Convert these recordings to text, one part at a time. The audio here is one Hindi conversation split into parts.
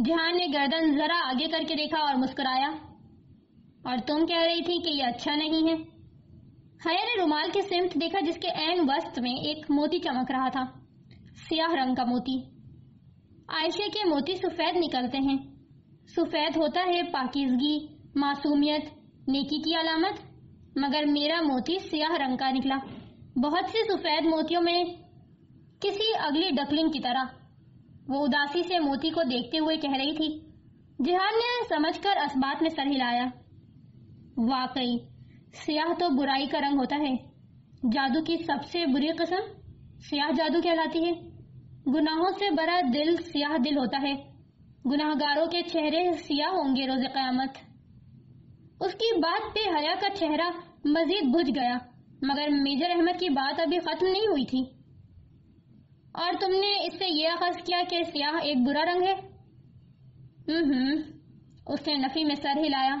जिहान ने गर्दन जरा आगे करके देखा और मुस्कुराया। और तुम कह रही थी कि यह अच्छा नहीं है। हया ने रुमाल के सिमत देखा जिसके एन वस्त में एक मोती चमक रहा था। सियाह रंग का मोती। आयशे के मोती सफ़ेद निकलते हैं। सफ़ेद होता है पाकिजगी, मासूमियत, नेकी की अलामत। मगर मेरा मोती सियाह रंग का निकला। बहुत से सफ़ेद मोतियों में किसी अगली डकलिंग की तरह। वो उदासी से मोती को देखते हुए कह रही थी, जिहान ने समझकर असबात में सर हिलाया। वाकई, स्याह तो बुराई का रंग होता है। जादू की सबसे बुरी किस्म सियाह जादू कहलाती है। गुनाहों से बड़ा दिल सियाह दिल होता है। गुनाहगारों के चेहरे सियाह होंगे रोज कयामत। उसकी बात पे हया का चेहरा मजीद बुझ गया, मगर मेजर अहमद की बात अभी खत्म नहीं हुई थी। और तुमने इससे यह अखज किया कि सियाह एक बुरा रंग है? हम्म उसने नफी में सर हिलाया।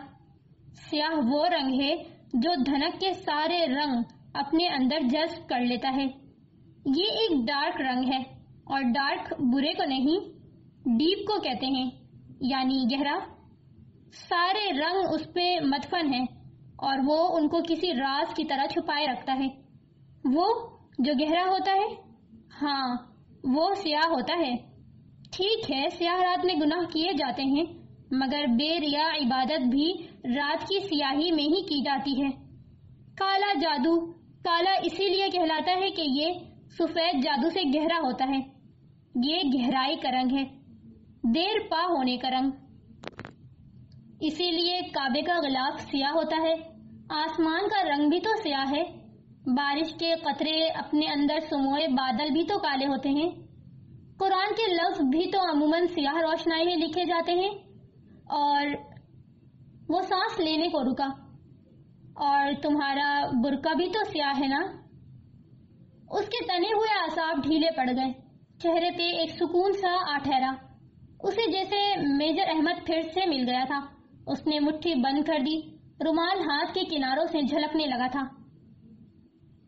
सियाह वो रंग है जो धनक के सारे रंग अपने अंदर जज्ब कर लेता है। ये एक डार्क रंग है और डार्क बुरे को नहीं, डीप को कहते हैं, यानी गहरा। सारे रंग उस पे मदफन है और वो उनको किसी राज की तरह छुपाए रखता है। वो जो गहरा होता है हाँ वो स्याह होता है। ठीक है, स्याह रात में गुनाह किए जाते हैं, मगर बेरिया इबादत भी रात की सियाही में ही की जाती है। काला जादू, काला इसीलिए कहलाता है कि ये सफ़ेद जादू से गहरा होता है। ये गहराई का रंग है, देर पा होने का रंग। इसीलिए काबे का गिलाफ सियाह होता है, आसमान का रंग भी तो सियाह है। बारिश के कतरे अपने अंदर सुमोए, बादल भी तो काले होते हैं। कुरान के लफ्ज भी तो अमूमन सियाह रोशनाई में लिखे जाते हैं, और वो सांस लेने को रुका। और तुम्हारा बुरका भी तो सियाह है ना? उसके तने हुए आसाब ढीले पड़ गए। चेहरे पे एक सुकून सा आ ठहरा। उसे जैसे मेजर अहमद फिर से मिल गया था। उसने मुट्ठी बंद कर दी। रुमाल हाथ के किनारों से झलकने लगा था।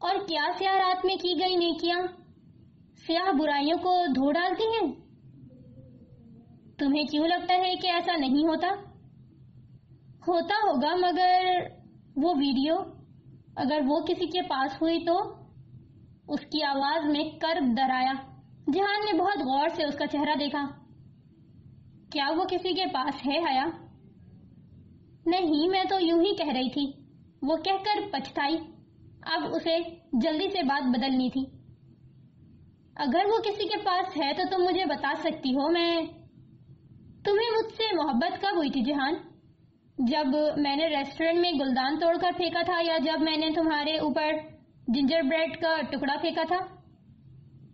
और क्या स्याह रात में की गई नेकियाँ? स्याह बुराइयों को धो डालती हैं? तुम्हें क्यों लगता है कि ऐसा नहीं होता? होता होगा, मगर वो वीडियो, अगर वो किसी के पास हुई तो उसकी आवाज़ में कर्ब दराया। जहान ने बहुत गौर से उसका चेहरा देखा। क्या वो किसी के पास है हया नहीं, मैं तो यूँ ही कह रही थी। वो कहकर पछताई। अब उसे जल्दी से बात बदलनी थी। अगर वो किसी के पास है तो तुम मुझे बता सकती हो, मैं तुम्हें मुझसे मोहब्बत कब हुई थी, जहान? जब मैंने रेस्टोरेंट में गुलदान तोड़कर फेंका था या जब मैंने तुम्हारे ऊपर जिंजर ब्रेड का टुकड़ा फेंका था?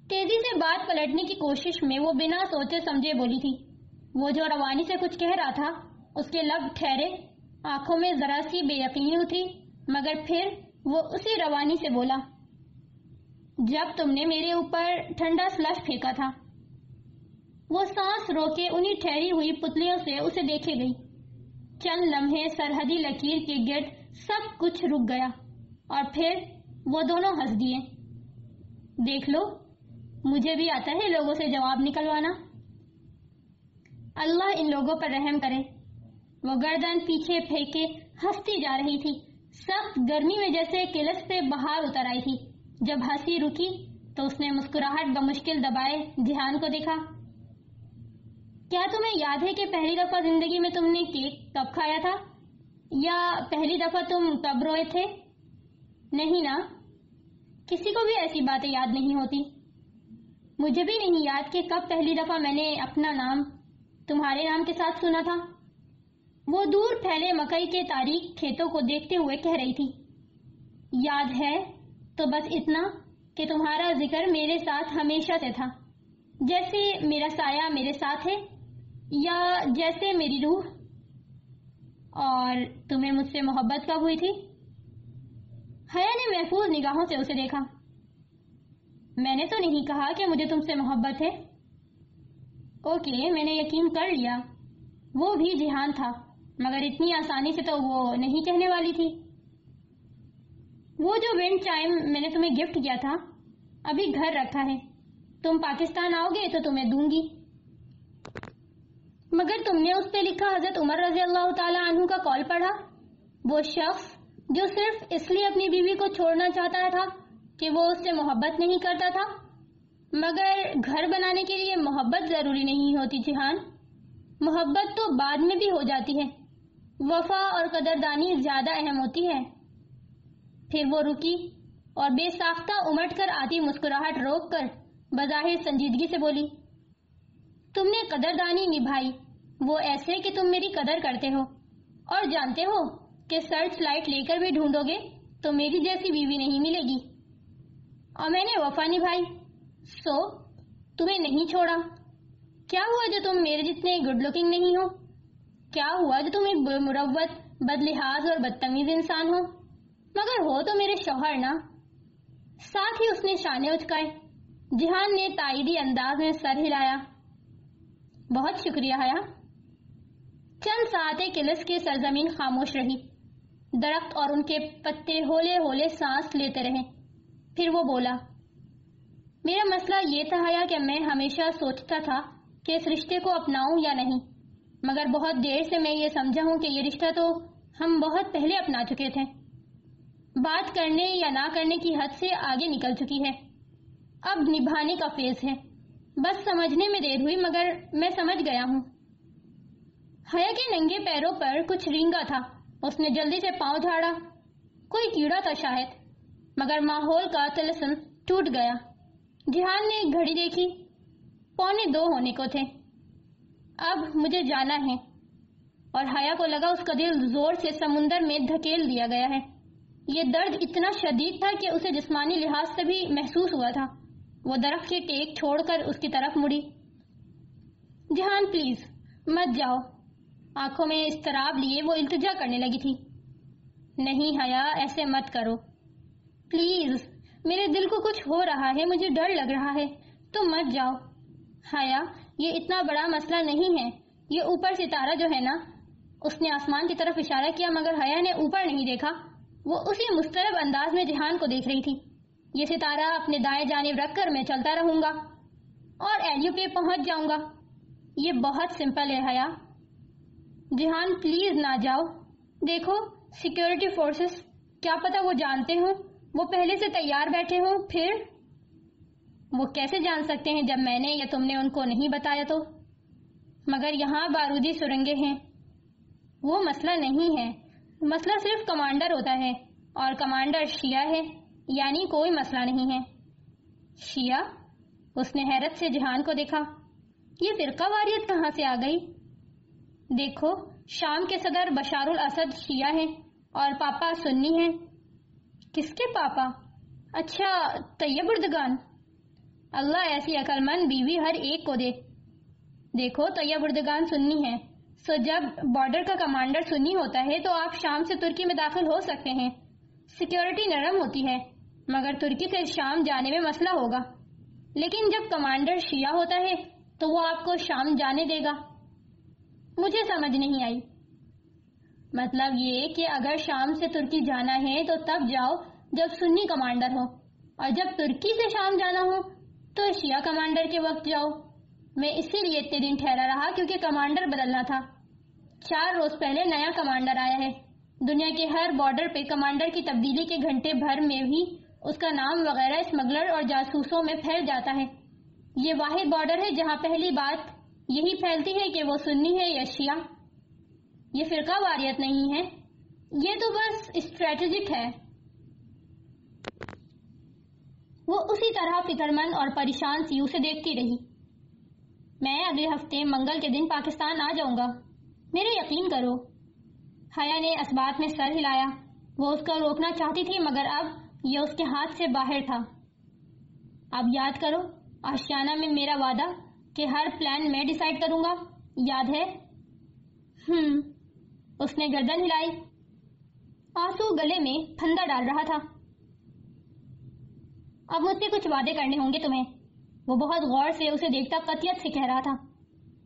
तेज़ी से बात पलटने की कोशिश में वो बिना सोचे समझे बोली थी। वो जो रवानी से कुछ कह रहा था, उसके लब ठहरे, आँखों में जरा सी बेयकीनी उतरी, मगर फिर वो उसी रवानी से बोला, जब तुमने मेरे ऊपर ठंडा स्लश फेंका था, वो सांस रोके उन्हीं ठहरी हुई पुतलियों से उसे देखे गई। चंद लम्हे सरहदी लकीर के गिर्द सब कुछ रुक गया और फिर वो दोनों हंस दिए। देख लो, मुझे भी आता है लोगों से जवाब निकलवाना। अल्लाह इन लोगों पर रहम करे। वो गर्दन पीछे फेंके हंसती जा रही थी। सख्त गर्मी में जैसे किलस पे बाहर उतर आई थी। जब हँसी रुकी तो उसने मुस्कुराहट बमुश्किल दबाए ध्यान को देखा। क्या तुम्हें याद है कि पहली दफ़ा ज़िंदगी में तुमने केक कब खाया था? या पहली दफ़ा तुम कब रोए थे? नहीं ना। किसी को भी ऐसी बातें याद नहीं होती। मुझे भी नहीं याद कि कब पहली दफ़ा मैंने अपना नाम, तुम्हारे नाम के साथ सुना था। वो दूर फैले मकई के तारीख खेतों को देखते हुए कह रही थी, याद है तो बस इतना कि तुम्हारा ज़िक्र मेरे साथ हमेशा से था। जैसे मेरा साया मेरे साथ है, या जैसे मेरी रूह। और तुम्हें मुझसे मोहब्बत कब हुई थी? हया ने महफूज निगाहों से उसे देखा। मैंने तो नहीं कहा कि मुझे तुमसे मोहब्बत है। ओके, मैंने यकीन कर लिया, वो भी जिहान था। मगर इतनी आसानी से तो वो नहीं कहने वाली थी। वो जो विंड चाइम मैंने तुम्हें गिफ्ट किया था, अभी घर रखा है। तुम पाकिस्तान आओगे तो तुम्हें दूँगी। मगर तुमने उस पे लिखा, हज़रत उमर रज़ी अल्लाह तु का कॉल पढ़ा। वो शख्स जो सिर्फ़ इसलिए अपनी बीवी को छोड़ना चाहता था कि वो उससे मोहब्बत नहीं करता था, मगर घर बनाने के लिए मोहब्बत ज़रूरी नहीं होती, जिहान। मोहब्बत तो बाद में भी हो जाती है। वफा और कदरदानी ज़्यादा अहम होती है। फिर वो रुकी और बेसाख्ता उमट कर आती मुस्कुराहट रोक कर बजाहिर संजीदगी से बोली, तुमने कदरदानी निभाई। वो ऐसे कि तुम मेरी कदर करते हो। और जानते हो कि सर्च लाइट लेकर भी ढूंढोगे तो मेरी जैसी बीवी नहीं मिलेगी। और मैंने वफा निभाई। सो, तुम्हें नहीं छोड़ा। क्या हुआ जो तुम मेरे जितने गुड लुकिंग नहीं हो? क्या हुआ जो तुम एक मुरवत बदलिहाज और बदतमीज इंसान हो? मगर हो तो मेरे शौहर ना। साथ ही उसने शाने उचकाए जिहान ने ताइदी अंदाज में सर हिलाया। बहुत शुक्रिया, हया। चंद साते किलस की सरजमीन खामोश रही। दरख्त और उनके पत्ते होले होले सांस लेते रहे। फिर वो बोला, मेरा मसला ये था, हया, कि मैं हमेशा सोचता था कि इस रिश्ते को अपनाऊं या नहीं। मगर बहुत देर से मैं ये समझा हूँ कि ये रिश्ता तो हम बहुत पहले अपना चुके थे। बात करने या ना करने की हद से आगे निकल चुकी है। अब निभाने का फ़ेज़ है। बस समझने में देर हुई, मगर मैं समझ गया हूँ। हया के नंगे पैरों पर कुछ रिंगा था। उसने जल्दी से पाँव झाड़ा। कोई कीड़ा था शायद, मगर माहौल का तिलस्म टूट गया। जिहान ने एक घड़ी देखी। पौने दो होने को थे। अब मुझे जाना है। और हया को लगा उसका दिल ज़ोर से समुंदर में धकेल दिया गया है। ये दर्द इतना शदीद था कि उसे जिस्मानी लिहाज से भी महसूस हुआ था। वो दरख्त की टेक छोड़कर उसकी तरफ़ मुड़ी। जहान प्लीज़, मत जाओ। आँखों में इस्तराब लिए वो इल्तजा करने लगी थी। नहीं हया, ऐसे मत करो। प्लीज़, मेरे दिल को कुछ हो रहा है, मुझे डर लग रहा है। तुम मत जाओ। हया ये इतना बड़ा मसला नहीं है। ये ऊपर सितारा जो है ना, उसने आसमान की तरफ़ इशारा किया, मगर हया ने ऊपर नहीं देखा। वो उसी मुस्तरब अंदाज में जहान को देख रही थी। ये सितारा अपने दाएँ जानिब रखकर मैं चलता रहूँगा और एलियो पे पहुँच जाऊँगा। ये बहुत सिंपल है हया। जिहान, प्लीज़ ना जाओ। देखो, सिक्योरिटी फोर्सेस, क्या पता वो जानते हो, वो पहले से तैयार बैठे हो, फिर वो कैसे जान सकते हैं जब मैंने या तुमने उनको नहीं बताया तो? मगर यहाँ बारूदी सुरंगे हैं। वो मसला नहीं है। मसला सिर्फ़ कमांडर होता है और कमांडर शिया है, यानी कोई मसला नहीं है। शिया, उसने हैरत से जहान को देखा। ये फिरका वारियत कहाँ से आ गई? देखो, शाम के सदर बशारुल असद शिया है और पापा सुन्नी है। किसके पापा? अच्छा तैयब उर्दगान अल्लाह ऐसी अकलमंद बीवी हर एक को दे। देखो तैयब उर्दगान सुन्नी है। सो जब बॉर्डर का कमांडर सुन्नी होता है तो आप शाम से तुर्की में दाखिल हो सकते हैं। सिक्योरिटी नरम होती है, मगर तुर्की से शाम जाने में मसला होगा। लेकिन जब कमांडर शिया होता है तो वो आपको शाम जाने देगा। मुझे समझ नहीं आई। मतलब ये कि अगर शाम से तुर्की जाना है तो तब जाओ जब सुन्नी कमांडर हो, और जब तुर्की से शाम जाना हो तो शिया कमांडर के वक्त जाओ। मैं इसीलिए इतने दिन ठहरा रहा क्योंकि कमांडर बदलना था। चार रोज पहले नया कमांडर आया है। दुनिया के हर बॉर्डर पे कमांडर की तब्दीली के घंटे भर में भी उसका नाम वगैरह स्मगलर और जासूसों में फैल जाता है। ये वाहिद बॉर्डर है जहाँ पहली बात यही फैलती है कि वो सुन्नी है या शिया। ये फिरका वारियत नहीं है। ये तो बस स्ट्रेटेजिक है। वो उसी तरह फिक्रमंद और परेशान सी उसे देखती रही। मैं अगले हफ़्ते मंगल के दिन पाकिस्तान आ जाऊँगा। मेरे यकीन करो, हया ने असबात में सर हिलाया। वो उसको रोकना चाहती थी, मगर अब यह उसके हाथ से बाहर था। अब याद करो, आशियाना में मेरा वादा कि हर प्लान मैं डिसाइड करूँगा। याद है? हम्म उसने गर्दन हिलाई। आँसू गले में फंदा डाल रहा था। अब मुझसे कुछ वादे करने होंगे तुम्हें। वो बहुत गौर से उसे देखता कतियत से कह रहा था,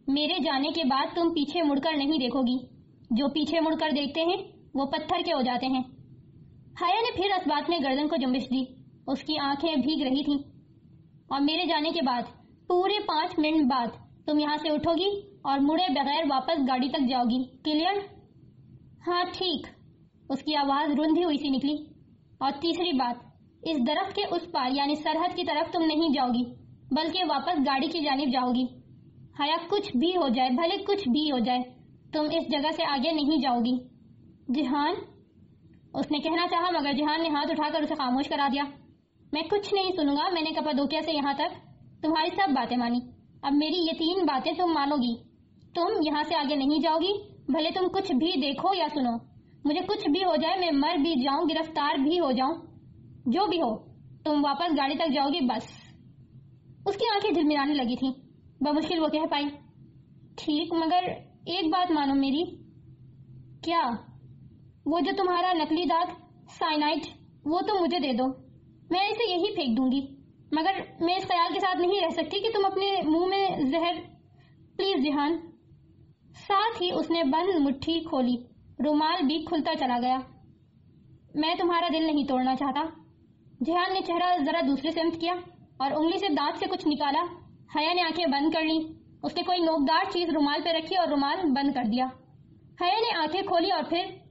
मेरे जाने के बाद तुम पीछे मुड़कर नहीं देखोगी। जो पीछे मुड़कर देखते हैं, वो पत्थर के हो जाते हैं। हाया ने फिर इस बात में गर्दन को जुम्बिश दी। उसकी आँखें भीग रही थीं। और मेरे जाने के बाद, पूरे पाँच मिनट बाद, तुम यहाँ से उठोगी और मुड़े बगैर वापस गाड़ी तक जाओगी। क्लियर? हाँ ठीक। उसकी आवाज़ रुंधी हुई सी निकली। और तीसरी बात इस दरख्त के उस पार, यानी सरहद की तरफ़, तुम नहीं जाओगी, बल्कि वापस गाड़ी की जानिब जाओगी। हया कुछ भी हो जाए, भले कुछ भी हो जाए, तुम इस जगह से आगे नहीं जाओगी। जिहान? उसने कहना चाहा, मगर जिहान ने हाथ उठाकर उसे खामोश करा दिया। मैं कुछ नहीं सुनूँगा, मैंने कपादोकिया से यहाँ तक। तुम्हारी सब बातें मानी। अब मेरी ये तीन बातें तुम मानोगी। तुम यहाँ से आगे नहीं जाओगी, भले तुम कुछ भी देखो या सुनो। मुझे कुछ भी हो जाए, मैं मर भी जाऊँ, गिरफ़्तार भी हो जाऊँ। जो भी हो, तुम वापस गाड़ी तक जाओगी, बस। उसकी आँखें झिलमिलाने लगी थी। बमुश्किल वो कह पाई, ठीक, मगर एक बात मानो मेरी। क्या वो जो तुम्हारा नकली दांत साइनाइट वो तो मुझे दे दो। मैं इसे यही फेंक दूँगी। मगर मैं इस ख्याल के साथ नहीं रह सकती कि तुम अपने मुँह में जहर प्लीज़, जिहान। साथ ही उसने बंद मुट्ठी खोली। रुमाल भी खुलता चला गया। मैं तुम्हारा दिल नहीं तोड़ना चाहता। जिहान ने चेहरा जरा दूसरे से किया और उंगली से दांत से कुछ निकाला। हया ने आँखें बंद कर ली। उसने कोई नोकदार चीज़ रुमाल पे रखी और रुमाल बंद कर दिया। हया ने आँखें खोली और फिर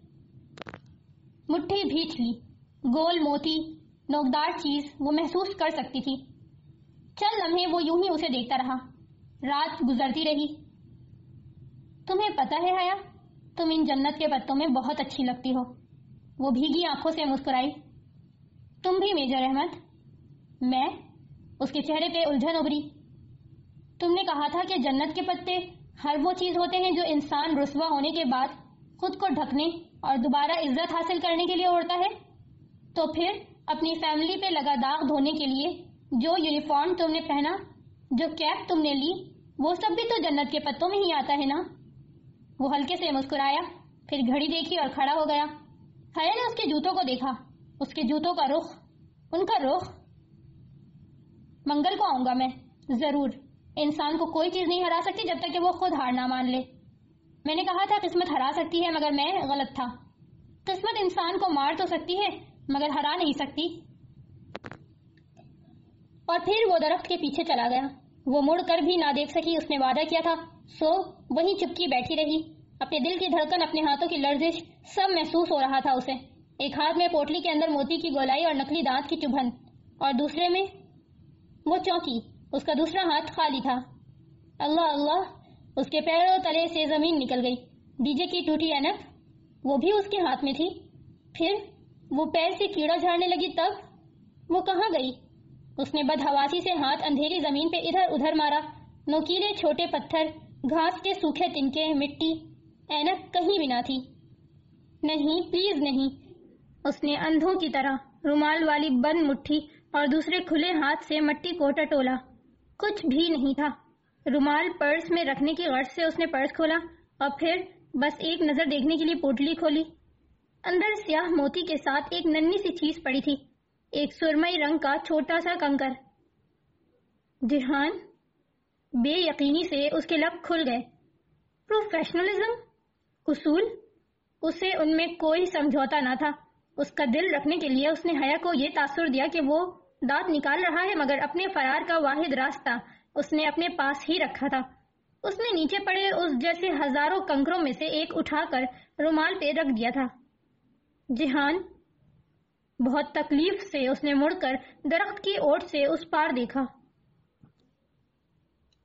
मुट्ठी भींच ली। गोल मोती, नोकदार चीज़, वो महसूस कर सकती थी। चल लम्हे, वो यूँ ही उसे देखता रहा। रात गुजरती रही। तुम्हें पता है हया, तुम इन जन्नत के पत्तों में बहुत अच्छी लगती हो। वो भीगी आँखों से मुस्कुराई। तुम भी मेजर अहमद। मैं, उसके चेहरे पे उलझन उभरी। तुमने कहा था कि जन्नत के पत्ते हर वो चीज़ होते हैं जो इंसान रुसवा होने के बाद खुद को ढकने और दोबारा इज़्ज़त हासिल करने के लिए उड़ता है। तो फिर अपनी फैमिली पे लगा दाग धोने के लिए जो यूनिफॉर्म तुमने पहना, जो कैप तुमने ली, वो सब भी तो जन्नत के पत्तों में ही आता है ना? वो हल्के से मुस्कुराया, फिर घड़ी देखी और खड़ा हो गया। हया ने उसके जूतों को देखा। उसके जूतों का रुख, उनका रुख। मंगल को आऊँगा मैं, ज़रूर। इंसान को कोई चीज़ नहीं हरा सकती जब तक कि वो खुद हार ना मान ले। मैंने कहा था, किस्मत हरा सकती है, मगर मैं गलत था। किस्मत इंसान को मार तो सकती है, मगर हरा नहीं सकती। और फिर वो दरख्त के पीछे चला गया। वो मुड़ कर भी ना देख सकी, उसने वादा किया था। सो, वहीं चुपकी बैठी रही। अपने दिल की धड़कन, अपने हाथों की लर्जिश, सब महसूस हो रहा था उसे। एक हाथ में पोटली के अंदर मोती की गोलाई और नकली दांत की चुभन, और दूसरे में वो चौकी, उसका दूसरा हाथ खाली था। अल्लाह अल्लाह, उसके पैरों तले से ज़मीन निकल गई। डीजे की टूटी अनक वो भी उसके हाथ में थी। फिर वो पैर से कीड़ा झाड़ने लगी तब वो कहाँ गई? उसने बदहवासी से हाथ अंधेरी ज़मीन पे इधर उधर मारा। नोकीले छोटे पत्थर, घास के सूखे तिनके, मिट्टी, ऐनक कहीं भी ना थी। नहीं प्लीज़ नहीं। उसने अंधों की तरह रुमाल वाली बंद मुट्ठी और दूसरे खुले हाथ से मट्टी को टटोला। कुछ भी नहीं था। रुमाल पर्स में रखने की गर्ज से उसने पर्स खोला और फिर बस एक नज़र देखने के लिए पोटली खोली। अंदर स्याह मोती के साथ एक नन्ही सी चीज़ पड़ी थी, एक सुरमई रंग का छोटा सा कंकर। जिहान, बेयकीनी से उसके लब खुल गए। प्रोफेशनलिज्म? उसूल? उसे उनमें कोई समझौता ना था। उसका दिल रखने के लिए उसने हया को ये तासुर दिया कि वो दांत निकाल रहा है, मगर अपने फरार का वाहिद रास्ता उसने अपने पास ही रखा था। उसने नीचे पड़े उस जैसे हज़ारों कंकरों में से एक उठाकर रुमाल पे रख दिया था। जिहान बहुत तकलीफ़ से उसने मुड़कर दरख्त की ओट से उस पार देखा।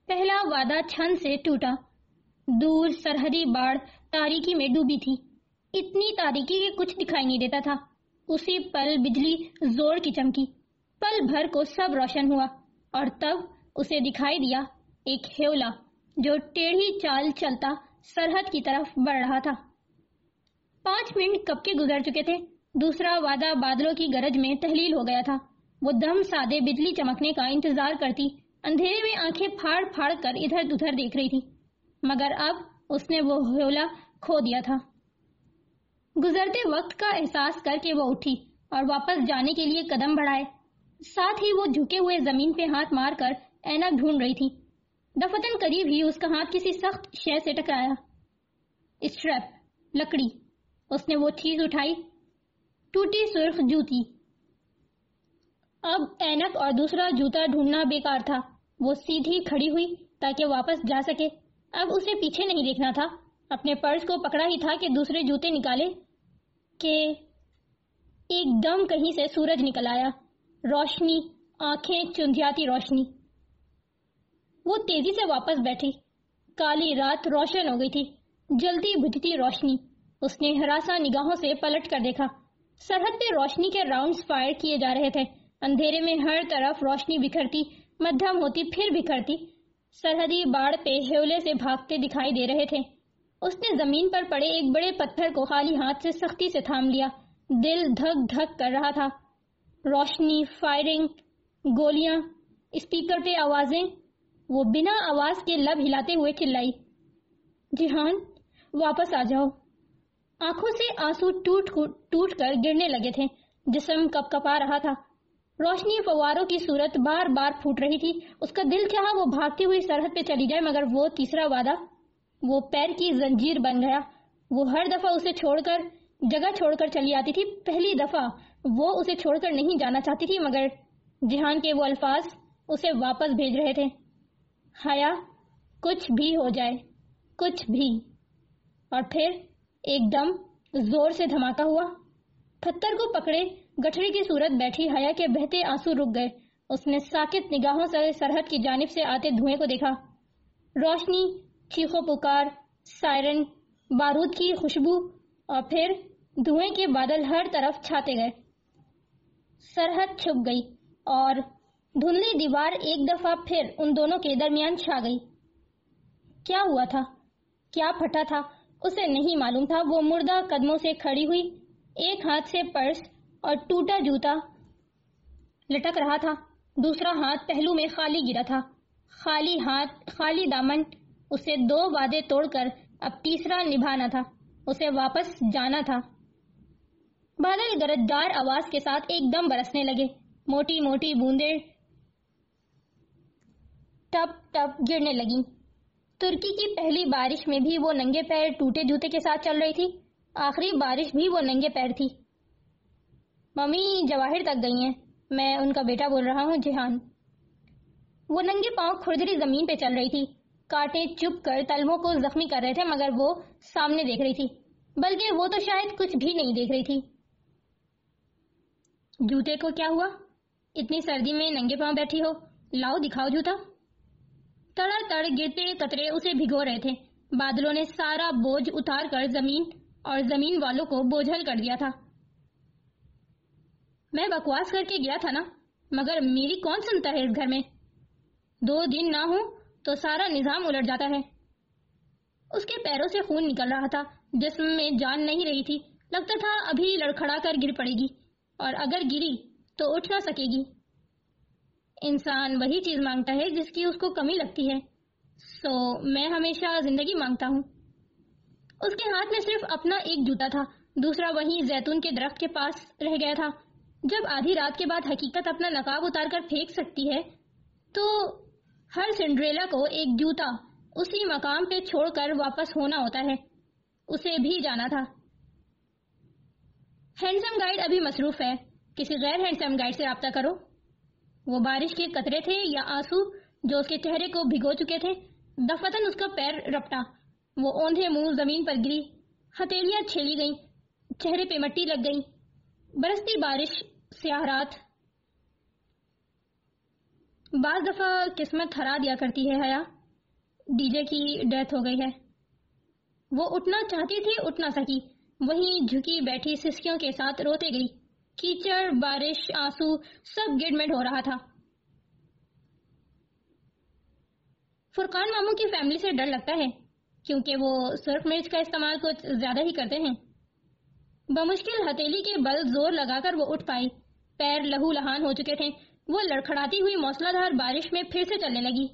पहला वादा छन से टूटा। दूर सरहदी बाढ़ तारीकी में डूबी थी। इतनी तारीकी कि कुछ दिखाई नहीं देता था। उसी पल बिजली ज़ोर की चमकी। पल भर को सब रोशन हुआ और तब उसे दिखाई दिया एक हेवला जो टेढ़ी चाल चलता सरहद की तरफ़ बढ़ रहा था। पाँच मिनट कब के गुजर चुके थे? दूसरा वादा बादलों की गरज में तहलील हो गया था। वो दम सादे बिजली चमकने का इंतज़ार करती, अंधेरे में आँखें फाड़ फाड़ कर इधर उधर देख रही थी। मगर अब उसने वो हेवला खो दिया था। गुजरते वक्त का एहसास करके वो उठी और वापस जाने के लिए कदम बढ़ाए। साथ ही वो झुके हुए ज़मीन पे हाथ मारकर ऐनक ढूंढ रही थी। दफतन करीब ही उसका हाथ किसी सख्त शय से टकराया। स्ट्रैप लकड़ी। उसने वो चीज़ उठाई। टूटी सुर्ख जूती। अब ऐनक और दूसरा जूता ढूंढना बेकार था। वो सीधी खड़ी हुई ताकि वापस जा सके। अब उसे पीछे नहीं देखना था। अपने पर्स को पकड़ा ही था कि दूसरे जूते निकाले, कि एकदम कहीं से सूरज निकल आया। रोशनी, आँखें, चुंधियाती रोशनी। वो तेज़ी से वापस बैठी। काली रात रोशन हो गई थी। जल्दी बुझती रोशनी। उसने हरासा निगाहों से पलट कर देखा। सरहद पे रोशनी के राउंड्स फायर किए जा रहे थे। अंधेरे में हर तरफ़ रोशनी बिखरती, मध्यम होती, फिर बिखरती। सरहदी बाढ़ पे हेवले से भागते दिखाई दे रहे थे। उसने ज़मीन पर पड़े एक बड़े पत्थर को खाली हाथ से सख्ती से थाम लिया। दिल धक धक कर रहा था। रोशनी, फायरिंग, गोलियाँ, स्पीकर पे आवाज़ें, वो बिना आवाज़ के लब हिलाते हुए चिल्लाई जिहान वापस आ जाओ। आँखों से आँसू टूट टूट कर गिरने लगे थे, जिसम कपकपा रहा था। रोशनी फवारों की सूरत बार बार फूट रही थी। उसका दिल चाहा वो भागती हुई सरहद पे चली जाए, मगर वो तीसरा वादा वो पैर की जंजीर बन गया। वो हर दफ़ा उसे छोड़कर, जगह छोड़कर चली आती थी। पहली दफ़ा वो उसे छोड़कर नहीं जाना चाहती थी, मगर जिहान के वो अल्फाज उसे वापस भेज रहे थे, हया, कुछ भी हो जाए, कुछ भी। और फिर एकदम ज़ोर से धमाका हुआ। पत्थर को पकड़े गठरी की सूरत बैठी हया के बहते आँसू रुक गए। उसने साकित निगाहों से सरहद की जानिब से आते धुएँ को देखा। रोशनी चीखो पुकार सायरन, बारूद की खुशबू और फिर धुएँ के बादल हर तरफ़ छाते गए। सरहद छुप गई और धुंधली दीवार एक दफ़ा फिर उन दोनों के दरमियान छा गई। क्या हुआ था? क्या फटा था? उसे नहीं मालूम था। वो मुर्दा कदमों से खड़ी हुई, एक हाथ से पर्स और टूटा जूता लटक रहा था। दूसरा हाथ पहलू में खाली गिरा था। खाली हाथ, खाली दामन उसे दो वादे तोड़कर अब तीसरा निभाना था। उसे वापस जाना था। बादल गरजदार आवाज़ के साथ एकदम बरसने लगे। मोटी मोटी बूंदे टप टप गिरने लगी। तुर्की की पहली बारिश में भी वो नंगे पैर टूटे जूते के साथ चल रही थी। आखिरी बारिश भी वो नंगे पैर थी। मम्मी जवाहिर तक गई हैं। मैं उनका बेटा बोल रहा हूँ, जिहान। वो नंगे पाँव खुरदरी ज़मीन पे चल रही थी। कांटे चुप कर तलवों को जख्मी कर रहे थे, मगर वो सामने देख रही थी। बल्कि वो तो शायद कुछ भी नहीं देख रही थी। जूते को क्या हुआ? इतनी सर्दी में नंगे पाँव बैठी हो, लाओ दिखाओ जूता। तड़ा तड़ गिरते कतरे उसे भिगो रहे थे। बादलों ने सारा बोझ उतार कर ज़मीन और ज़मीन वालों को बोझल कर दिया था। मैं बकवास करके गया था ना, मगर मेरी कौन सुनता है इस घर में? दो दिन ना हो तो सारा निज़ाम उलट जाता है। उसके पैरों से खून निकल रहा था, जिसम में जान नहीं रही थी। लगता था अभी लड़खड़ा कर गिर पड़ेगी, और अगर गिरी तो उठ ना सकेगी। इंसान वही चीज़ माँगता है, जिसकी उसको कमी लगती है। सो, मैं हमेशा ज़िंदगी माँगता हूँ। उसके हाथ में सिर्फ़ अपना एक जूता था, दूसरा वही जैतून के दरख्त के पास रह गया था। जब आधी रात के बाद हकीकत अपना नकाब उतार कर फेंक सकती है तो हर सिंड्रेला को एक जूता उसी मकाम पे छोड़कर वापस होना होता है। उसे भी जाना था। हैंडसम गाइड अभी मसरूफ है। किसी गैर हैंडसम गाइड से रब्ता करो। वो बारिश के कतरे थे या आँसू जो उसके चेहरे को भिगो चुके थे? दफतन उसका पैर रपटा। वो ओंधे मुँह ज़मीन पर गिरी। हथेलियाँ छेली गईं, चेहरे पे मट्टी लग गई। बरसती बारिश स्याह रात। बाज दफ़ा किस्मत हरा दिया करती है हया। डीजे की डेथ हो गई है। वो उठना चाहती थी, उठ ना सकी। वहीं झुकी बैठी सिस्कियों के साथ रोते गई। कीचड़, बारिश, आँसू, सब गिरमिट हो रहा था। फुरकान मामू की फैमिली से डर लगता है, क्योंकि वो सुर्ख मिर्च का इस्तेमाल कुछ ज़्यादा ही करते हैं। बमुश्किल हथेली के बल ज़ोर लगाकर वो उठ पाई। पैर लहू लहान हो चुके थे। वो लड़खड़ाती हुई मौसलाधार बारिश में फिर से चलने लगी।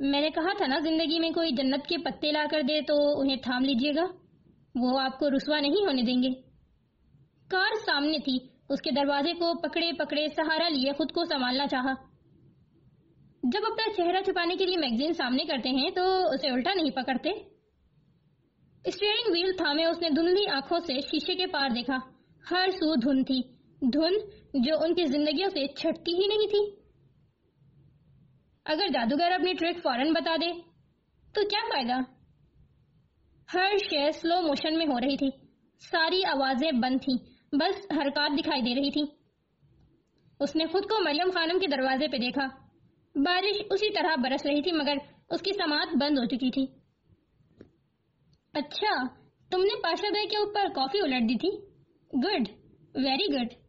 मैंने कहा था ना, ज़िंदगी में कोई जन्नत के पत्ते ला कर दे तो उन्हें थाम लीजिएगा। वो आपको रुसवा नहीं होने देंगे। कार सामने थी। उसके दरवाजे को पकड़े पकड़े सहारा लिए खुद को संभालना चाहा। जब अपना चेहरा छुपाने के लिए मैगजीन सामने करते हैं तो उसे उल्टा नहीं पकड़ते। स्टीयरिंग व्हील थामे उसने धुंधली आँखों से शीशे के पार देखा। हर सू धुन थी। धुन जो उनकी जिंदगियों से छटती ही नहीं थी। अगर जादूगर अपनी ट्रिक फ़ौरन बता दे तो क्या फ़ायदा? हर शेर स्लो मोशन में हो रही थी। सारी आवाज़ें बंद थी, बस हरकत दिखाई दे रही थी। उसने खुद को मरियम खानम के दरवाजे पे देखा। बारिश उसी तरह बरस रही थी, मगर उसकी समात बंद हो चुकी थी। अच्छा तुमने पाशा भाई के ऊपर कॉफ़ी उलट दी थी? गुड वेरी गुड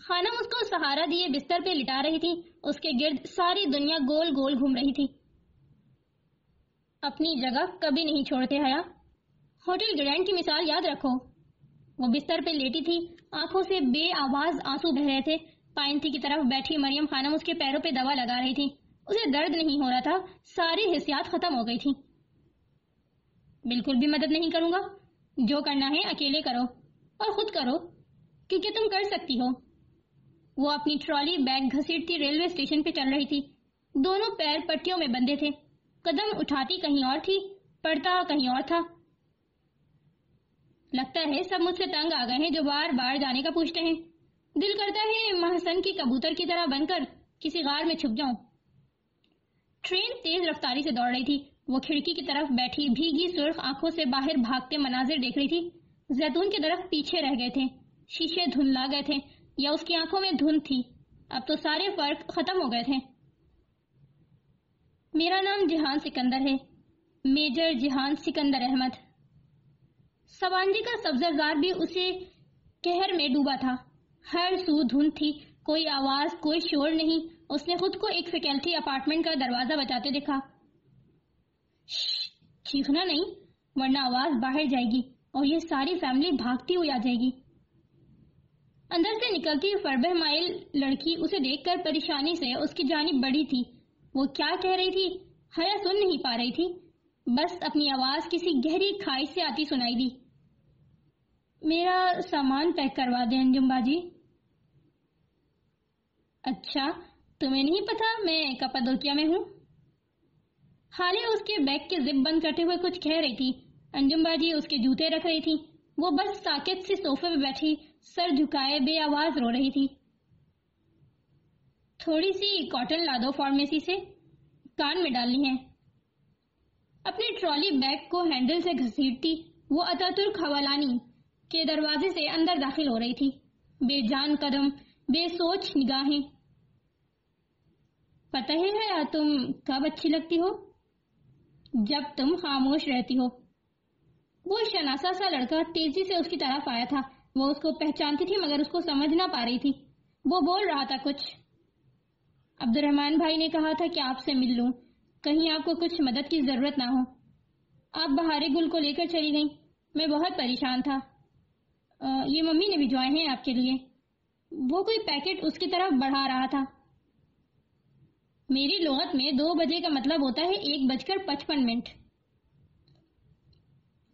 खानम उसको सहारा दिए बिस्तर पे लिटा रही थी। उसके गिर्द सारी दुनिया गोल गोल घूम रही थी। अपनी जगह कभी नहीं छोड़ते हया। होटल ग्रैंड की मिसाल याद रखो। वो बिस्तर पे लेटी थी। आँखों से बे आवाज़ आँसू बह रहे थे। पाइंती की तरफ़ बैठी मरियम खानम उसके पैरों पे दवा लगा रही थी। उसे दर्द नहीं हो रहा था। सारी हिस्सियात खत्म हो गई थी। बिल्कुल भी मदद नहीं करूँगा। जो करना है अकेले करो। और खुद करो। क्योंकि तुम कर सकती हो। वो अपनी ट्रॉली बैग घसीटती रेलवे स्टेशन पे चल रही थी। दोनों पैर पट्टियों में बंधे थे। कदम उठाती कहीं और थी, पड़ता कहीं और था। लगता है सब मुझसे तंग आ गए हैं जो बार बार जाने का पूछते हैं। दिल करता है महसन की कबूतर की तरह बनकर किसी गार में छुप जाऊँ। ट्रेन तेज रफ्तारी से दौड़ रही थी। वो खिड़की की तरफ़ बैठी भीगी, सुर्ख आँखों से बाहर भागते मनाजिर देख रही थी। जैतून की तरफ़ पीछे रह गए थे। शीशे धुंधला गए थे। या उसकी आँखों में धुंध थी। अब तो सारे फ़र्क खत्म हो गए थे। मेरा नाम जिहान सिकंदर है। मेजर जिहान सिकंदर अहमद। सवांजी का सब्जरदार भी उसे कहर में डूबा था। हर सू धुंध थी, कोई आवाज़, कोई शोर नहीं। उसने खुद को एक फैकल्टी अपार्टमेंट का दरवाज़ा बचाते देखा। चीखना नहीं, वरना आवाज़ बाहर जाएगी और ये सारी फैमिली भागती हुई आ जाएगी। अंदर से निकलती फरबह माइल लड़की उसे देखकर परेशानी से उसकी जानी बड़ी थी। वो क्या कह रही थी? हया सुन नहीं पा रही थी। बस अपनी आवाज़ किसी गहरी खाई से आती सुनाई दी। मेरा सामान पैक करवा दे अंजुम बाजी अच्छा तुम्हें नहीं पता मैं कपादोकिया में हूँ? हालिया उसके बैग के जिप बंद करते हुए कुछ कह रही थी। अंजुम बाजी उसके जूते रख रही थी। वो बस साकेत से सोफे पे बैठी सर झुकाए बे आवाज़ रो रही थी। थोड़ी सी कॉटन ला दो फार्मेसी से। कान में डालनी है। अपने ट्रॉली बैग को हैंडल से घसीटती, वो अतातुर्क हवालानी के दरवाजे से अंदर दाखिल हो रही थी। बेजान कदम, बेसोच निगाहें। पता ही है तुम कब अच्छी लगती हो? जब तुम खामोश रहती हो। वो शनासा सा लड़का तेज़ी से उसकी तरफ़ आया था। वो उसको पहचानती थी मगर उसको समझ ना पा रही थी। वो बोल रहा था कुछ। अब्दुलरहमान भाई ने कहा था कि आपसे मिल लूँ। कहीं आपको कुछ मदद की ज़रूरत ना हो। आप बहारे गुल को लेकर चली गई। मैं बहुत परेशान था। आ, ये मम्मी ने भिजवाए हैं आपके लिए। वो कोई पैकेट उसकी तरफ़ बढ़ा रहा था। मेरी लोहत में दो बजे का मतलब होता है एक बजकर पचपन मिनट।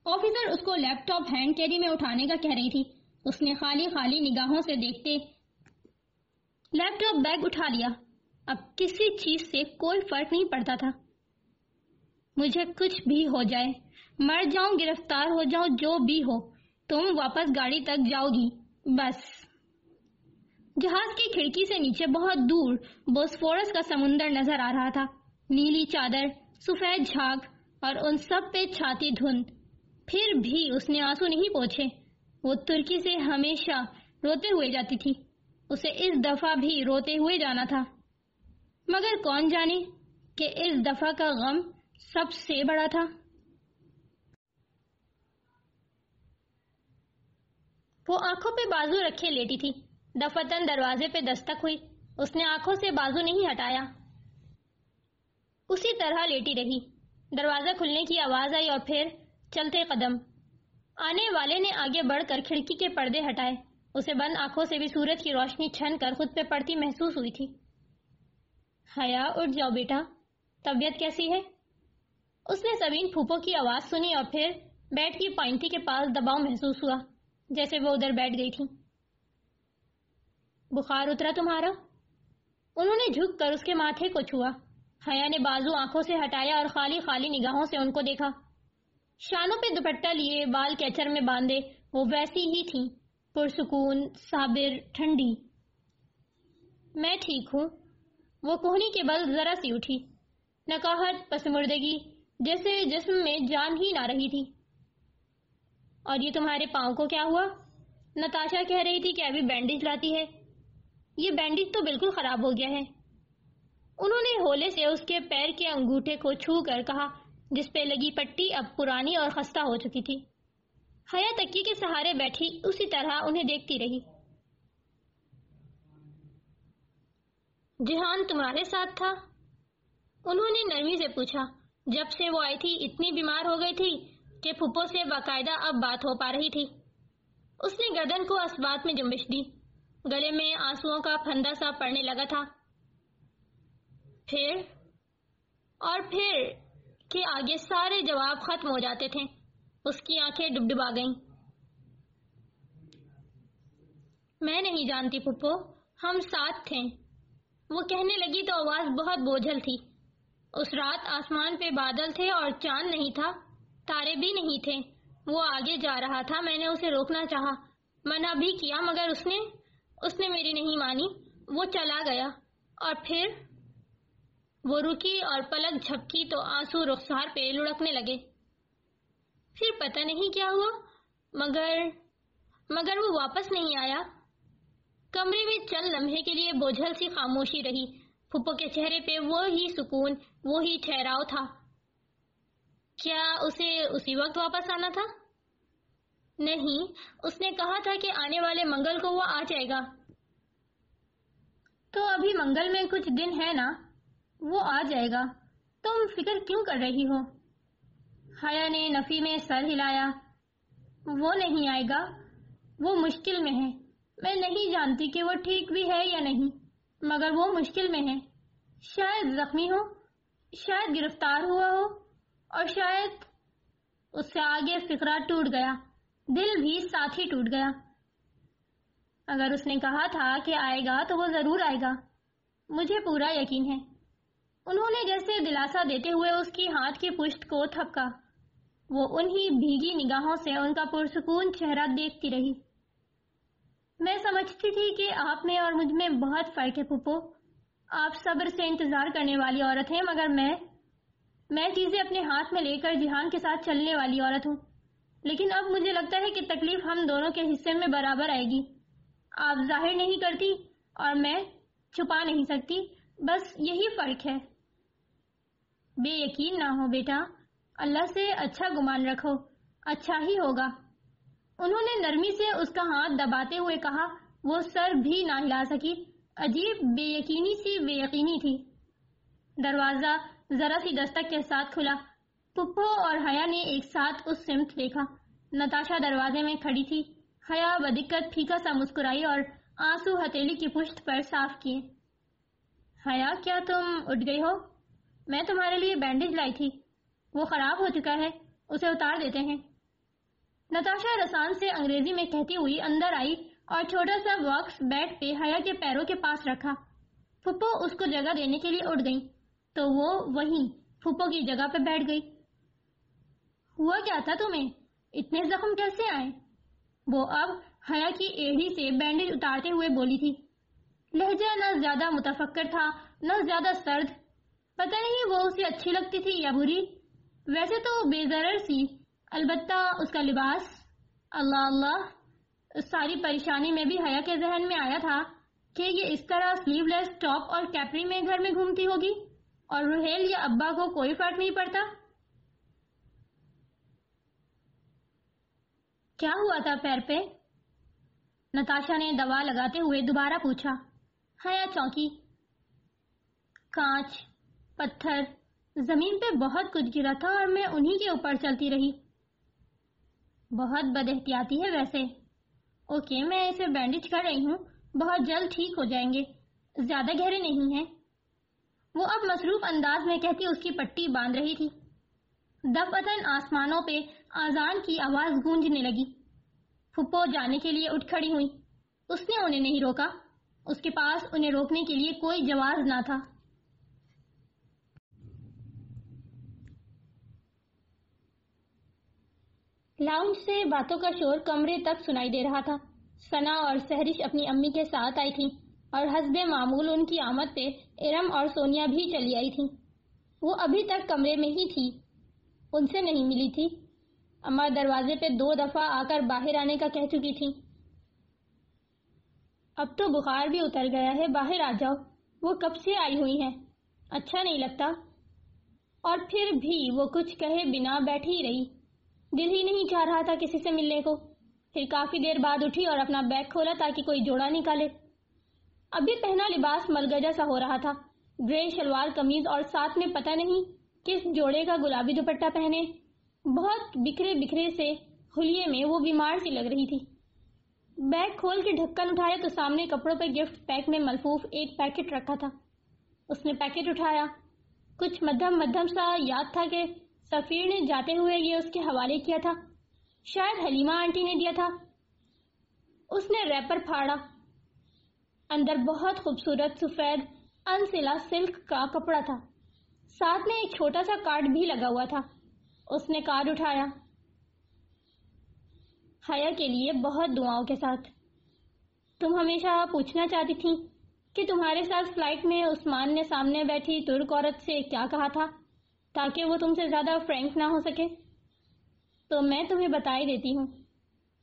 ऑफिसर उसको लैपटॉप हैंड कैरी में उठाने का कह रही थी। उसने खाली खाली निगाहों से देखते लैपटॉप बैग उठा लिया। अब किसी चीज़ से कोई फ़र्क नहीं पड़ता था। मुझे कुछ भी हो जाए, मर जाऊँ, गिरफ़्तार हो जाऊँ, जो भी हो, तुम वापस गाड़ी तक जाओगी, बस। जहाज़ की खिड़की से नीचे बहुत दूर बोस्फोरस का समुंदर नज़र आ रहा था। नीली चादर, सफ़ेद झाग और उन सब पे छाती धुंध। फिर भी उसने आँसू नहीं पोछे। वो तुर्की से हमेशा रोते हुए जाती थी। उसे इस दफ़ा भी रोते हुए जाना था। मगर कौन जाने कि इस दफ़ा का गम सबसे बड़ा था? वो आँखों पे बाजू रखे लेटी थी। दफतन दरवाजे पे दस्तक हुई। उसने आँखों से बाजू नहीं हटाया। उसी तरह लेटी रही। दरवाज़ा खुलने की आवाज़ आई और फिर चलते कदम। आने वाले ने आगे बढ़कर खिड़की के पर्दे हटाए। उसे बंद आँखों से भी सूरज की रोशनी छन कर खुद पे पड़ती महसूस हुई थी। हया, उठ जाओ बेटा। तबीयत कैसी है? उसने सबीन फूफो की आवाज़ सुनी और फिर बेड की पाइंटी के पास दबाव महसूस हुआ, जैसे वो उधर बैठ गई थी। बुखार उतरा तुम्हारा? उन्होंने झुक कर उसके माथे को छुआ। हया ने बाजू आँखों से हटाया और खाली खाली निगाहों से उनको देखा। शानों पे दुपट्टा लिए, बाल कैचर में बांधे, वो वैसी ही थी। पुरसकून, साबिर, ठंडी। मैं ठीक हूँ। वो कोहनी के बल जरा सी उठी। नकाहत, पसमुर्दगी, जैसे जिस्म में जान ही ना रही थी। और ये तुम्हारे पाँव को क्या हुआ? नताशा कह रही थी कि अभी बैंडेज लाती है। ये बैंडेज तो बिल्कुल खराब हो गया है। उन्होंने होले से उसके पैर के अंगूठे को छू कर कहा जिस पे लगी पट्टी अब पुरानी और खस्ता हो चुकी थी। हया तक्की के सहारे बैठी, उसी तरह उन्हें देखती रही। जिहान तुम्हारे साथ था? उन्होंने नरमी से पूछा। जब से वो आई थी, इतनी बीमार हो गई थी कि फुप्पो से बाकायदा अब बात हो पा रही थी। उसने गर्दन को असबात में जुम्बिश दी। गले में आंसुओं का फंदा सा पड़ने लगा था। फिर? और फिर? के आगे सारे जवाब खत्म हो जाते थे। उसकी आँखें डुबडुबा गईं। मैं नहीं जानती पुप्पो, हम साथ थे। वो कहने लगी तो आवाज़ बहुत बोझल थी। उस रात आसमान पे बादल थे और चाँद नहीं था, तारे भी नहीं थे। वो आगे जा रहा था, मैंने उसे रोकना चाहा। मना भी किया, मगर उसने उसने मेरी नहीं मानी। वो चला गया और फिर वो रुकी और पलक झपकी तो आँसू रुखसार पे लुढ़कने लगे। फिर पता नहीं क्या हुआ, मगर मगर वो वापस नहीं आया। कमरे में चल लम्हे के लिए बोझल सी खामोशी रही। फुप्पो के चेहरे पे वो ही सुकून, वो ही ठहराव था। क्या उसे उसी वक्त वापस आना था? नहीं, उसने कहा था कि आने वाले मंगल को वो आ जाएगा। तो अभी मंगल में कुछ दिन है ना? वो आ जाएगा। तुम फ़िक्र क्यों कर रही हो? हया ने नफी में सर हिलाया। वो नहीं आएगा। वो मुश्किल में है। मैं नहीं जानती कि वो ठीक भी है या नहीं, मगर वो मुश्किल में है। शायद जख्मी हो, शायद गिरफ़्तार हुआ हो, और शायद उससे आगे फिक्रा टूट गया, दिल भी साथ ही टूट गया। अगर उसने कहा था कि आएगा तो वो ज़रूर आएगा। मुझे पूरा यकीन है। उन्होंने जैसे दिलासा देते हुए उसकी हाथ की पुष्ट को थपका। वो उन्हीं भीगी निगाहों से उनका पुरसकून चेहरा देखती रही। मैं समझती थी कि आप में और मुझमें बहुत फ़र्क है पुप्पो आप सब्र से इंतज़ार करने वाली औरत हैं, मगर मैं मैं चीज़ें अपने हाथ में लेकर जिहान के साथ चलने वाली औरत हूँ। लेकिन अब मुझे लगता है कि तकलीफ़ हम दोनों के हिस्से में बराबर आएगी। आप ज़ाहिर नहीं करती और मैं छुपा नहीं सकती। बस यही फ़र्क है। बेयकीन ना हो बेटा। अल्लाह से अच्छा गुमान रखो। अच्छा ही होगा। उन्होंने नरमी से उसका हाथ दबाते हुए कहा, वो सर भी ना हिला सकी। अजीब बेयकीनी सी बेयकीनी थी। दरवाज़ा जरा सी दस्तक के साथ खुला। पुप्पो और हया ने एक साथ उस सिमत देखा। नताशा दरवाजे में खड़ी थी। हया बदिक्कत फीका सा मुस्कुराई और आँसू हथेली की पुष्ट पर साफ़ किए। हया, क्या तुम उठ गई हो? मैं तुम्हारे लिए बैंडेज लाई थी। वो खराब हो चुका है, उसे उतार देते हैं। नताशा रसान से अंग्रेज़ी में कहती हुई अंदर आई और छोटा सा बॉक्स बेड पे हया के पैरों के पास रखा। फुप्पो उसको जगह देने के लिए उठ गई तो वो वहीं फुप्पो की जगह पे बैठ गई। हुआ क्या था तुम्हें? इतने जख्म कैसे आए? वो अब हया की एड़ी से बैंडेज उतारते हुए बोली थी। लहजा न ज़्यादा मुतफक्र था, न ज़्यादा सर्द पता नहीं वो उसे अच्छी लगती थी या बुरी। वैसे तो बेजर सी, अलबत्ता उसका लिबास, अल्लाह अल्लाह, सारी परेशानी में भी हया के जहन में आया था कि ये इस तरह स्लीवलेस टॉप और कैपरी में घर में घूमती होगी और रुहेल या अब्बा को कोई फ़र्क नहीं पड़ता। क्या हुआ था पैर पे? नताशा ने दवा लगाते हुए दोबारा पूछा, हया चौंकी, कांच पत्थर। ज़मीन पे बहुत कुछ गिरा था और मैं उन्हीं के ऊपर चलती रही। बहुत बदहतियाती है वैसे। ओके, मैं इसे बैंडेज कर रही हूँ। बहुत जल्द ठीक हो जाएँगे। ज़्यादा गहरे नहीं हैं। वो अब मसरूफ अंदाज में कहती उसकी पट्टी बाँध रही थी। दफअतन आसमानों पे आजान की आवाज़ गूंजने लगी। फुप्पो जाने के लिए उठ खड़ी हुई। उसने उन्हें नहीं रोका। उसके पास उन्हें रोकने के लिए कोई जवाब ना था। लाउंज से बातों का शोर कमरे तक सुनाई दे रहा था। सना और सहरिश अपनी अम्मी के साथ आई थी और हसबे मामूल उनकी आमद पे इरम और सोनिया भी चली आई थी। वो अभी तक कमरे में ही थी। उनसे नहीं मिली थी। अम्मा दरवाजे पे दो दफ़ा आकर बाहर आने का कह चुकी थी। अब तो बुखार भी उतर गया है, बाहर आ जाओ। वो कब से आई हुई है? अच्छा नहीं लगता। और फिर भी वो कुछ कहे बिना बैठी रही। दिल ही नहीं चाह रहा था किसी से मिलने को। फिर काफ़ी देर बाद उठी और अपना बैग खोला ताकि कोई जोड़ा निकाले। अभी पहना लिबास मलगजा सा हो रहा था। ग्रे शलवार कमीज और साथ में पता नहीं किस जोड़े का गुलाबी दुपट्टा पहने। बहुत बिखरे बिखरे से हुलिये में वो बीमार सी लग रही थी। बैग खोल के ढक्कन उठाया तो सामने कपड़ों पर गिफ्ट पैक में मलफूफ एक पैकेट रखा था। उसने पैकेट उठाया। कुछ मध्यम मध्यम सा याद था कि सफीर ने जाते हुए ये उसके हवाले किया था। शायद हलीमा आंटी ने दिया था। उसने रैपर फाड़ा। अंदर बहुत खूबसूरत सफ़ेद अनसिला सिल्क का कपड़ा था। साथ में एक छोटा सा कार्ड भी लगा हुआ था। उसने कार्ड उठाया। हया के लिए बहुत दुआओं के साथ। तुम हमेशा पूछना चाहती थी कि तुम्हारे साथ फ़्लाइट में उस्मान ने सामने बैठी तुर्क औरत से क्या कहा था? ताकि वो तुमसे ज़्यादा फ्रैंक ना हो सके। तो मैं तुम्हें बता ही देती हूँ।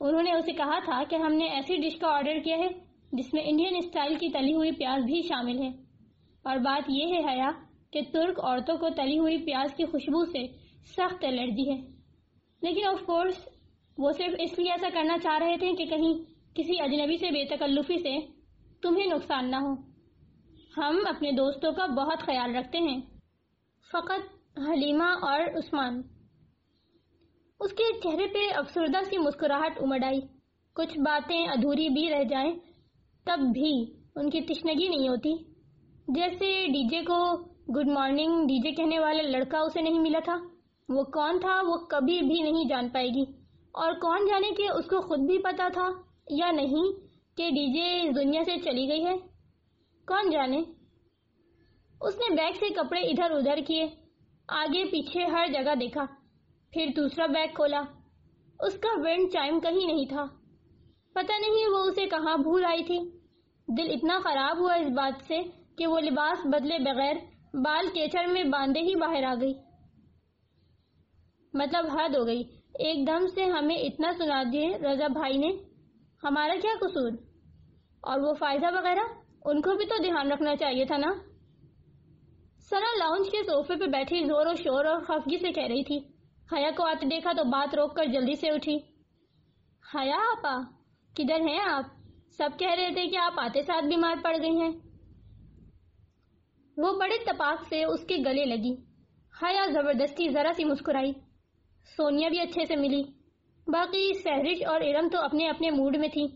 उन्होंने उसे कहा था कि हमने ऐसी डिश का ऑर्डर किया है, जिसमें इंडियन स्टाइल की तली हुई प्याज भी शामिल है। और बात यह है, हया, कि तुर्क औरतों को तली हुई प्याज की खुशबू से सख्त एलर्जी है। लेकिन ऑफ़ कोर्स वो सिर्फ़ इसलिए ऐसा करना चाह रहे थे कि कहीं किसी अजनबी से बेतकल्लुफी से तुम्हें नुकसान ना हो। हम अपने दोस्तों का बहुत ख्याल रखते हैं। फकत हलीमा और उस्मान। उसके चेहरे पे अफसरदा सी मुस्कुराहट उमड़ आई। कुछ बातें अधूरी भी रह जाएँ, तब भी उनकी तिश्नगी नहीं होती। जैसे डीजे को गुड मॉर्निंग डीजे कहने वाला लड़का उसे नहीं मिला था। वो कौन था, वो कभी भी नहीं जान पाएगी। और कौन जाने कि उसको खुद भी पता था या नहीं कि डीजे इस दुनिया से चली गई है? कौन जाने? उसने बैग से कपड़े इधर उधर किए। आगे पीछे हर जगह देखा, फिर दूसरा बैग खोला। उसका विंड चाइम कहीं नहीं था। पता नहीं वो उसे कहाँ भूल आई थी। दिल इतना खराब हुआ इस बात से कि वो लिबास बदले बगैर बाल केचर में बांधे ही बाहर आ गई। मतलब हद हो गई। एकदम से हमें इतना सुना दिए रजा भाई ने। हमारा क्या कसूर? और वो फ़ायदा वगैरह? उनको भी तो ध्यान रखना चाहिए था ना? सना लाउंज के सोफे पे बैठी ज़ोर और शोर और खफगी से कह रही थी, हया को आते देखा तो बात रोक कर जल्दी से उठी। हया आपा, किधर हैं आप? सब कह रहे थे कि आप आते साथ बीमार पड़ गई हैं। वो बड़े तपाक से उसके गले लगी। हया ज़बरदस्ती जरा सी मुस्कुराई। सोनिया भी अच्छे से मिली। बाकी सहरिश और इरम तो अपने अपने मूड में थी,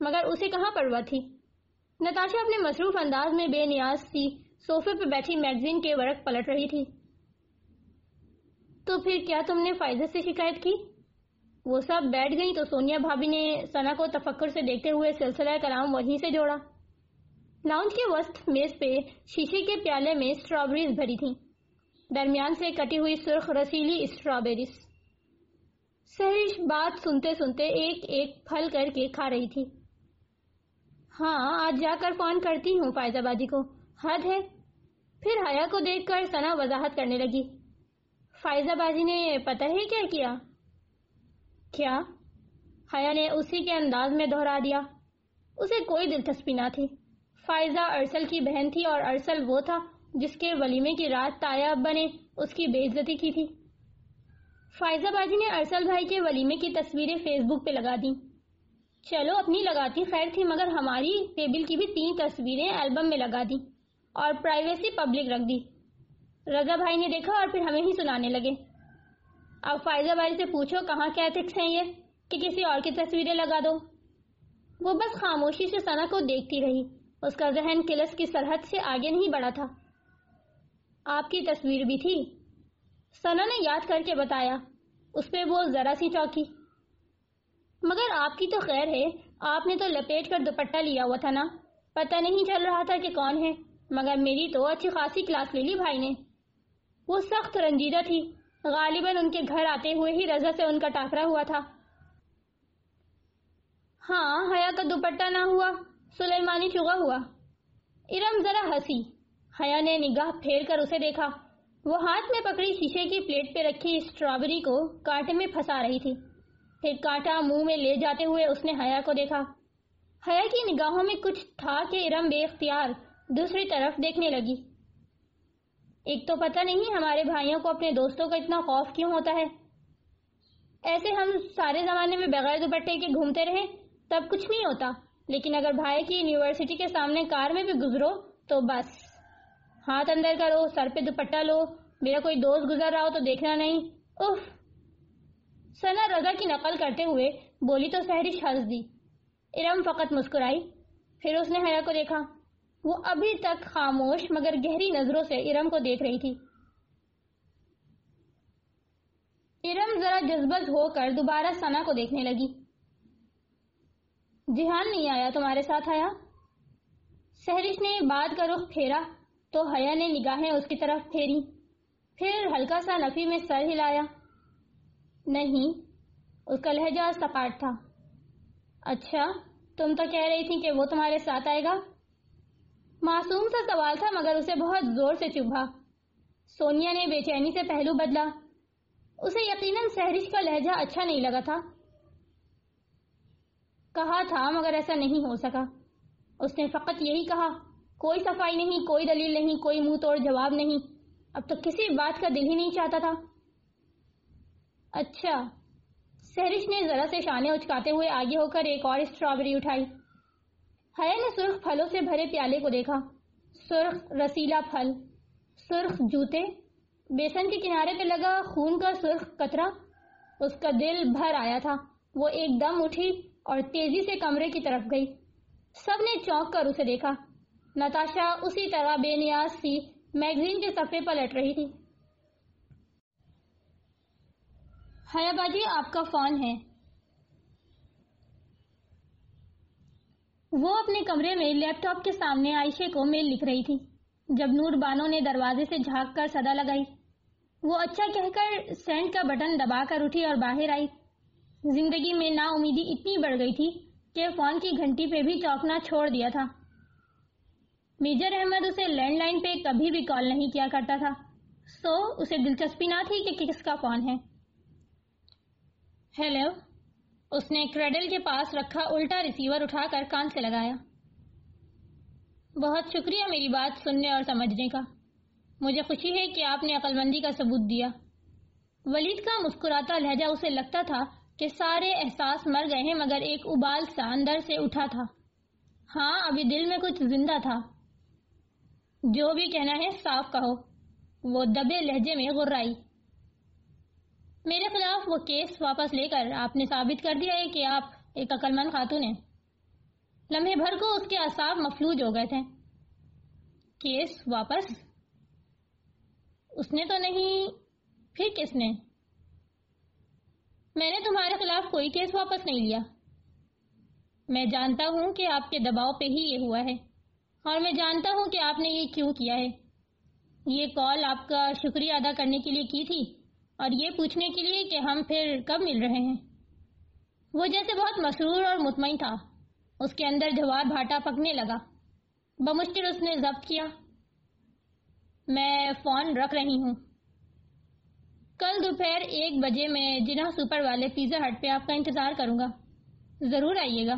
मगर उसे कहाँ पड़वा थी? नताशा अपने मसरूफ अंदाज में बेनियाज सी सोफे पर बैठी मैगजीन के वर्क पलट रही थी। तो फिर क्या तुमने फ़ायदे से शिकायत की? वो सब बैठ गई तो सोनिया भाभी ने सना को तफक्र से देखते हुए सिलसिला कलाम वहीं से जोड़ा। लाउंज के वस्त मेज पे शीशे के प्याले में स्ट्रॉबेरीज भरी थी। दरमियान से कटी हुई सुर्ख रसीली स्ट्रॉबेरीज सहिश बात सुनते सुनते एक एक फल करके खा रही थी। हाँ आज जाकर फ़ोन करती हूँ फायजाबादी को। हद है। फिर हया को देखकर सना वजाहत करने लगी। फायजाबाजी ने पता है क्या किया? क्या? हया ने उसी के अंदाज में दोहरा दिया। उसे कोई दिलचस्पी ना थी। फायजा अरसल की बहन थी और अरसल वो था जिसके वलीमे की रात ताया बने उसकी बेइज्जती की थी। फायजाबाजी ने अरसल भाई के वलीमे की तस्वीरें फेसबुक पे लगा दी। चलो, अपनी लगाती खैर थी, मगर हमारी टेबल की भी तीन तस्वीरें एल्बम में लगा दी। और प्राइवेसी पब्लिक रख दी। रजा भाई ने देखा और फिर हमें ही सुनाने लगे। अब फायजा भाई से पूछो, कहाँ क्या एथिक्स हैं ये? कि किसी और की तस्वीरें लगा दो। वो बस खामोशी से सना को देखती रही। उसका जहन किलस की सरहद से आगे नहीं बढ़ा था। आपकी तस्वीर भी थी? सना ने याद करके बताया। उस पर वो जरा सी चौकी। मगर आपकी तो खैर है, आपने तो लपेट कर दुपट्टा लिया हुआ था ना? पता नहीं चल रहा था कि कौन है। मगर मेरी तो अच्छी खासी क्लास ले ली भाई ने। वो सख्त रंजीदा थी। गालिबन उनके घर आते हुए ही रजा से उनका टाकरा हुआ था। हाँ हया का दुपट्टा ना हुआ, सुलेमानी चुगा हुआ। इरम जरा हँसी। हया ने निगाह फेर कर उसे देखा। वो हाथ में पकड़ी शीशे की प्लेट पे रखी स्ट्रॉबेरी को कांटे में फंसा रही थी। फिर कांटा मुँह में ले जाते हुए उसने हया को देखा। हया की निगाहों में कुछ था कि इरम बेख्तियार दूसरी तरफ़ देखने लगी। एक तो पता नहीं हमारे भाइयों को अपने दोस्तों का इतना खौफ क्यों होता है। ऐसे हम सारे जमाने में बगैर दुपट्टे के घूमते रहे, तब कुछ नहीं होता। लेकिन अगर भाई की यूनिवर्सिटी के सामने कार में भी गुजरो तो बस। हाथ अंदर करो, सर पे दुपट्टा लो, मेरा कोई दोस्त गुजर रहा हो तो देखना नहीं। उफ! सना रजा की नकल करते हुए बोली तो सहरिश हंस दी। इरम फकत मुस्कुराई, फिर उसने हया को देखा। वो अभी तक खामोश, मगर गहरी नज़रों से इरम को देख रही थी। इरम जरा जज्बत होकर दोबारा सना को देखने लगी। जिहान नहीं आया, तुम्हारे साथ आया? सहरिश ने बात का रुख फेरा तो हया ने निगाहें उसकी तरफ़ फेरी। फिर हल्का सा नफी में सर हिलाया। नहीं, उसका लहजा सपाट था। अच्छा तुम तो कह रही थी कि वो तुम्हारे साथ आएगा? मासूम सा सवाल था, मगर उसे बहुत ज़ोर से चुभा। सोनिया ने बेचैनी से पहलू बदला। उसे यकीनन सहरिश का लहजा अच्छा नहीं लगा था। कहा था, मगर ऐसा नहीं हो सका। उसने फकत यही कहा, कोई सफ़ाई नहीं, कोई दलील नहीं, कोई मुँह तोड़ जवाब नहीं। अब तो किसी बात का दिल ही नहीं चाहता था। अच्छा सहरिश ने जरा से शाने उचकाते हुए आगे होकर एक और स्ट्रॉबेरी उठाई। हया ने सुर्ख फलों से भरे प्याले को देखा? सुर्ख रसीला फल, सुर्ख जूते। बेसन के किनारे पे लगा खून का सुर्ख कतरा। उसका दिल भर आया था। वो एकदम उठी और तेज़ी से कमरे की तरफ़ गई। सबने चौंक कर उसे देखा। नताशा उसी तरह बेनियाज सी मैगजीन के सफे पर लट रही थी। हयाबाजी, आपका फ़ोन है। वो अपने कमरे में लैपटॉप के सामने आयशे को मेल लिख रही थी, जब नूर बानो ने दरवाजे से झाँक कर सदा लगाई। वो अच्छा कहकर सेंड का बटन दबाकर उठी और बाहर आई। ज़िंदगी में नाउमीदी इतनी बढ़ गई थी कि फ़ोन की घंटी पे भी चौंकना छोड़ दिया था। मेजर अहमद उसे लैंडलाइन पे कभी भी कॉल नहीं किया करता था। सो, उसे दिलचस्पी ना थी कि किसका फ़ोन है। हेलो? उसने क्रेडल के पास रखा उल्टा रिसीवर उठाकर कान से लगाया। बहुत शुक्रिया मेरी बात सुनने और समझने का। मुझे खुशी है कि आपने अकलमंदी का सबूत दिया। वलीद का मुस्कुराता लहजा उसे लगता था कि सारे एहसास मर गए हैं, मगर एक उबाल सा अंदर से उठा था। हाँ अभी दिल में कुछ ज़िंदा था। जो भी कहना है साफ़ कहो। वो दबे लहजे में गुर्राई। मेरे खिलाफ वो केस वापस लेकर आपने साबित कर दिया है कि आप एक अकलमंद खातून हैं। लम्हे भर को उसके असाब मफलूज हो गए थे। केस वापस? उसने तो नहीं, फिर किसने? मैंने तुम्हारे खिलाफ कोई केस वापस नहीं लिया। मैं जानता हूँ कि आपके दबाव पे ही ये हुआ है, और मैं जानता हूँ कि आपने ये क्यों किया है। ये कॉल आपका शुक्रिया अदा करने के लिए की थी। और ये पूछने के लिए कि हम फिर कब मिल रहे हैं। वो जैसे बहुत मसरूर और मुतमिन था। उसके अंदर जवाब भाटा पकने लगा। बमुश्किल उसने जब्त किया। मैं फ़ोन रख रही हूँ। कल दोपहर एक बजे मैं जिना सुपर वाले पिज्जा हट पे आपका इंतज़ार करूँगा। ज़रूर आइएगा।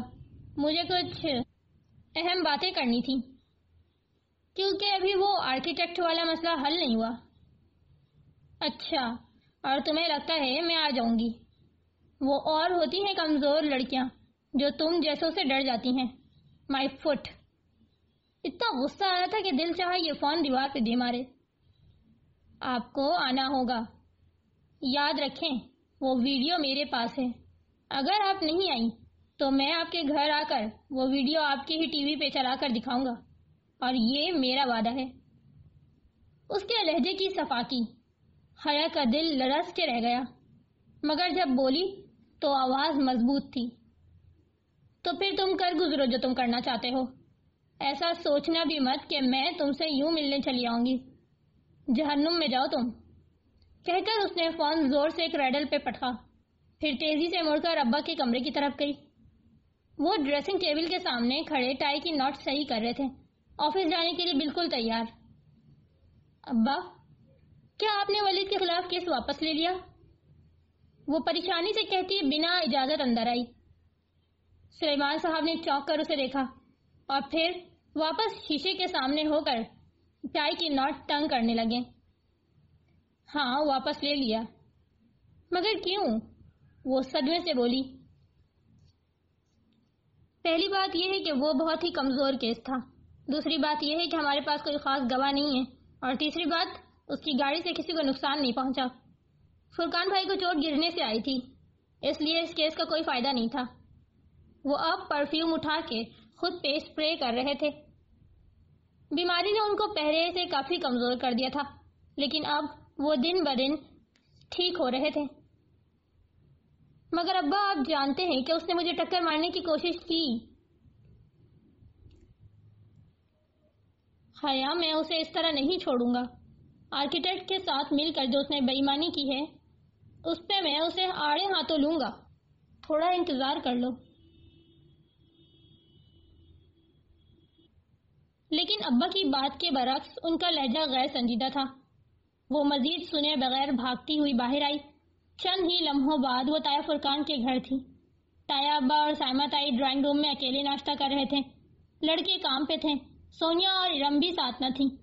मुझे कुछ अहम बातें करनी थी। क्योंकि अभी वो आर्किटेक्ट वाला मसला हल नहीं हुआ। अच्छा और तुम्हें लगता है मैं आ जाऊँगी। वो और होती हैं कमज़ोर लड़कियाँ, जो तुम जैसों से डर जाती हैं। माई फुट इतना गुस्सा आया था कि दिल चाहा ये फ़ोन दीवार पे दे मारे। आपको आना होगा। याद रखें, वो वीडियो मेरे पास है। अगर आप नहीं आई तो मैं आपके घर आकर वो वीडियो आपके ही टीवी पे चलाकर दिखाऊँगा। और ये मेरा वादा है। उसके लहजे की सफाकी। हया का दिल लरस के रह गया। मगर जब बोली तो आवाज़ मज़बूत थी। तो फिर तुम कर गुजरो जो तुम करना चाहते हो। ऐसा सोचना भी मत कि मैं तुमसे यूँ मिलने चली आऊँगी। जहन्नुम में जाओ तुम। कहकर उसने फ़ोन ज़ोर से एक रेडल पे पटका फिर तेज़ी से मुड़कर अब्बा के कमरे की तरफ़ गई। वो ड्रेसिंग टेबल के सामने खड़े टाई की नॉट सही कर रहे थे। ऑफ़िस जाने के लिए बिल्कुल तैयार। अब्बा क्या आपने वलीद के खिलाफ केस वापस ले लिया? वो परेशानी से कहती बिना इजाज़त अंदर आई। सुलेमान साहब ने चौंक कर उसे देखा और फिर वापस शीशे के सामने होकर टाई की नॉट तंग करने लगे। हाँ वापस ले लिया। मगर क्यों? वो सदमे से बोली, पहली बात यह है कि वो बहुत ही कमज़ोर केस था। दूसरी बात यह है कि हमारे पास कोई खास गवाह नहीं है। और तीसरी बात उसकी गाड़ी से किसी को नुकसान नहीं पहुँचा। फुरकान भाई को चोट गिरने से आई थी, इसलिए इस केस का कोई फ़ायदा नहीं था। वो अब परफ्यूम उठा के खुद पे स्प्रे कर रहे थे। बीमारी ने उनको पहले से काफ़ी कमज़ोर कर दिया था, लेकिन अब वो दिन ब दिन ठीक हो रहे थे। मगर अब्बा, आप जानते हैं कि उसने मुझे टक्कर मारने की कोशिश की। हया, मैं उसे इस तरह नहीं छोड़ूँगा। आर्किटेक्ट के साथ मिलकर जो उसने बेईमानी की है, उस पे मैं उसे आड़े हाथों लूँगा। थोड़ा इंतज़ार कर लो। लेकिन अब्बा की बात के बरक्स उनका लहजा गैर संजीदा था। वो मजीद सुने बगैर भागती हुई बाहर आई। चंद ही लम्हों बाद वो ताया फुरकान के घर थी। ताया अब्बा और साइमा ताई ड्राइंग रूम में अकेले नाश्ता कर रहे थे। लड़के काम पे थे। सोनिया और इरम भी साथ न थी।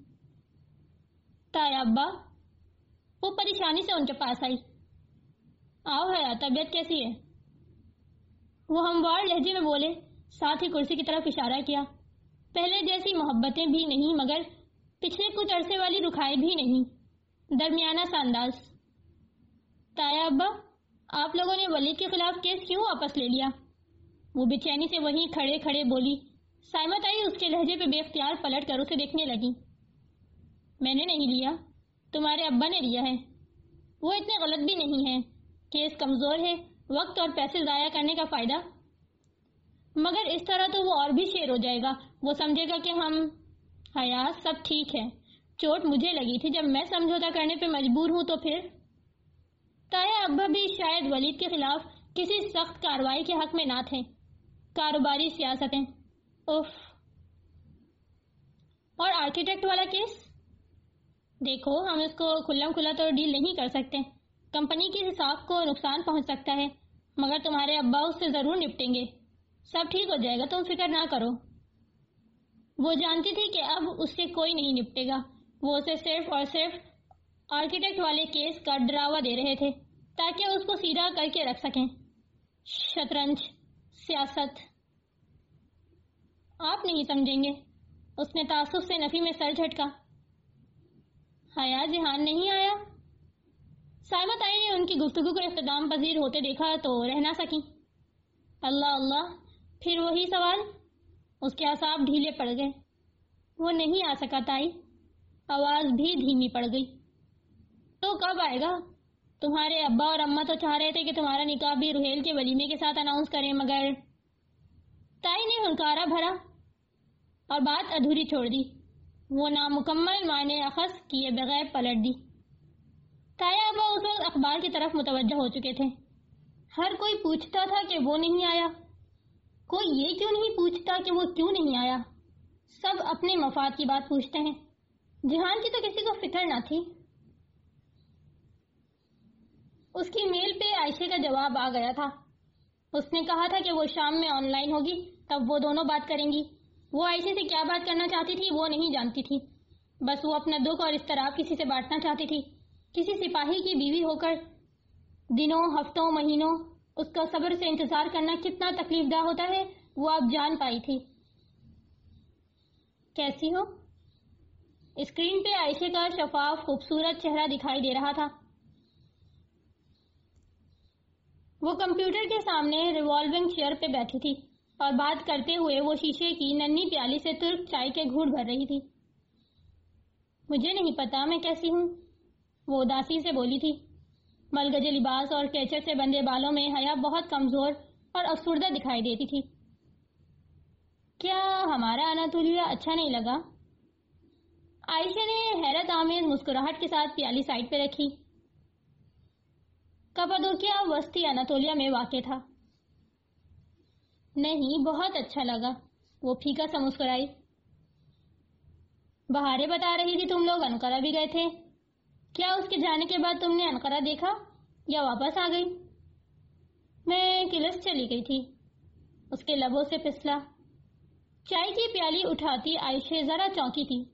ताया अब्बा, वो परेशानी से उनके पास आई। आओ है तबीयत कैसी है? वो हमवार लहजे में बोले, साथ ही कुर्सी की तरफ़ इशारा किया। पहले जैसी मोहब्बतें भी नहीं, मगर पिछले कुछ अरसे वाली रुखाई भी नहीं। दरमियाना सा अंदाज। ताया अब्बा, आप लोगों ने वली के खिलाफ केस क्यों वापस ले लिया? वो बेचैनी से वहीं खड़े खड़े बोली, साइमत आई उसके लहजे पे बेख्तियार पलट कर उसे देखने लगी। मैंने नहीं लिया। तुम्हारे अब्बा ने लिया है। वो इतने गलत भी नहीं है केस कमज़ोर है, वक्त और पैसे जाया करने का फ़ायदा। मगर इस तरह तो वो और भी शेर हो जाएगा। वो समझेगा कि हम हया सब ठीक है। चोट मुझे लगी थी। जब मैं समझौता करने पे मजबूर हूँ तो फिर? ताया अब्बा भी शायद वलीद के खिलाफ किसी सख्त कार्रवाई के हक में ना थे। कारोबारी सियासतें। उफ। और आर्किटेक्ट वाला केस? देखो, हम इसको खुल्लम खुला तो डील नहीं कर सकते। कंपनी के हिसाब को नुकसान पहुँच सकता है, मगर तुम्हारे अब्बा उससे ज़रूर निपटेंगे। सब ठीक हो जाएगा, तुम फ़िक्र ना करो। वो जानती थी कि अब उससे कोई नहीं निपटेगा। वो उसे सिर्फ़ और सिर्फ़ आर्किटेक्ट वाले केस का डरावा दे रहे थे, ताकि उसको सीधा करके रख सकें। शतरंज, सियासत। आप नहीं समझेंगे। उसने तासुब से नफी में सर झटका। हया जिहान नहीं आया। साइमत आई ने उनकी गुफ्तगु को इख्तदाम पजीर होते देखा तो रह ना सकी। अल्लाह अल्लाह, फिर वही सवाल। उसके आसाब ढीले पड़ गए। वो नहीं आ सका ताई। आवाज़ भी धीमी पड़ गई। तो कब आएगा? तुम्हारे अब्बा और अम्मा तो चाह रहे थे कि तुम्हारा निकाह भी रुहेल के वलीमे के साथ अनाउंस करें, मगर ताई ने हुनकारा भरा और बात अधूरी छोड़ दी। वो नामुकम्मल माने अखस किए बगैर पलट दी। ताया अब्बा उस वक्त अखबार की तरफ़ मुतवजह हो चुके थे। हर कोई पूछता था कि वो नहीं आया। कोई ये क्यों नहीं पूछता कि वो क्यों नहीं आया? सब अपने मफाद की बात पूछते हैं। जिहान की तो किसी को फ़िक्र ना थी। उसकी मेल पे आयशे का जवाब आ गया था। उसने कहा था कि वो शाम में ऑनलाइन होगी, तब वो दोनों बात करेंगी। वो आयशे से क्या बात करना चाहती थी, वो नहीं जानती थी। बस वो अपना दुख और इस तरह किसी से बांटना चाहती थी। किसी सिपाही की बीवी होकर दिनों, हफ्तों, महीनों उसका सब्र से इंतज़ार करना कितना तकलीफदा होता है, वो आप जान पाई थी। कैसी हो? स्क्रीन पे आयशे का शफाफ, खूबसूरत चेहरा दिखाई दे रहा था। वो कंप्यूटर के सामने रिवॉल्विंग चेयर पे बैठी थी। और बात करते हुए वो शीशे की नन्ही प्याली से तुर्क चाय के घूट भर रही थी। मुझे नहीं पता मैं कैसी हूँ। वो उदासी से बोली थी। मलगजे लिबास और कैचर से बंधे बालों में हया बहुत कमज़ोर और अफसुर्दा दिखाई देती थी। क्या हमारा अनातुलिया अच्छा नहीं लगा? आयशा ने हैरत आमेज मुस्कुराहट के साथ प्याली साइड पे रखी। कपादोकिया वस्ती अनातोलिया में वाक़ था। नहीं, बहुत अच्छा लगा। वो फीका सा मुस्कुराई। बहारे बता रही थी तुम लोग, अनकरा भी गए थे। क्या उसके जाने के बाद तुमने अनकरा देखा, या वापस आ गई? मैं किलस चली गई थी। उसके लबों से फिसला चाय की प्याली उठाती आयशे जरा चौंकी थी।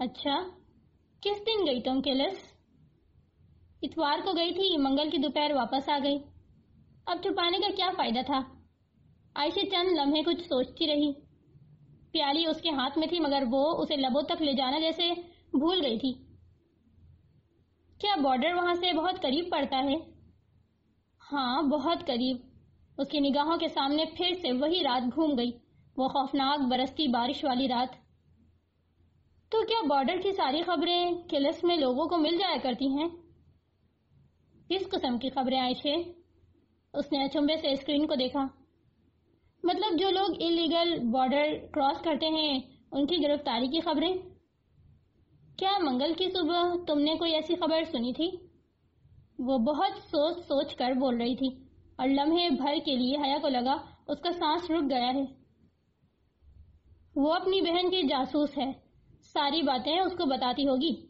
अच्छा किस दिन गई तुम किलस? इतवार को गई थी, मंगल की दोपहर वापस आ गई। अब छुपाने का क्या फ़ायदा था? आयशे चंद लम्हे कुछ सोचती रही। प्याली उसके हाथ में थी, मगर वो उसे लबों तक ले जाना जैसे भूल गई थी। क्या बॉर्डर वहाँ से बहुत करीब पड़ता है? हाँ बहुत करीब। उसकी निगाहों के सामने फिर से वही रात घूम गई, वो खौफनाक बरसती बारिश वाली रात। तो क्या बॉर्डर की सारी खबरें किलस में लोगों को मिल जाया करती हैं? किस किस्म की खबरें आयशे? उसने अचंबे से स्क्रीन को देखा। मतलब जो लोग इलीगल बॉर्डर क्रॉस करते हैं, उनकी गिरफ्तारी की खबरें? क्या मंगल की सुबह तुमने कोई ऐसी खबर सुनी थी? वो बहुत सोच सोच कर बोल रही थी और लम्हे भर के लिए हया को लगा, उसका सांस रुक गया है। वो अपनी बहन की जासूस है। सारी बातें उसको बताती होगी।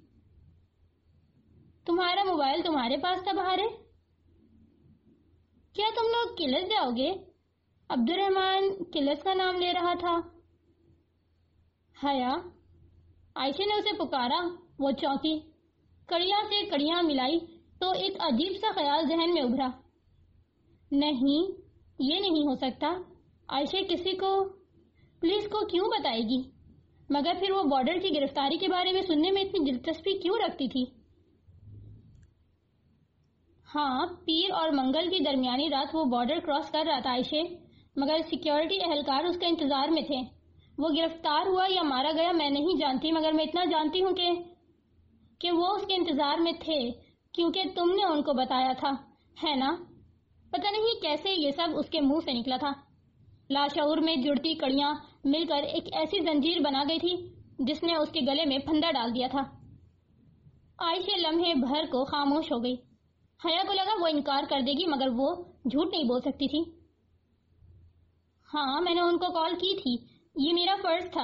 तुम्हारा मोबाइल तुम्हारे पास था बाहर? है क्या तुम लोग किलस जाओगे? अब्दुलरहमान किलस का नाम ले रहा था। हया, आयशा ने उसे पुकारा, वो चौंकी। कड़िया से कड़िया मिलाई तो एक अजीब सा ख्याल जहन में उभरा। नहीं, ये नहीं हो सकता। आयशा किसी को, पुलिस को क्यों बताएगी? मगर फिर वो बॉर्डर की गिरफ्तारी के बारे में सुनने में इतनी दिलचस्पी क्यों रखती थी? हाँ पीर और मंगल की दरमियानी रात वो बॉर्डर क्रॉस कर रहा था, आयशे। मगर सिक्योरिटी एहलकार उसके इंतज़ार में थे। वो गिरफ़्तार हुआ या मारा गया मैं नहीं जानती, मगर मैं इतना जानती हूँ कि कि वो उसके इंतज़ार में थे, क्योंकि तुमने उनको बताया था, है ना? पता नहीं कैसे ये सब उसके मुँह से निकला था। लाशऊर में जुड़ती कड़ियाँ मिलकर एक ऐसी जंजीर बना गई थी, जिसने उसके गले में फंदा डाल दिया था। आयशे लम्हे भर को खामोश हो गई। हया को लगा वो इनकार कर देगी, मगर वो झूठ नहीं बोल सकती थी। हाँ मैंने उनको कॉल की थी। ये मेरा फ़र्ज़ था।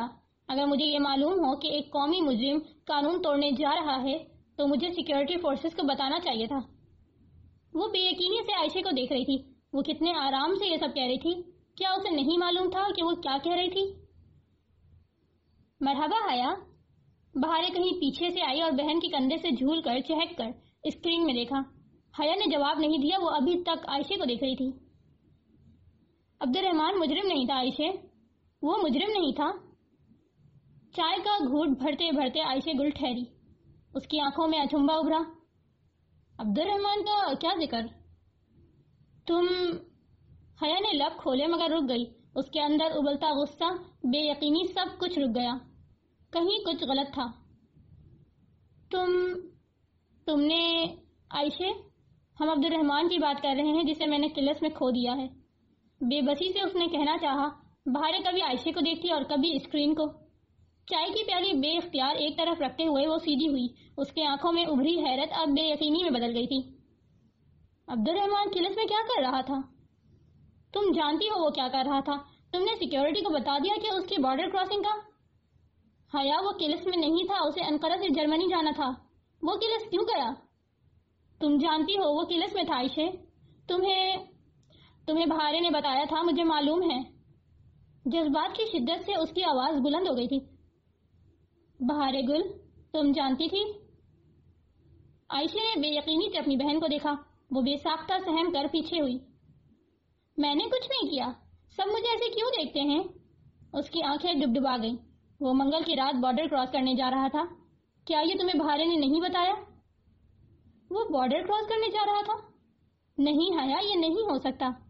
अगर मुझे ये मालूम हो कि एक कौमी मुजरिम कानून तोड़ने जा रहा है तो मुझे सिक्योरिटी फोर्सेस को बताना चाहिए था। वो बेयकीनी से आयशे को देख रही थी। वो कितने आराम से ये सब कह रही थी। क्या उसे नहीं मालूम था कि वो क्या कह रही थी? मरहबा हया, बहारे कहीं पीछे से आई और बहन के कंधे से झूल कर चहक कर स्क्रीन में देखा। हया ने जवाब नहीं दिया, वो अभी तक आयशे को देख रही थी। अब्दुलरहमान मुजरिम नहीं था, आयशे। वो मुजरिम नहीं था। चाय का घूट भरते भरते आयशे गुल ठहरी। उसकी आँखों में अचंबा उभरा। अब्दुलरहमान का क्या ज़िक्र? तुम हया ने लब खोले मगर रुक गई। उसके अंदर उबलता गुस्सा, बेयकीनी सब कुछ रुक गया। कहीं कुछ गलत था। तुम, तुमने, आयशे, हम अब्दुलरहमान की बात कर रहे हैं जिसे मैंने किलस में खो दिया है। बेबसी से उसने कहना चाहा बाहर कभी आयशे को देखती और कभी स्क्रीन को। चाय की प्याली बेख्तियार एक तरफ़ रखते हुए वो सीधी हुई, उसके आँखों में उभरी हैरत अब बेयकीनी में बदल गई थी। अब्दुल रहमान किलस में क्या कर रहा था? तुम जानती हो वो क्या कर रहा था? तुमने सिक्योरिटी को बता दिया कि उसकी बॉर्डर क्रॉसिंग का? हया, वो किलस में नहीं था, उसे अनकरा से जर्मनी जाना था। वो किलस क्यों गया? तुम जानती हो वो किलस में था आयशे? तुम्हें तुम्हें भारे ने बताया था, मुझे मालूम है। जज्बात की शिद्दत से उसकी आवाज़ बुलंद हो गई थी। बहारे गुल, तुम जानती थी? आयशे ने बेयकीनी से अपनी बहन को देखा। वो बेसाख्ता सहम कर पीछे हुई। मैंने कुछ नहीं किया। सब मुझे ऐसे क्यों देखते हैं? उसकी आँखें डुबडुबा गईं। वो मंगल की रात बॉर्डर क्रॉस करने जा रहा था। क्या ये तुम्हें भारे ने नहीं बताया? वो बॉर्डर क्रॉस करने जा रहा था। नहीं, हया, ये नहीं हो सकता।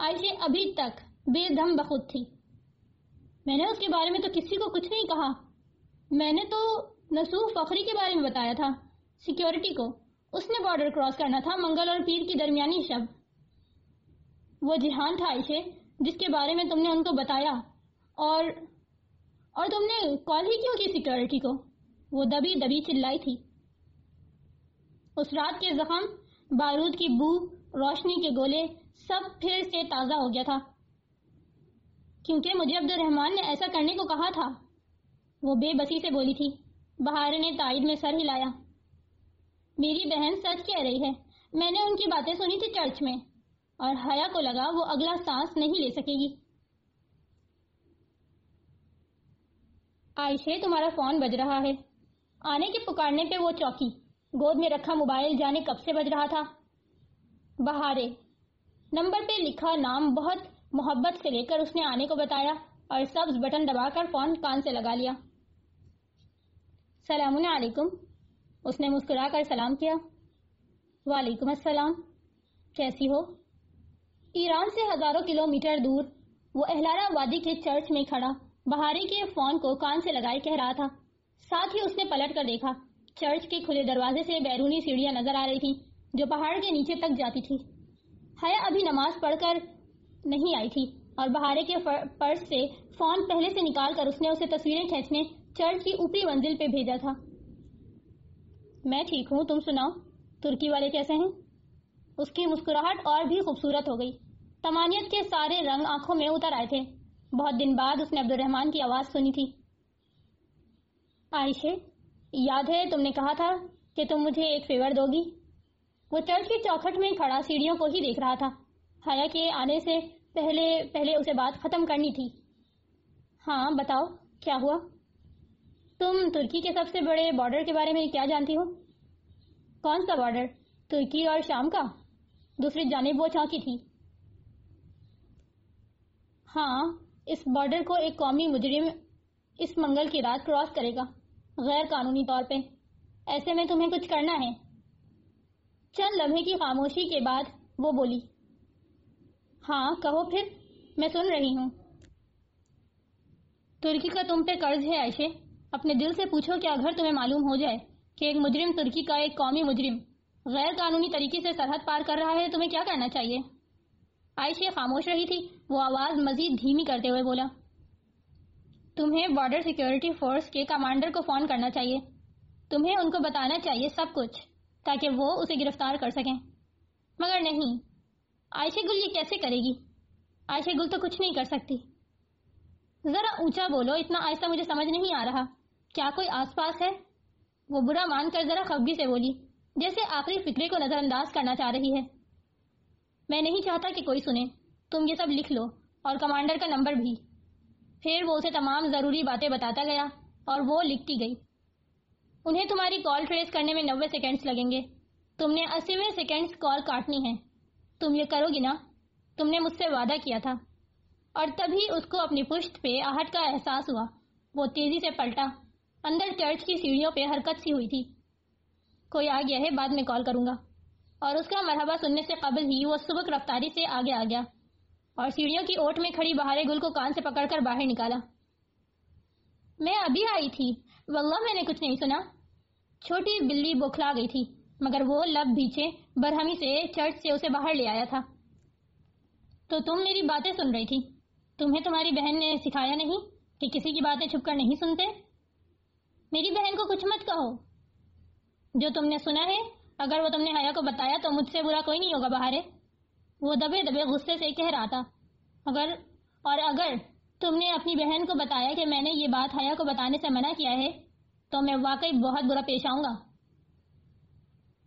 आयशे अभी तक बेदम बखुद थी। मैंने उसके बारे में तो किसी को कुछ नहीं कहा। मैंने तो नसूफ फखरी के बारे में बताया था सिक्योरिटी को। उसने बॉर्डर क्रॉस करना था, मंगल और पीर की दरमियानी शब वो जिहान था आयशे, जिसके बारे में तुमने उनको बताया। और और तुमने कॉल ही क्यों की सिक्योरिटी को? वो दबी दबी चिल्लाई थी। उस रात के जख्म, बारूद की बू रोशनी के गोले सब फिर से ताज़ा हो गया था। क्योंकि मुझे अब्दुल रहमान ने ऐसा करने को कहा था। वो बेबसी से बोली थी, बहार ने ताइद में सर हिलाया। मेरी बहन सच कह रही है, मैंने उनकी बातें सुनी थी चर्च में, और हया को लगा वो अगला सांस नहीं ले सकेगी। आयशे, तुम्हारा फ़ोन बज रहा है। आने के पुकारने पे वो चौकी, गोद में रखा मोबाइल जाने कब से बज रहा था? बहारे नंबर पे लिखा नाम बहुत मोहब्बत से लेकर उसने आने को बताया और सब्ज बटन दबाकर फ़ोन कान से लगा लिया। सलाम अलैकुम। उसने मुस्कुराकर सलाम किया। वालेकुम अस्सलाम। कैसी हो? ईरान से हज़ारों किलोमीटर दूर वो अहलारा वादी के चर्च में खड़ा, बहारी के फ़ोन को कान से लगाए कह रहा था। साथ ही उसने पलट कर देखा, चर्च के खुले दरवाजे से बैरूनी सीढ़ियाँ नज़र आ रही थी, जो पहाड़ के नीचे तक जाती थी। हया अभी नमाज़ पढ़कर नहीं आई थी और बहारे के पर्स से फ़ोन पहले से निकालकर उसने उसे तस्वीरें खींचने चर्च की ऊपरी मंजिल पे भेजा था। मैं ठीक हूँ, तुम सुनाओ, तुर्की वाले कैसे हैं? उसकी मुस्कुराहट और भी खूबसूरत हो गई। तमानियत के सारे रंग आँखों में उतर आए थे। बहुत दिन बाद उसने अब्दुलरहमान की आवाज़ सुनी थी। आयशे, याद है तुमने कहा था कि तुम मुझे एक फेवर दोगी? वो चर्च की चौखट में खड़ा सीढ़ियों को ही देख रहा था। हया के आने से पहले पहले उसे बात खत्म करनी थी। हाँ बताओ, क्या हुआ? तुम तुर्की के सबसे बड़े बॉर्डर के बारे में क्या जानती हो? कौन सा बॉर्डर? तुर्की और शाम का? दूसरी जानेब वो चौकी थी। हाँ इस बॉर्डर को एक कौमी मुजरिम इस मंगल की रात क्रॉस करेगा, गैर कानूनी तौर पे। ऐसे में तुम्हें कुछ करना है। चंद लम्हे की खामोशी के बाद वो बोली हाँ कहो फिर, मैं सुन रही हूँ। तुर्की का तुम पे कर्ज है, आयशे। अपने दिल से पूछो कि अगर तुम्हें मालूम हो जाए कि एक मुजरिम तुर्की का एक कौमी मुजरिम गैर कानूनी तरीके से सरहद पार कर रहा है, तुम्हें क्या करना चाहिए? आयशे खामोश रही थी। वो आवाज़ मजीद धीमी करते हुए बोला, तुम्हें बॉर्डर सिक्योरिटी फोर्स के कमांडर को फ़ोन करना चाहिए। तुम्हें उनको बताना चाहिए सब कुछ। ताकि वो उसे गिरफ़्तार कर सकें। मगर नहीं, आयशे गुल ये कैसे करेगी? आयशे गुल तो कुछ नहीं कर सकती। जरा ऊँचा बोलो, इतना आहिस्ता मुझे समझ नहीं आ रहा। क्या कोई आसपास है? वो बुरा मानकर जरा खबगी से बोली, जैसे आखिरी फिक्रे को नजरअंदाज करना चाह रही है। मैं नहीं चाहता कि कोई सुने, तुम ये सब लिख लो, और कमांडर का नंबर भी। फिर वो उसे तमाम ज़रूरी बातें बताता गया, और वो लिखती गई। उन्हें तुम्हारी कॉल ट्रेस करने में नब्बे सेकेंड्स लगेंगे। तुमने अस्सीवें सेकेंड्स कॉल काटनी है। तुम ये करोगी ना? तुमने मुझसे वादा किया था। और तभी उसको अपनी पुष्ट पे आहट का एहसास हुआ। वो तेज़ी से पलटा। अंदर चर्च की सीढ़ियों पे हरकत सी हुई थी। कोई आ गया है बाद में कॉल करूँगा। और उसका मरहबा सुनने से कबल ही वो सुबह रफ्तारी से आगे आ गया और सीढ़ियों की ओट में खड़ी बहारे गुल को कान से पकड़कर बाहर निकाला। मैं अभी आई थी। वल्ला मैंने कुछ नहीं सुना। छोटी बिल्ली बौखला गई थी, मगर वो लब भीचे, बरहमी से, चर्च से उसे बाहर ले आया था। तो तुम मेरी बातें सुन रही थी। तुम्हें तुम्हारी बहन ने सिखाया नहीं कि किसी की बातें छुपकर नहीं सुनते? मेरी बहन को कुछ मत कहो। जो तुमने सुना है, अगर वो तुमने हया को बताया तो मुझसे बुरा कोई नहीं होगा बहारे। वो दबे दबे गुस्से से कह रहा था अगर और अगर तुमने अपनी बहन को बताया कि मैंने ये बात हया को बताने से मना किया है तो मैं वाकई बहुत बुरा पेश आऊँगा।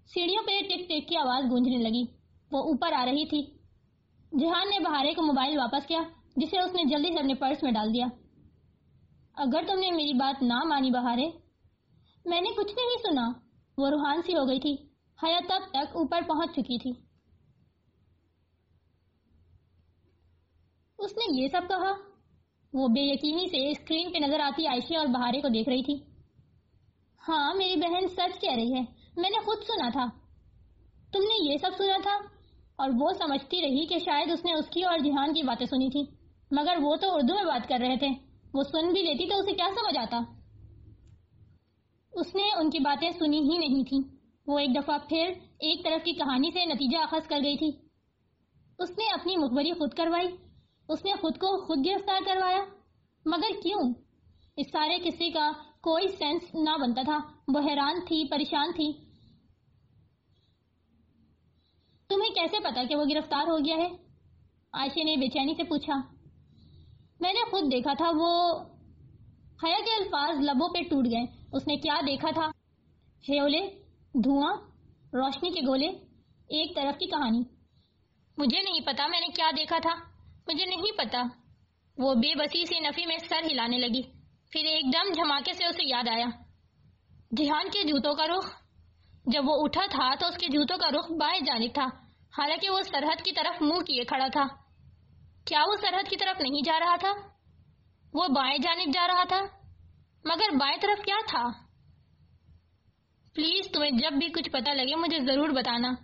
सीढ़ियों पे टिक टिक की आवाज़ गूंजने लगी। वो ऊपर आ रही थी। जहान ने बहारे को मोबाइल वापस किया, जिसे उसने जल्दी से अपने पर्स में डाल दिया। अगर तुमने मेरी बात ना मानी बहारे, मैंने कुछ नहीं सुना। वो रूहान सी हो गई थी। हया तब तक ऊपर पहुँच चुकी थी। उसने ये सब कहा वो बेयकीनी से स्क्रीन पे नज़र आती आयशे और बहारे को देख रही थी। हाँ मेरी बहन सच कह रही है। मैंने खुद सुना था। तुमने ये सब सुना था? और वो समझती रही कि शायद उसने उसकी और जिहान की बातें सुनी थी। मगर वो तो उर्दू में बात कर रहे थे। वो सुन भी लेती तो उसे क्या समझ आता? उसने उनकी बातें सुनी ही नहीं थी। वो एक दफ़ा फिर एक तरफ़ की कहानी से नतीजा अखज कर गई थी। उसने अपनी मुखबरी खुद करवाई उसने खुद को खुद गिरफ़्तार करवाया। मगर क्यों? इस सारे किस्से का कोई सेंस ना बनता था। वो हैरान थी, परेशान थी। तुम्हें कैसे पता कि वो गिरफ़्तार हो गया है? आयशे ने बेचैनी से पूछा। मैंने खुद देखा था, वो हया के अल्फाज लबों पे टूट गए। उसने क्या देखा था? हेले धुआँ, रोशनी के गोले, एक तरफ़ की कहानी। मुझे नहीं पता मैंने क्या देखा था। मुझे नहीं पता। वो बेबसी से नफी में सर हिलाने लगी। फिर एकदम झमाके से उसे याद आया। ध्यान के जूतों का रुख। जब वो उठा था तो उसके जूतों का रुख बाएँ जानिब था। हालाँकि वो सरहद की तरफ़ मुँह किए खड़ा था। क्या वो सरहद की तरफ़ नहीं जा रहा था? वो बाएँ जानिब जा रहा था। मगर बाएँ तरफ़ क्या था? प्लीज़ तुम्हें जब भी कुछ पता लगे, मुझे ज़रूर बताना।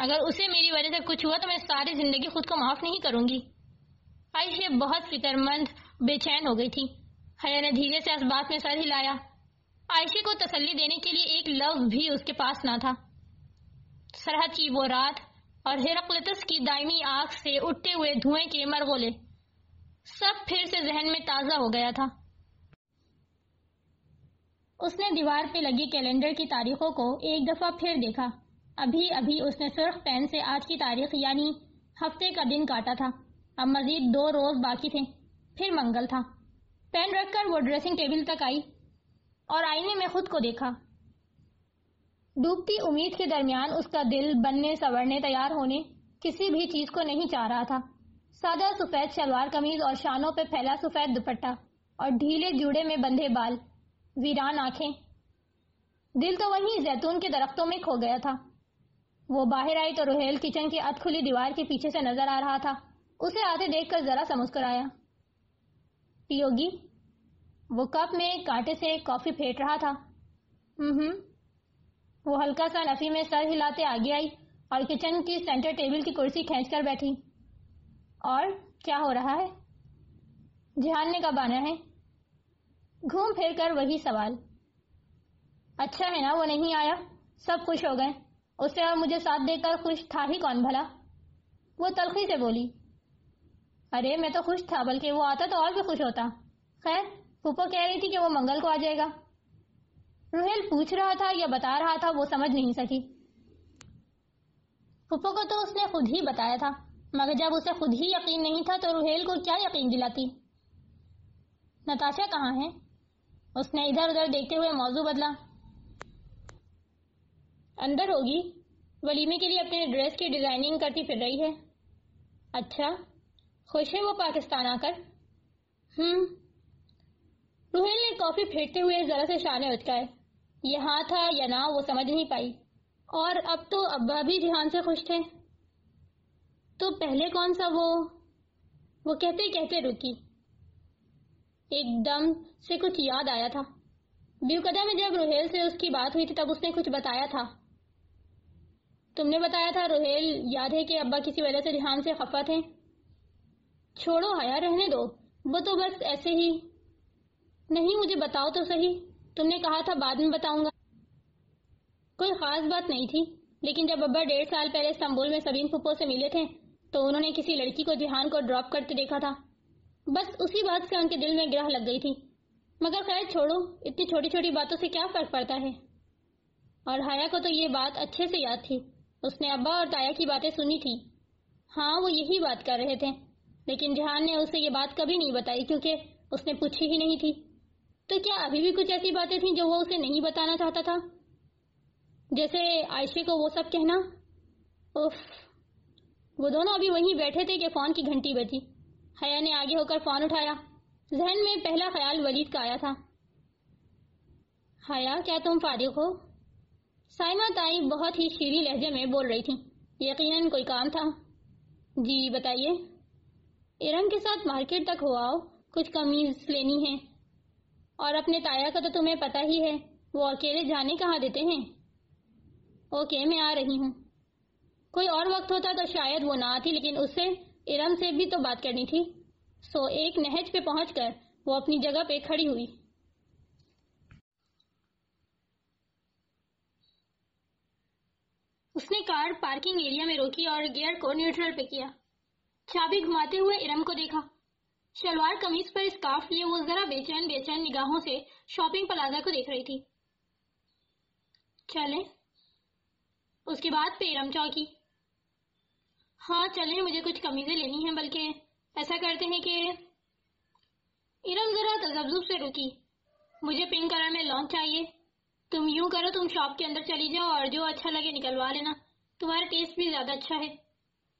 अगर उसे मेरी वजह से कुछ हुआ तो मैं सारी ज़िंदगी खुद को माफ़ नहीं करूँगी। आयशे बहुत फिक्रमंद, बेचैन हो गई थी। हया ने धीरे से इस में सर हिलाया। आयशे को तसल्ली देने के लिए एक लफ्ज भी उसके पास ना था। सरहद की वो रात और हिरकलतस की दायमी आग से उठते हुए धुएँ के मरगोले सब फिर से जहन में ताज़ा हो गया था। उसने दीवार पे लगी कैलेंडर की तारीखों को एक दफ़ा फिर देखा। अभी अभी उसने सुर्ख पेन से आज की तारीख, यानी हफ़्ते का दिन काटा था। अब मजीद दो रोज बाकी थे। फिर मंगल था। पेन रखकर वो ड्रेसिंग टेबल तक आई और आईने में खुद को देखा। डूबती उम्मीद के दरमियान उसका दिल बनने, सवरने, तैयार होने किसी भी चीज़ को नहीं चाह रहा था। सादा सफ़ेद शलवार कमीज और शानों पे फैला सफ़ेद दुपट्टा और ढीले जूड़े में बंधे बाल, वीरान आँखें। दिल तो वहीं जैतून के दरख्तों में खो गया था। वो बाहर आई तो रोहेल किचन की अधखुली दीवार के पीछे से नज़र आ रहा था। उसे आते देखकर जरा सा मुस्कुराया। पियोगी, वो कप में कांटे से कॉफ़ी फेंट रहा था। हम्म वो हल्का सा नफी में सर हिलाते आगे आई और किचन की सेंटर टेबल की कुर्सी खींचकर बैठी। और क्या हो रहा है? जिहान ने कब आना है? घूम फिर कर वही सवाल। अच्छा है ना, वो नहीं आया। सब खुश हो गए। उससे और मुझे साथ देकर खुश था ही कौन भला? वो तलखी से बोली। अरे, मैं तो खुश था, बल्कि वो आता तो और भी खुश होता। खैर, फूफो कह रही थी कि वो मंगल को आ जाएगा। रुहेल पूछ रहा था या बता रहा था, वो समझ नहीं सकी। फूफो को तो उसने खुद ही बताया था, मगर जब उसे खुद ही यकीन नहीं था तो रुहेल को क्या यकीन दिलाती? नताशा कहाँ है? उसने इधर उधर देखते हुए मौजू बदला। अंदर होगी। वलीमे के लिए अपने ड्रेस की डिज़ाइनिंग करती फिर रही है। अच्छा खुश है वो पाकिस्तान आकर? हम्म। रुहेल ने कॉफ़ी फेंटते हुए जरा से शाने उचकाए। ये हाँ था या ना, वो समझ नहीं पाई। और अब तो अब्बा भी जिहान से खुश थे। तो पहले कौन सा वो? वो कहते कहते रुकी। एकदम से कुछ याद आया था। ब्यूकदा में जब रोहेल से उसकी बात हुई थी, तब उसने कुछ बताया था। तुमने बताया था रोहेल, याद है कि अब्बा किसी वजह से ध्यान से खफा थे? छोड़ो हया रहने दो। वो तो बस ऐसे ही। नहीं, मुझे बताओ तो सही। तुमने कहा था बाद में बताऊँगा। कोई खास बात नहीं थी। लेकिन जब अब्बा डेढ़ साल पहले इस्तांबुल में सबीन फुप्पो से मिले थे तो उन्होंने किसी लड़की को जिहान को ड्रॉप करते देखा था। बस उसी बात से उनके दिल में ग्रह लग गई थी। मगर खैर, छोड़ो, इतनी छोटी छोटी बातों से क्या फ़र्क पड़ता है? और हाया को तो ये बात अच्छे से याद थी। उसने अब्बा और ताया की बातें सुनी थी। हाँ वो यही बात कर रहे थे। लेकिन जहान ने उसे ये बात कभी नहीं बताई, क्योंकि उसने पूछी ही नहीं थी। तो क्या अभी भी कुछ ऐसी बातें थी जो वो उसे नहीं बताना चाहता था? जैसे आयशे को वो सब कहना? उफ, वो दोनों अभी वहीं बैठे थे कि फ़ोन की घंटी बजी। हया ने आगे होकर फ़ोन उठाया। जहन में पहला ख्याल वलीद का आया था। हया, क्या तुम फारिग हो? साइमा ताई बहुत ही शीरी लहजे में बोल रही थी। यकीनन कोई काम था। जी, बताइए। इरम के साथ मार्केट तक हो आओ। कुछ कमीज लेनी है। और अपने ताया का तो तुम्हें पता ही है। वो अकेले जाने कहाँ देते हैं? ओके, मैं आ रही हूँ। कोई और वक्त होता तो शायद वो ना आती, लेकिन उससे, इरम से भी तो बात करनी थी। सो, एक नहज पे पहुंचकर वो अपनी जगह पे खड़ी हुई। उसने कार पार्किंग एरिया में रोकी और गियर को न्यूट्रल पे किया। चाबी घुमाते हुए इरम को देखा। शलवार कमीज पर स्कार्फ लिए वो जरा बेचैन बेचैन निगाहों से शॉपिंग प्लाजा को देख रही थी। चले। उसके बाद पे इरम चौकी। हाँ चले, मुझे कुछ कमीजें लेनी है, बल्कि ऐसा करते हैं कि इरम जरा तजब्जुब से रुकी। मुझे पिंक कलर में लॉन्ग चाहिए। तुम यूँ करो, तुम शॉप के अंदर चली जाओ और जो अच्छा लगे निकलवा लेना। तुम्हारा टेस्ट भी ज़्यादा अच्छा है।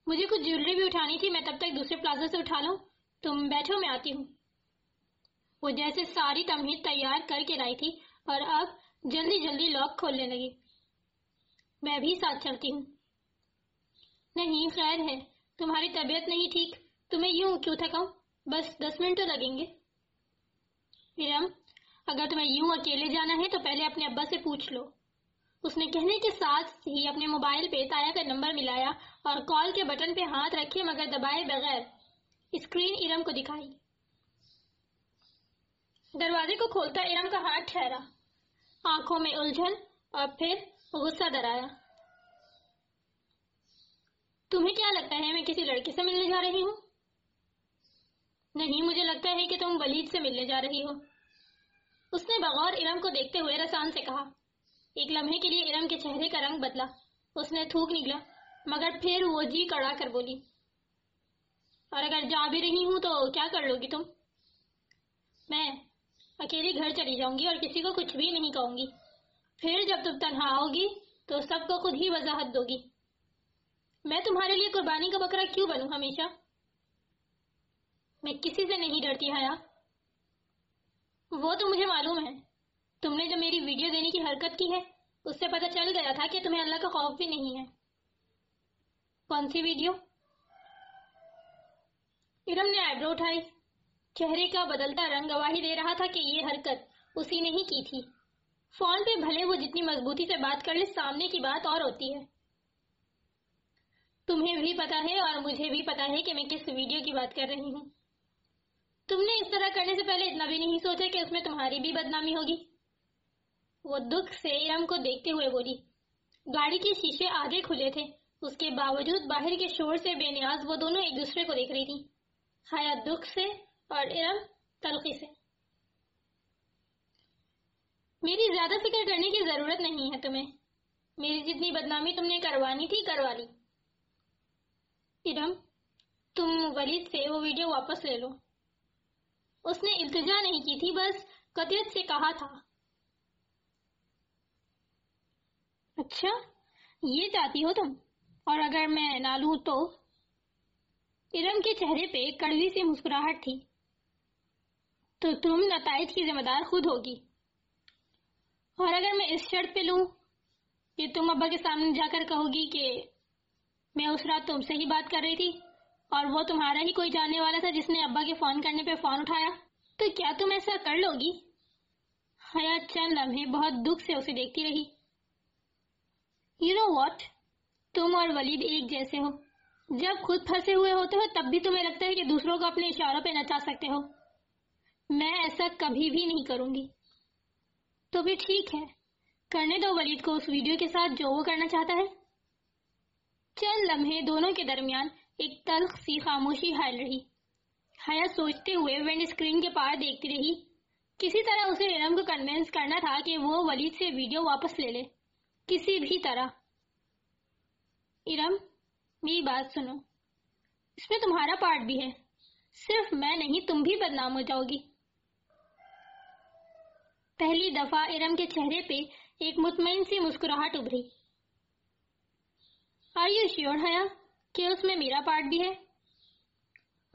मुझे कुछ ज्वेलरी भी उठानी थी, मैं तब तक दूसरे प्लाजा से उठा लूँ। तुम बैठो, मैं आती हूँ। वो जैसे सारी तमहीद तैयार करके लाई थी, और अब जल्दी जल्दी लॉक खोलने लगी। मैं भी साथ चलती हूँ। नहीं, खैर है, तुम्हारी तबीयत नहीं ठीक, तुम्हें यूँ क्यों थकाऊं? बस दस मिनट तो लगेंगे। इरम अगर तुम्हें यूँ अकेले जाना है तो पहले अपने अब्बा से पूछ लो। उसने कहने के साथ ही अपने मोबाइल पे ताया का नंबर मिलाया और कॉल के बटन पे हाथ रखे मगर दबाए बगैर स्क्रीन इरम को दिखाई। दरवाजे को खोलता इरम का हाथ ठहरा। आँखों में उलझन और फिर गुस्सा दराया। तुम्हें क्या लगता है मैं किसी लड़के से मिलने जा रही हूँ? नहीं, मुझे लगता है कि तुम वलीद से मिलने जा रही हो। उसने बगौर इरम को देखते हुए रसान से कहा एक लम्हे के लिए इरम के चेहरे का रंग बदला। उसने थूक निकला, मगर फिर वो जी कड़ा कर बोली, और अगर जा भी रही हूँ तो क्या कर लोगी तुम? मैं अकेली घर चली जाऊँगी और किसी को कुछ भी नहीं कहूँगी। फिर जब तुम तनहा आओगी तो सबको खुद ही वजाहत दोगी। मैं तुम्हारे लिए कुर्बानी का बकरा क्यों बनूं हमेशा? मैं किसी से नहीं डरती, हया। वो तो मुझे मालूम है। तुमने जो मेरी वीडियो देने की हरकत की है, उससे पता चल गया था कि तुम्हें अल्लाह का खौफ भी नहीं है। कौन सी वीडियो? इरम ने आईब्रो उठाई। चेहरे का बदलता रंग गवाही दे रहा था कि ये हरकत उसी ने ही की थी। फ़ोन पे भले वो जितनी मजबूती से बात कर ले, सामने की बात और होती है। तुम्हें भी पता है और मुझे भी पता है कि मैं किस वीडियो की बात कर रही हूँ। तुमने इस तरह करने से पहले इतना भी नहीं सोचा कि उसमें तुम्हारी भी बदनामी होगी। वो दुख से इरम को देखते हुए बोली, गाड़ी के शीशे आधे खुले थे। उसके बावजूद बाहर के शोर से बेनियाज वो दोनों एक दूसरे को देख रही थी। हया दुख से और इरम तलखी से। मेरी ज़्यादा फ़िक्र करने की ज़रूरत नहीं है तुम्हें। मेरी जितनी बदनामी तुमने करवानी थी, करवा ली। इरम, तुम वलीद से वो वीडियो वापस ले लो। उसने इल्तजा नहीं की थी, बस कतियत से कहा था अच्छा ये चाहती हो तुम? और अगर मैं ना लू तो? इरम के चेहरे पे कड़वी सी मुस्कुराहट थी। तो तुम नतज की जिम्मेदार खुद होगी। और अगर मैं इस शर्त पे लू कि तुम अब्बा के सामने जाकर कहोगी कि मैं उस रात तुमसे ही बात कर रही थी, और वो तुम्हारा ही कोई जानने वाला था जिसने अब्बा के फ़ोन करने पे फ़ोन उठाया तो क्या तुम ऐसा कर लोगी? हया चंद लम्हे बहुत दुख से उसे देखती रही। यू नो वॉट तुम और वलीद एक जैसे हो। जब खुद फंसे हुए होते हो, तब भी तुम्हें लगता है कि दूसरों को अपने इशारों पे नचा सकते हो। मैं ऐसा कभी भी नहीं करूँगी। तो भी ठीक है। करने दो वलीद को उस वीडियो के साथ जो वो करना चाहता है। चंद लम्हे दोनों के दरमियान एक तल्ख सी खामोशी हाल रही। हया सोचते हुए वेंड स्क्रीन के पार देखती रही। किसी तरह उसे इरम को कन्विंस करना था कि वो वलीद से वीडियो वापस ले ले। किसी भी तरह। इरम, मेरी बात सुनो। इसमें तुम्हारा पार्ट भी है। सिर्फ़ मैं नहीं, तुम भी बदनाम हो जाओगी। पहली दफ़ा इरम के चेहरे पे एक मुतमिन सी मुस्कुराहट उभरी। आर यू श्योर हया, कि उसमें मेरा पार्ट भी है?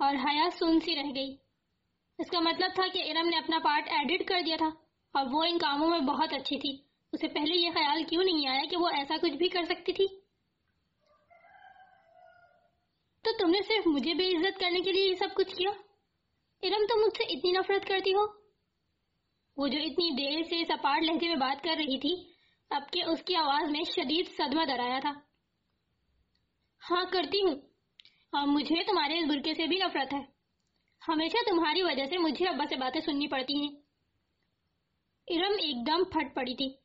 और हया सुन सी रह गई। इसका मतलब था कि इरम ने अपना पार्ट एडिट कर दिया था, और वो इन कामों में बहुत अच्छी थी। उसे पहले यह ख्याल क्यों नहीं आया कि वो ऐसा कुछ भी कर सकती थी? तो तुमने सिर्फ़ मुझे बेइज्जत करने के लिए ये सब कुछ किया? इरम, तुम मुझसे इतनी नफरत करती हो? वो जो इतनी देर से सपाट लहजे में बात कर रही थी, अब के उसकी आवाज़ में शदीद सदमा दराया था। हाँ करती हूँ। और मुझे तुम्हारे इस बुरके से भी नफरत है। हमेशा तुम्हारी वजह से मुझे अब्बा से बातें सुननी पड़ती हैं। इरम एकदम फट पड़ी थी।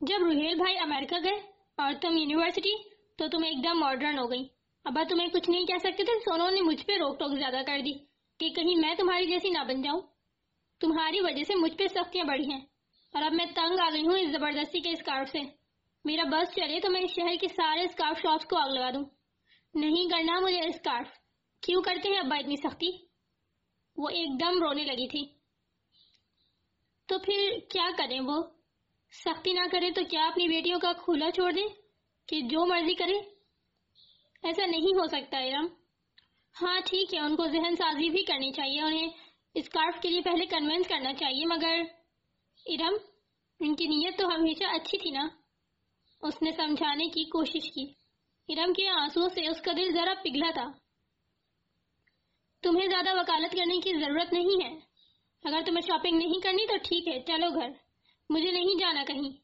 जब रुहेल भाई अमेरिका गए और तुम यूनिवर्सिटी तो तुम एकदम मॉडर्न हो गई। अब तुम्हें कुछ नहीं कह सकते थे, सोनू ने मुझ पे रोक टोक ज़्यादा कर दी कि कहीं मैं तुम्हारी जैसी ना बन जाऊँ। तुम्हारी वजह से मुझ पे सख्तियाँ बढ़ी हैं, और अब मैं तंग आ गई हूँ इस ज़बरदस्ती के स्कार्फ से। मेरा बस चले तो मैं इस शहर के सारे स्कार्फ शॉप्स को आग लगा दूँ। नहीं करना मुझे स्कार्फ क्यों करते हैं अब्बा इतनी सख्ती? वो एकदम रोने लगी थी। तो फिर क्या करें वो? सख्ती ना करे तो क्या अपनी बेटियों का खुला छोड़ दें? कि जो मर्ज़ी करे। ऐसा नहीं हो सकता, इरम। हाँ ठीक है, उनको जहन साजी भी करनी चाहिए, उन्हें स्कार्फ के लिए पहले कन्विंस करना चाहिए, मगर इरम, इनकी नीयत तो हमेशा अच्छी थी ना? उसने समझाने की कोशिश की। इरम के आंसुओं से उसका दिल जरा पिघला था। तुम्हें ज़्यादा वकालत करने की ज़रूरत नहीं है। अगर तुम्हें शॉपिंग नहीं करनी तो ठीक है, चलो घर। मुझे नहीं जाना कहीं।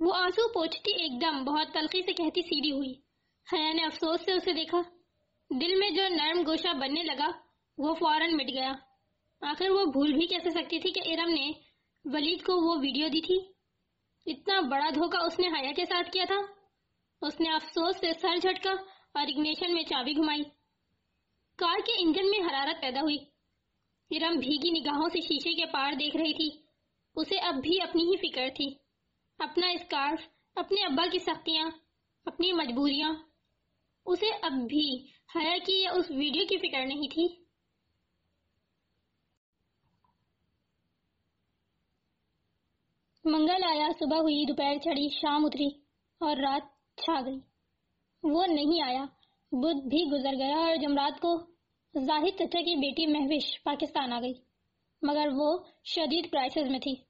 वो आँसू पोछती एकदम, बहुत तलखी से कहती सीधी हुई। हया ने अफसोस से उसे देखा। दिल में जो नर्म गोशा बनने लगा, वो फ़ौरन मिट गया। आखिर वो भूल भी कैसे सकती थी कि इरम ने वलीद को वो वीडियो दी थी? इतना बड़ा धोखा उसने हया के साथ किया था। उसने अफसोस से सर झटका और इग्निशन में चाबी घुमाई। कार के इंजन में हरारत पैदा हुई। इरम भीगी निगाहों से शीशे के पार देख रही थी। उसे अब भी अपनी ही फ़िक्र थी। अपना स्कार्फ अपने अब्बा की सख्तियाँ, अपनी मजबूरियाँ, उसे अब भी हया की या उस वीडियो की फ़िक्र नहीं थी। मंगल आया, सुबह हुई, दोपहर चढ़ी, शाम उतरी और रात छा गई। वो नहीं आया। बुध भी गुजर गया और जमरात को जाहिद चचा की बेटी महविश पाकिस्तान आ गई। मगर वो शदीद क्राइसिस में थी।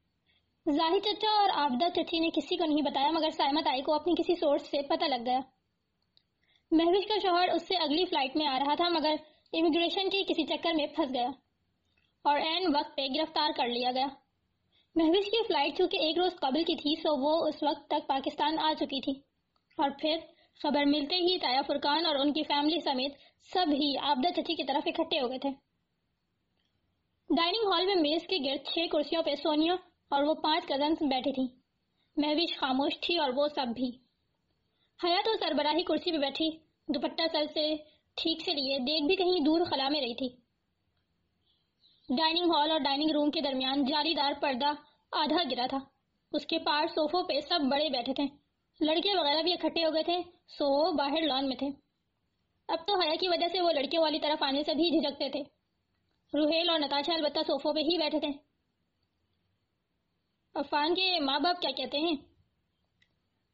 जाहिद चचा और आपदा चची ने किसी को नहीं बताया, मगर साइमत आई को अपनी किसी सोर्स से पता लग गया। महविश का शोहर उससे अगली फ़्लाइट में आ रहा था, मगर इमिग्रेशन के किसी चक्कर में फंस गया और एन वक्त पे गिरफ़्तार कर लिया गया। महविश की फ़्लाइट चूँकि एक रोज कबल की थी सो वो उस वक्त तक पाकिस्तान आ चुकी थी। और फिर खबर मिलते ही ताया फुरकान और उनकी फैमिली समेत सब ही आपदा चची की तरफ़ इकट्ठे हो गए थे। डाइनिंग हॉल में मेज के गिर्द छह कुर्सियों पे सोनिया और वो पाँच कज़न बैठी थी। महविश खामोश थी और वो सब भी। हया तो सरबराही कुर्सी पे बैठी, दुपट्टा सर से ठीक से लिए, देख भी कहीं दूर खला में रही थी। डाइनिंग हॉल और डाइनिंग रूम के दरमियान जालीदार पर्दा आधा गिरा था। उसके पार सोफों पे सब बड़े बैठे थे। लड़के वगैरह भी इकट्ठे हो गए थे, सो बाहर लॉन में थे। अब तो हया की वजह से वो लड़कियों वाली तरफ़ आने से भी झिझकते थे। रुहेल और नताशा अलबत्ता सोफों पे ही बैठे थे। अफान के माँ बाप क्या कहते हैं?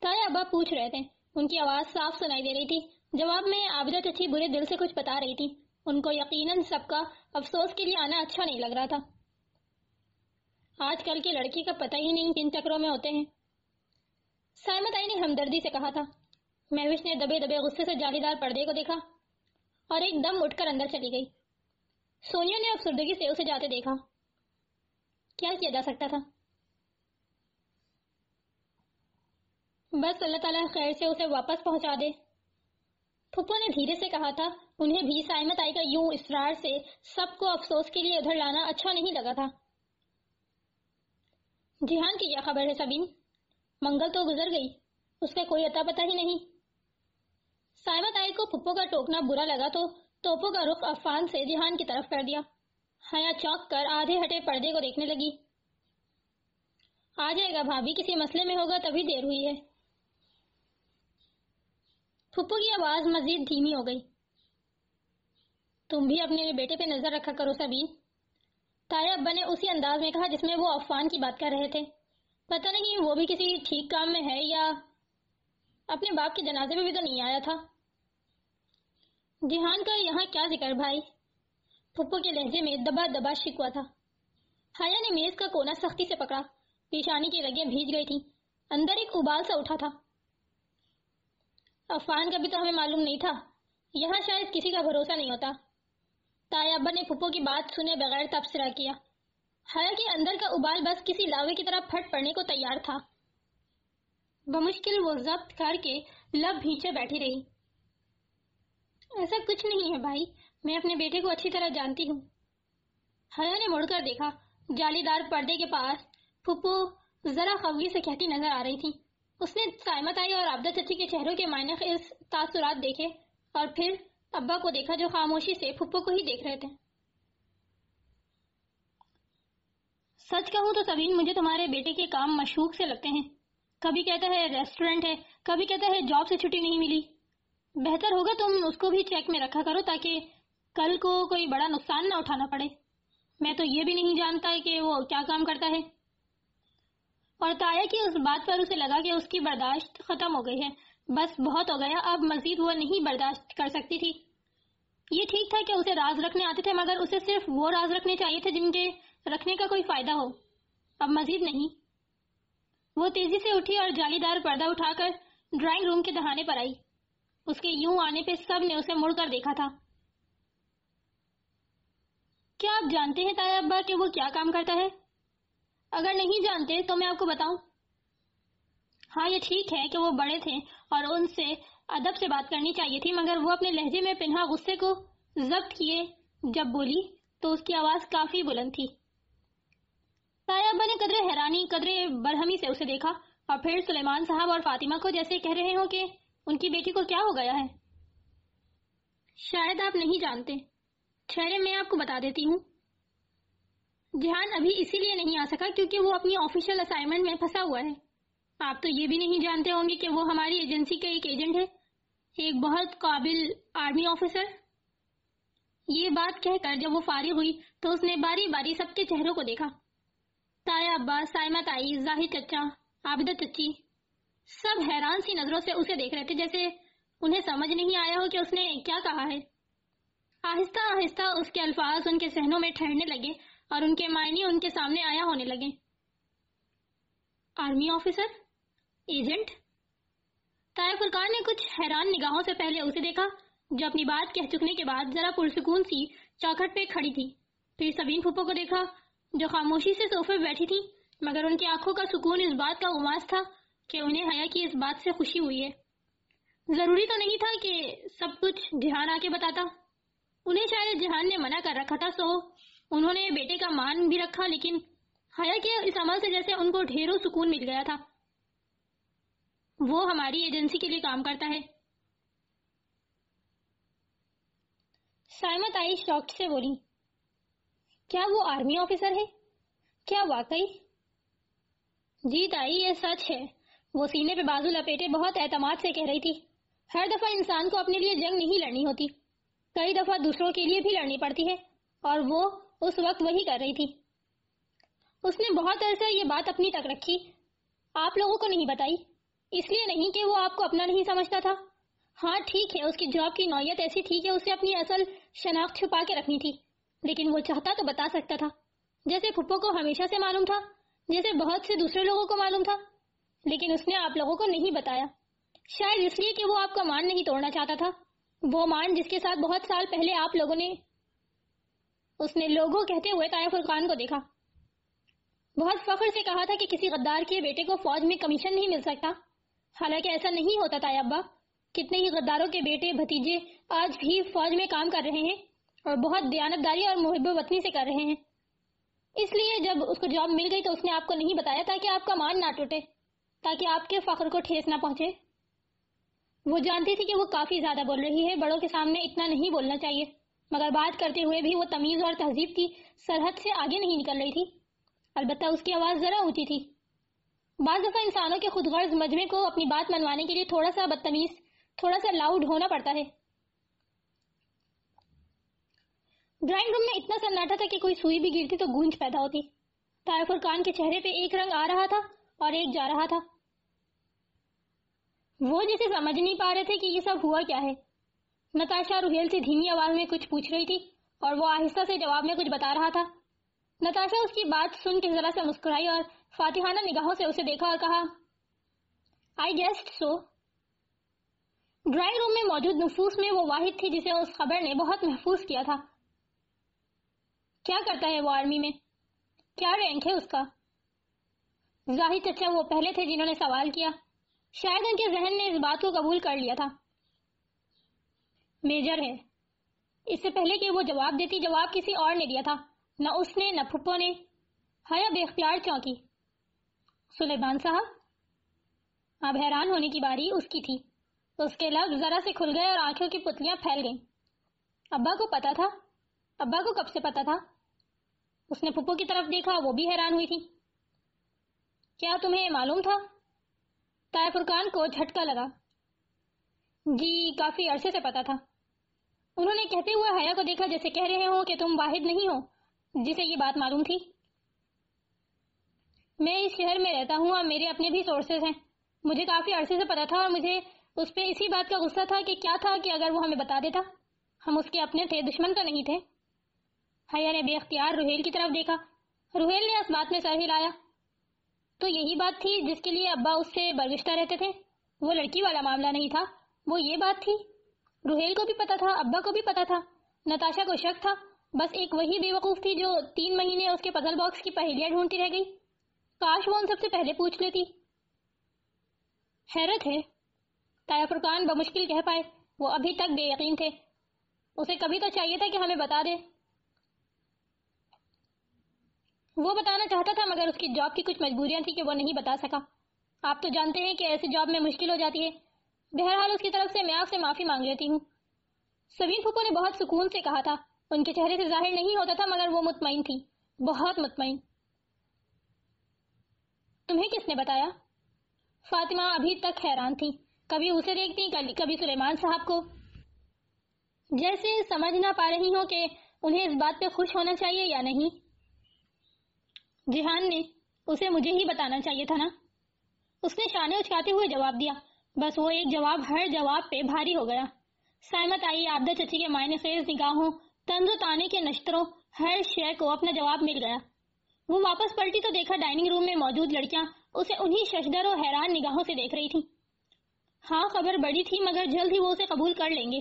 ताया अब्बा पूछ रहे थे। उनकी आवाज़ साफ़ सुनाई दे रही थी। जवाब में आबिदा चची बुरे दिल से कुछ बता रही थी। उनको यकीनन सबका अफसोस के लिए आना अच्छा नहीं लग रहा था। आजकल के लड़की का पता ही नहीं किन चक्रों में होते हैं। साइमत आई ने हमदर्दी से कहा था। महविश ने दबे दबे गुस्से से जालीदार पर्दे को देखा और एकदम उठकर अंदर चली गई। सोनिया ने अफसरदगी से उसे जाते देखा। क्या किया जा सकता था? बस अल्लाह ताला खैर से उसे वापस पहुँचा दे। फुप्पो ने धीरे से कहा था, उन्हें भी साइमत आई का यूँ इसरार से, सबको अफसोस के लिए उधर लाना अच्छा नहीं लगा था। जिहान की क्या खबर है सबीन मंगल तो गुजर गई, उसका कोई अता पता ही नहीं। साइमत आई को फुप्पो का टोकना बुरा लगा तो तोपो का रुख अफान से जिहान की तरफ़ कर दिया। हया चौंक कर आधे हटे पर्दे को देखने लगी। आ जाएगा भाभी, किसी मसले में होगा तभी देर हुई है। फुप्पो की आवाज़ मजीद धीमी हो गई। तुम भी अपने बेटे पे नज़र रखा करो, सबीन। ताया अब्बा ने उसी अंदाज में कहा जिसमें वो अफवान की बात कर रहे थे। पता नहीं, वो भी किसी ठीक काम में है या अपने बाप के जनाजे में भी तो नहीं आया था। जिहान का यहाँ क्या ज़िक्र भाई? फुप्पो के लहजे में दबा दबा शिकवा था। हाया ने मेज का कोना सख्ती से पकड़ा। पेशानी की रगें भीज गई थी। अंदर एक उबाल सा उठा था। अफवान का भी तो हमें मालूम नहीं था। यहाँ शायद किसी का भरोसा नहीं होता। ताया अब्बा ने फुप्पो की बात सुने बगैर तबसरा किया। हालाँकि अंदर का उबाल बस किसी लावे की तरह फट पड़ने को तैयार था। बमुश्किल वो जब्त करके लब भींचे बैठी रही। ऐसा कुछ नहीं है भाई, मैं अपने बेटे को अच्छी तरह जानती हूँ। हया ने मुड़कर देखा, जालीदार पर्दे के पास फुप्पो जरा खवगी से कहती नज़र आ रही थी। उसने साइमत आई और आबदा चची के चेहरों के मायने खेज तासुरात देखे और फिर अब्बा को देखा जो खामोशी से फुप्पो को ही देख रहे थे। सच कहूँ तो सबीन मुझे तुम्हारे बेटे के काम मशूक से लगते हैं। कभी कहता है रेस्टोरेंट है, कभी कहता है जॉब से छुट्टी नहीं मिली। बेहतर होगा तुम उसको भी चेक में रखा करो ताकि कल को कोई बड़ा नुकसान ना उठाना पड़े। मैं तो ये भी नहीं जानता कि वो क्या काम करता है। और ताया की उस बात पर उसे लगा कि उसकी बर्दाश्त खत्म हो गई है। बस बहुत हो गया, अब मजीद वो नहीं बर्दाश्त कर सकती थी। ये ठीक था कि उसे राज रखने आते थे, मगर उसे सिर्फ़ वो राज रखने चाहिए थे जिनके रखने का कोई फ़ायदा हो। अब मजीद नहीं। वो तेज़ी से उठी और जालीदार पर्दा उठाकर ड्राइंग रूम के दहाने पर आई। उसके यूँ आने पे सबने उसे मुड़कर देखा था। क्या आप जानते हैं ताया अब्बा कि वो क्या काम करता है? अगर नहीं जानते तो मैं आपको बताऊँ। हाँ ये ठीक है कि वो बड़े थे और उनसे अदब से बात करनी चाहिए थी, मगर वो अपने लहजे में पिन्हा गुस्से को जब्त किए। जब बोली तो उसकी आवाज़ काफ़ी बुलंद थी। अब्बा ने कदरे हैरानी, कदरे बरहमी से उसे देखा और फिर सुलेमान साहब और फातिमा को जैसे कह रहे हो कि उनकी बेटी को क्या हो गया है? शायद आप नहीं जानते। ठहरे मैं आपको बता देती हूँ ध्यान अभी इसीलिए नहीं आ सका क्योंकि वो अपनी ऑफिशियल असाइनमेंट में फंसा हुआ है। आप तो ये भी नहीं जानते होंगे कि वो हमारी एजेंसी का एक एजेंट है, एक बहुत काबिल आर्मी ऑफिसर ये बात कहकर जब वो फारिग हुई तो उसने बारी बारी सबके चेहरों को देखा। ताया अब्बा साइमा ताई ज़ाहिर चचा आबिदा चच्ची, सब हैरान सी नज़रों से उसे देख रहे थे, जैसे उन्हें समझ नहीं आया हो कि उसने क्या कहा है। आहिस्ता आहिस्ता उसके अल्फाज उनके सहनों में ठहरने लगे। और उनके मायने उनके सामने आया होने लगे। Army officer? एजेंट? ताया फुरकान ने कुछ हैरान निगाहों से पहले उसे देखा, जो अपनी बात कह चुकने के बाद जरा पुरसकून सी चौखट पे खड़ी थी। फिर सबीन फूफो को देखा, जो खामोशी से सोफे बैठी थी, मगर उनकी आँखों का सुकून इस बात का उमास था कि उन्हें हया की इस बात से खुशी हुई है। ज़रूरी तो नहीं था कि सब कुछ ध्यान आके बताता। उन्हें शायद जहान ने मना कर रखा था, सो उन्होंने बेटे का मान भी रखा, लेकिन हया के इस अमल से जैसे उनको ढेरों सुकून मिल गया था? वो हमारी एजेंसी के लिए काम करता है। साइमत आई शॉक्ट से बोली, क्या वो आर्मी ऑफिसर है? क्या वाकई? जी ताई ये सच है। वो सीने पे बाजू लपेटे, बहुत एतमाद से कह रही थी, हर दफ़ा इंसान को अपने लिए जंग नहीं लड़नी होती, कई दफ़ा दूसरों के लिए भी लड़नी पड़ती है, और वो उस वक्त वही कर रही थी। उसने बहुत अरसा ये बात अपनी तक रखी। आप लोगों को नहीं बताई। इसलिए नहीं कि वो आपको अपना नहीं समझता था। हाँ ठीक है, उसकी जॉब की नौयत ऐसी थी कि उसे अपनी असल शनाख्त छुपा के रखनी थी, लेकिन वो चाहता तो बता सकता था। जैसे फुप्पो को हमेशा से मालूम था, जैसे बहुत से दूसरे लोगों को मालूम था, लेकिन उसने आप लोगों को नहीं बताया। शायद इसलिए कि वो आपका मान नहीं तोड़ना चाहता था। वो मान जिसके साथ बहुत साल पहले आप लोगों ने उसने लोगों कहते हुए ताया फुरकान को देखा। बहुत फख्र से कहा था कि किसी गद्दार के बेटे को फौज में कमीशन नहीं मिल सकता। हालाँकि ऐसा नहीं होता था अब्बा। कितने ही गद्दारों के बेटे भतीजे आज भी फौज में काम कर रहे हैं और बहुत दयानतदारी और मुहब वतनी से कर रहे हैं। इसलिए जब उसको जॉब मिल गई तो उसने आपको नहीं बताया ताकि आपका मान ना टूटे, ताकि आपके फख्र को ठेस ना पहुँचे। वो जानती थी कि वो काफ़ी ज़्यादा बोल रही है, बड़ों के सामने इतना नहीं बोलना चाहिए। मगर बात करते हुए भी वो तमीज और तहजीब की सरहद से आगे नहीं निकल रही थी। अलबत्ता उसकी आवाज़ जरा ऊँची थी। बाज दफ़ा इंसानों के खुद गर्ज मजमे को अपनी बात मनवाने के लिए थोड़ा सा बदतमीज थोड़ा सा लाउड होना पड़ता है। ड्राइंग रूम में इतना सन्नाटा था कि कोई सुई भी गिरती तो गूंज पैदा होती। तायफुर खान के चेहरे पे एक रंग आ रहा था और एक जा रहा था। वो जिसे समझ नहीं पा रहे थे कि ये सब हुआ क्या है। नताशा रुहेल से धीमी आवाज़ में कुछ पूछ रही थी और वो आहिस्ता से जवाब में कुछ बता रहा था। नताशा उसकी बात सुन के जरा से मुस्कुराई और फातिहाना निगाहों से उसे देखा और कहा I guess so drawing room में मौजूद नफूस में वो वाहिद थी जिसे उस खबर ने बहुत महफूज किया था। क्या करता है वो आर्मी में? क्या रैंक है उसका? ज़ाहिर चचा वो पहले थे जिन्होंने सवाल किया। शायद उनके जहन ने इस बात को कबूल कर लिया था। मेजर है। इससे पहले कि वो जवाब देती, जवाब किसी और ने दिया था। न उसने, न फुप्पो ने। हया बेख्तियार चौंकी सुलेमान साहब अब हैरान होने की बारी उसकी थी। उसके लब जरा से खुल गए और आँखों की पुतलियाँ फैल गईं। अब्बा को पता था? अब्बा को कब से पता था? उसने फुप्पो की तरफ़ देखा, वो भी हैरान हुई थी। क्या तुम्हें मालूम था? ताया फुरकान को झटका लगा। जी, काफ़ी अरसे से पता था। उन्होंने कहते हुए हया को देखा जैसे कह रहे हो कि तुम वाहिद नहीं हो, जिसे ये बात मालूम थी। मैं इस शहर में रहता हूँ और मेरे अपने भी सोर्सेज हैं। मुझे काफ़ी अरसे से पता था और मुझे उस पर इसी बात का गुस्सा था कि क्या था कि अगर वो हमें बता देता, हम उसके अपने थे, दुश्मन तो नहीं थे। हया ने बेख्तियार रुहेल की तरफ़ देखा। रुहेल ने इस बात में सर हिलाया। तो यही बात थी जिसके लिए अब्बा उससे बर्गिश्ता रहते थे। वो लड़की वाला मामला नहीं था, वो ये बात थी रुहेल को भी पता था, अब्बा को भी पता था, नताशा को शक था। बस एक वही बेवकूफ़ थी जो तीन महीने उसके पजल बॉक्स की पहेलियाँ ढूंढती रह गई। काश वो उन सबसे पहले पूछ लेती। हैरत है, ताया फुरकान बमुश्किल कह पाए, वो अभी तक बेयकीन थे। उसे कभी तो चाहिए था कि हमें बता दे। वो बताना चाहता था, मगर उसकी जॉब की कुछ मजबूरियाँ थी कि वो नहीं बता सका। आप तो जानते हैं कि ऐसी जॉब में मुश्किल हो जाती है। बहरहाल उसकी तरफ़ से मैं आपसे माफ़ी मांग लेती हूँ। सवीन फूफो ने बहुत सुकून से कहा था। उनके चेहरे से ज़ाहिर नहीं होता था, मगर वो मुतमिन थी। बहुत मुतमिन तुम्हें किसने बताया? फातिमा अभी तक हैरान थी। कभी उसे देखती, कभी सुलेमान साहब को। जैसे समझ ना पा रही हो कि उन्हें इस बात पे खुश होना चाहिए या नहीं। जिहान ने उसे मुझे ही बताना चाहिए था ना? उसने शाने उचकाते हुए जवाब दिया बस वो एक जवाब, हर जवाब पे भारी हो गया। सहमत आई, आबदा चची के मायने खेज निगाहों तंज ताने के नश्तरों, हर शय को अपना जवाब मिल गया। वो वापस पलटी तो देखा डाइनिंग रूम में मौजूद लड़कियाँ, उसे उन्हीं शशदर और हैरान निगाहों से देख रही थी। हाँ खबर बड़ी थी, मगर जल्द ही वो उसे कबूल कर लेंगे।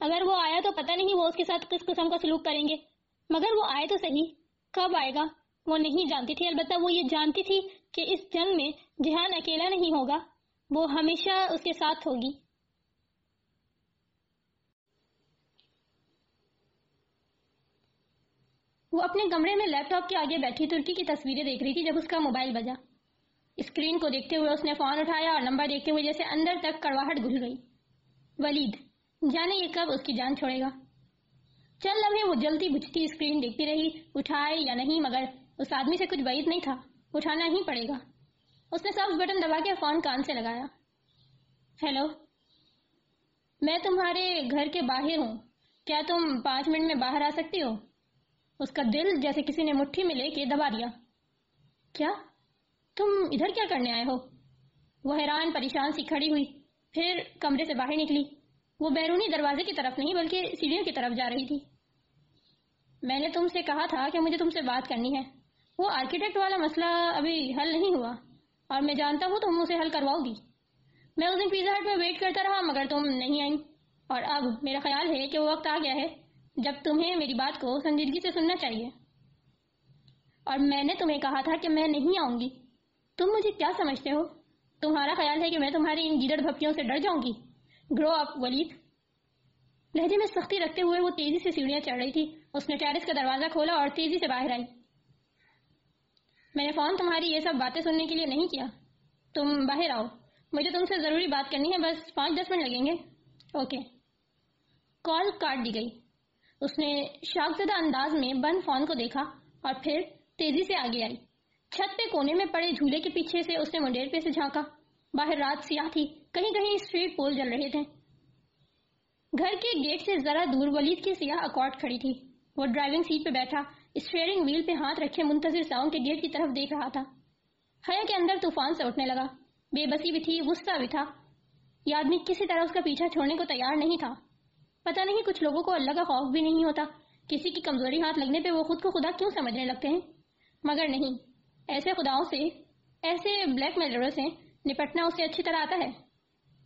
अगर वो आया तो पता नहीं वो उसके साथ किस किस्म का सलूक करेंगे। मगर वो आए तो सही, कब आएगा, वो नहीं जानती थी। अलबत्ता वो ये जानती थी कि इस जंग में जिहान अकेला नहीं होगा। वो हमेशा उसके साथ होगी। वो अपने कमरे में लैपटॉप के आगे बैठी तुर्की की तस्वीरें देख रही थी जब उसका मोबाइल बजा। स्क्रीन को देखते हुए उसने फ़ोन उठाया और नंबर देखते हुए जैसे अंदर तक कड़वाहट घुल गई। वलीद, जाने ये कब उसकी जान छोड़ेगा? चल लम्हे वो जल्दी बुझती स्क्रीन देखती रही, उठाए या नहीं, मगर उस आदमी से कुछ बैद नहीं था। उठाना ही पड़ेगा। उसने सब बटन दबा के फ़ोन कान से लगाया। हेलो, मैं तुम्हारे घर के बाहर हूँ। क्या तुम पाँच मिनट में बाहर आ सकती हो? उसका दिल जैसे किसी ने मुट्ठी में लेके दबा दिया। क्या? तुम इधर क्या करने आए हो? वो हैरान परेशान सी खड़ी हुई, फिर कमरे से बाहर निकली। वो बैरूनी दरवाजे की तरफ़ नहीं, बल्कि सीढ़ियों की तरफ़ जा रही थी। मैंने तुमसे कहा था कि मुझे तुमसे बात करनी है। वो आर्किटेक्ट वाला मसला अभी हल नहीं हुआ। और मैं जानता हूँ तुम उसे हल करवाओगी। मैं उस दिन पिज्जा हट में वेट करता रहा, मगर तुम नहीं आई। और अब मेरा ख्याल है कि वो वक्त आ गया है, जब तुम्हें मेरी बात को संजीदगी से सुनना चाहिए। और मैंने तुम्हें कहा था कि मैं नहीं आऊँगी। तुम मुझे क्या समझते हो? तुम्हारा ख्याल है कि मैं तुम्हारी इन गिदड़ भपियों से डर जाऊँगी? Grow up Waleed. लहजे में सख्ती रखते हुए वो तेज़ी से सीढ़ियाँ चढ़ रही थी। उसने टेरिस का दरवाज़ा खोला और तेज़ी से बाहर आई। मैंने फ़ोन तुम्हारी ये सब बातें सुनने के लिए नहीं किया। तुम बाहर आओ। मुझे तुमसे ज़रूरी बात करनी है, बस पाँच दस मिनट लगेंगे। ओके। कॉल काट दी गई। उसने शाकजदा अंदाज में बंद फ़ोन को देखा और फिर तेज़ी से आगे आई। छत पे कोने में पड़े झूले के पीछे से उसने मुंडेर पे से झांका। बाहर रात सियाह थी। कहीं कहीं स्ट्रीट पोल जल रहे थे। घर के गेट से जरा दूर वलीद की सियाह अकॉर्ड खड़ी थी। वो ड्राइविंग सीट पे बैठा। स्टेयरिंग व्हील पे हाथ रखे मुंतजिर साउंड के गेट की तरफ़ देख रहा था। हया के अंदर तूफ़ान से उठने लगा। बेबसी भी थी, गुस्सा भी था। यह आदमी किसी तरह उसका पीछा छोड़ने को तैयार नहीं था। पता नहीं कुछ लोगों को अल्लाह का खौफ भी नहीं होता। किसी की कमज़ोरी हाथ लगने पे वो खुद को खुदा क्यों समझने लगते हैं? मगर नहीं, ऐसे खुदाओं से, ऐसे ब्लैक मेलरों से निपटना उसे अच्छी तरह आता है।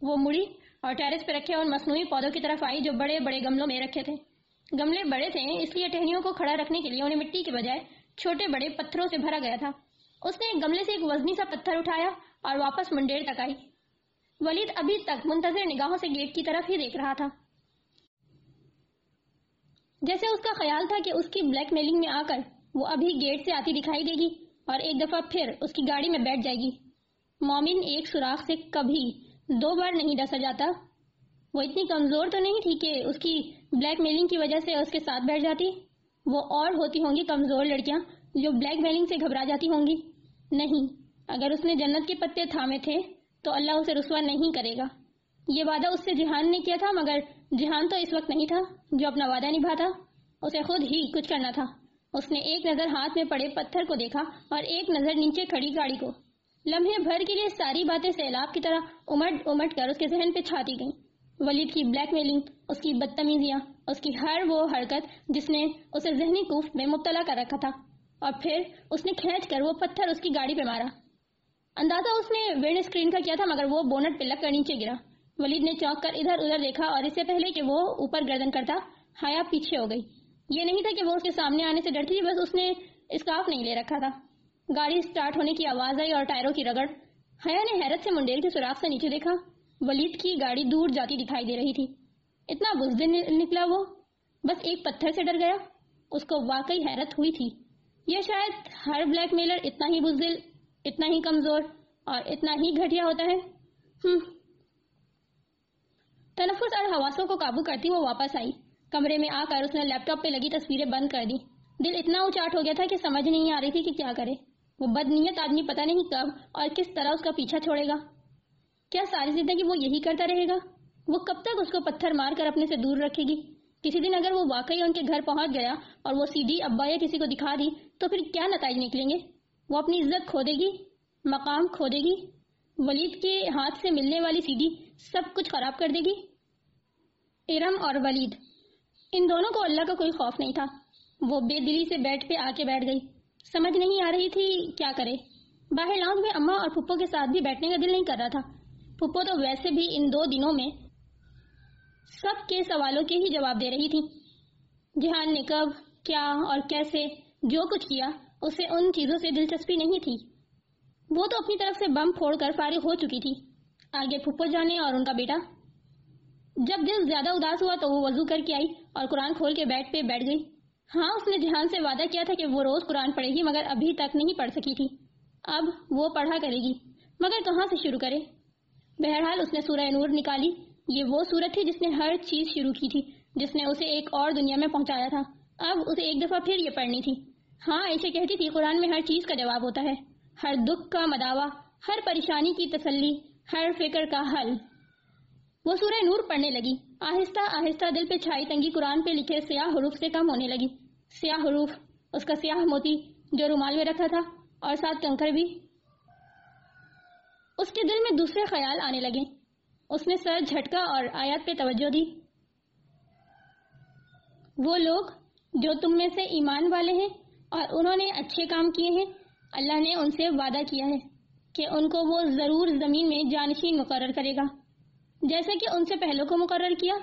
वो मुड़ी और टेरिस पे रखे उन मसनू पौधों की तरफ़ आई जो बड़े बड़े गमलों में रखे थे। गमले बड़े थे, इसलिए टहनियों को खड़ा रखने के लिए उन्हें मिट्टी के बजाय छोटे बड़े पत्थरों से भरा गया था। उसने एक गमले से एक वजनी सा पत्थर उठाया और वापस मुंडेर तक आई। वलीद अभी तक मुंतजर निगाहों से गेट की तरफ़ ही देख रहा था। जैसे उसका ख्याल था कि उसकी ब्लैकमेलिंग में आकर वो अभी गेट से आती दिखाई देगी और एक दफ़ा फिर उसकी गाड़ी में बैठ जाएगी। मोमिन एक सुराख से कभी दो बार नहीं डसा जाता। वो इतनी कमज़ोर तो नहीं थी कि उसकी ब्लैकमेलिंग की वजह से उसके साथ बैठ जाती? वो और होती होंगी कमज़ोर लड़कियाँ जो ब्लैकमेलिंग से घबरा जाती होंगी। नहीं, अगर उसने जन्नत के पत्ते थामे थे तो अल्लाह उसे रुसवा नहीं करेगा। ये वादा उससे जिहान ने किया था, मगर जिहान तो इस वक्त नहीं था जो अपना वादा निभाता। उसे खुद ही कुछ करना था। उसने एक नज़र हाथ में पड़े पत्थर को देखा और एक नज़र नीचे खड़ी गाड़ी को। लम्हे भर के लिए सारी बातें सैलाब की तरह उमट उमट कर उसके जहन पे छाती गईं। वलीद की ब्लैकमेलिंग उसकी बदतमीजियाँ, उसकी हर वो हरकत जिसने उसे जहनी कूफ में मुबतला कर रखा था। और फिर उसने खींच कर वो पत्थर उसकी गाड़ी पे मारा। अंदाज़ा उसने विंड स्क्रीन का किया था, मगर वो बोनट पिलक कर नीचे गिरा। वलीद ने चौंक कर इधर उधर देखा और इससे पहले कि वो ऊपर गर्दन करता, हया पीछे हो गई। ये नहीं था कि वो उसके सामने आने से डरती थी बस उसने स्काफ नहीं ले रखा था। गाड़ी स्टार्ट होने की आवाज़ आई और टायरों की रगड़। हया ने हैरत से मुंडेर के सुराख से नीचे देखा। वलीद की गाड़ी दूर जाती दिखाई दे रही थी। इतना बुजदिल निकला वो। बस एक पत्थर से डर गया। उसको वाकई हैरत हुई थी। यह शायद हर ब्लैकमेलर इतना ही बुजदिल, इतना ही कमज़ोर और इतना ही घटिया होता है। हम्म। तनफुस और हवासों को काबू करती वो वापस आई। कमरे में आकर उसने लैपटॉप पे लगी तस्वीरें बंद कर दी। दिल इतना उचाट हो गया था कि समझ नहीं आ रही थी कि क्या करे। वो बदनीयत आदमी पता नहीं कब और किस तरह उसका पीछा छोड़ेगा। क्या सारी ज़िंदगी वो यही करता रहेगा? वो कब तक उसको पत्थर मारकर अपने से दूर रखेगी? किसी दिन अगर वो वाकई उनके घर पहुँच गया और वो सीडी अब्बा या किसी को दिखा दी तो फिर क्या नतज निकलेंगे? वो अपनी इज़्ज़त खो देगी? मकाम खो देगी? वलीद के हाथ से मिलने वाली सीडी सब कुछ खराब कर देगी? इरम और वलीद, इन दोनों को अल्लाह का कोई खौफ नहीं था। वो बेदिली से बैठ पे आके बैठ गई। समझ नहीं आ रही थी क्या करे। बाहर लाउंज में अम्मा और पुप्पो के साथ भी बैठने का दिल नहीं कर रहा था। पुप्पो तो वैसे भी इन दो दिनों में सबके सवालों के ही जवाब दे रही थी। जिहान ने कब, क्या और कैसे, जो कुछ किया, उसे उन चीज़ों से दिलचस्पी नहीं थी। वो तो अपनी तरफ़ से बम फोड़कर फारिग हो चुकी थी। आगे फुप्पो जाने और उनका बेटा। जब दिल ज़्यादा उदास हुआ तो वो वज़ू करके आई और कुरान खोल के बैठ पे बैठ गई। हाँ उसने जिहान से वादा किया था कि वो रोज कुरान पढ़ेगी, मगर अभी तक नहीं पढ़ सकी थी। अब वो पढ़ा करेगी, मगर कहाँ से शुरू करे? बहरहाल उसने सूरह नूर निकाली। ये वो सूरत थी जिसने हर चीज़ शुरू की थी, जिसने उसे एक और दुनिया में पहुँचाया था। अब उसे एक दफ़ा फिर ये पढ़नी थी। हाँ ऐसे कहती थी, कुरान में हर चीज़ का जवाब होता है। हर दुख का मदावा, हर परेशानी की तसल्ली, हर फ़िक्र का हल। वो सूरह नूर पढ़ने लगी। आहिस्ता आहिस्ता दिल पे छाई तंगी कुरान पे लिखे स्याह हरूफ से कम होने लगी। स्याह हरूफ, उसका स्याह मोती, जो रुमाल में रखा था, और साथ कंकर भी। उसके दिल में दूसरे ख्याल आने लगे। उसने सर झटका और आयत पे तवज्जो दी। वो लोग जो तुम में से ईमान वाले हैं और उन्होंने अच्छे काम किए हैं, अल्लाह ने उनसे वादा किया है कि उनको वो ज़रूर ज़मीन में जानशीन मुकर करेगा। जैसे कि उनसे पहलों को मुकर किया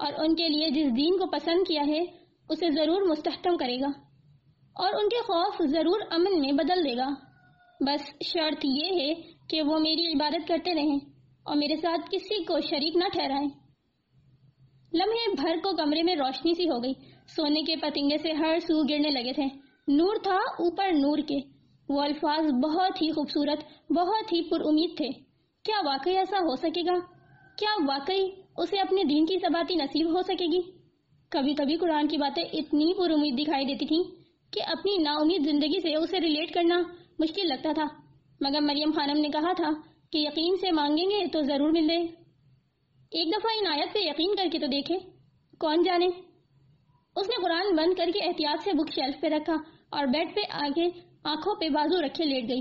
और उनके लिए जिस दीन को पसंद किया है, उसे ज़रूर मुस्तहकम करेगा और उनके खौफ ज़रूर अमन में बदल देगा। बस शर्त यह है कि वो मेरी इबादत करते रहें और मेरे साथ किसी को शरीक न ठहराएँ। लम्हे भर को कमरे में रोशनी सी हो गई। सोने के पतिंगे से हर सू गिरने लगे थे। नूर था ऊपर नूर के। वो अल्फाज बहुत ही खूबसूरत, बहुत ही पुरुद थे। क्या वाकई ऐसा हो सकेगा? क्या वाकई उसे अपने दीन की सबाती नसीब हो सकेगी? कभी कभी कुरान की बातें इतनी पुरुद दिखाई देती थी कि अपनी नाउमीद ज़िंदगी से उसे रिलेट करना मुश्किल लगता था। मगर मरियम खानम ने कहा था कि यकीन से मांगेंगे तो ज़रूर मिले एक दफ़ा इन आयत पे यकीन करके तो देखे। कौन जाने? उसने कुरान बंद करके एहतियात से बुक शेल्फ पे रखा और बेड पे आगे आँखों पे बाजू रखे लेट गई।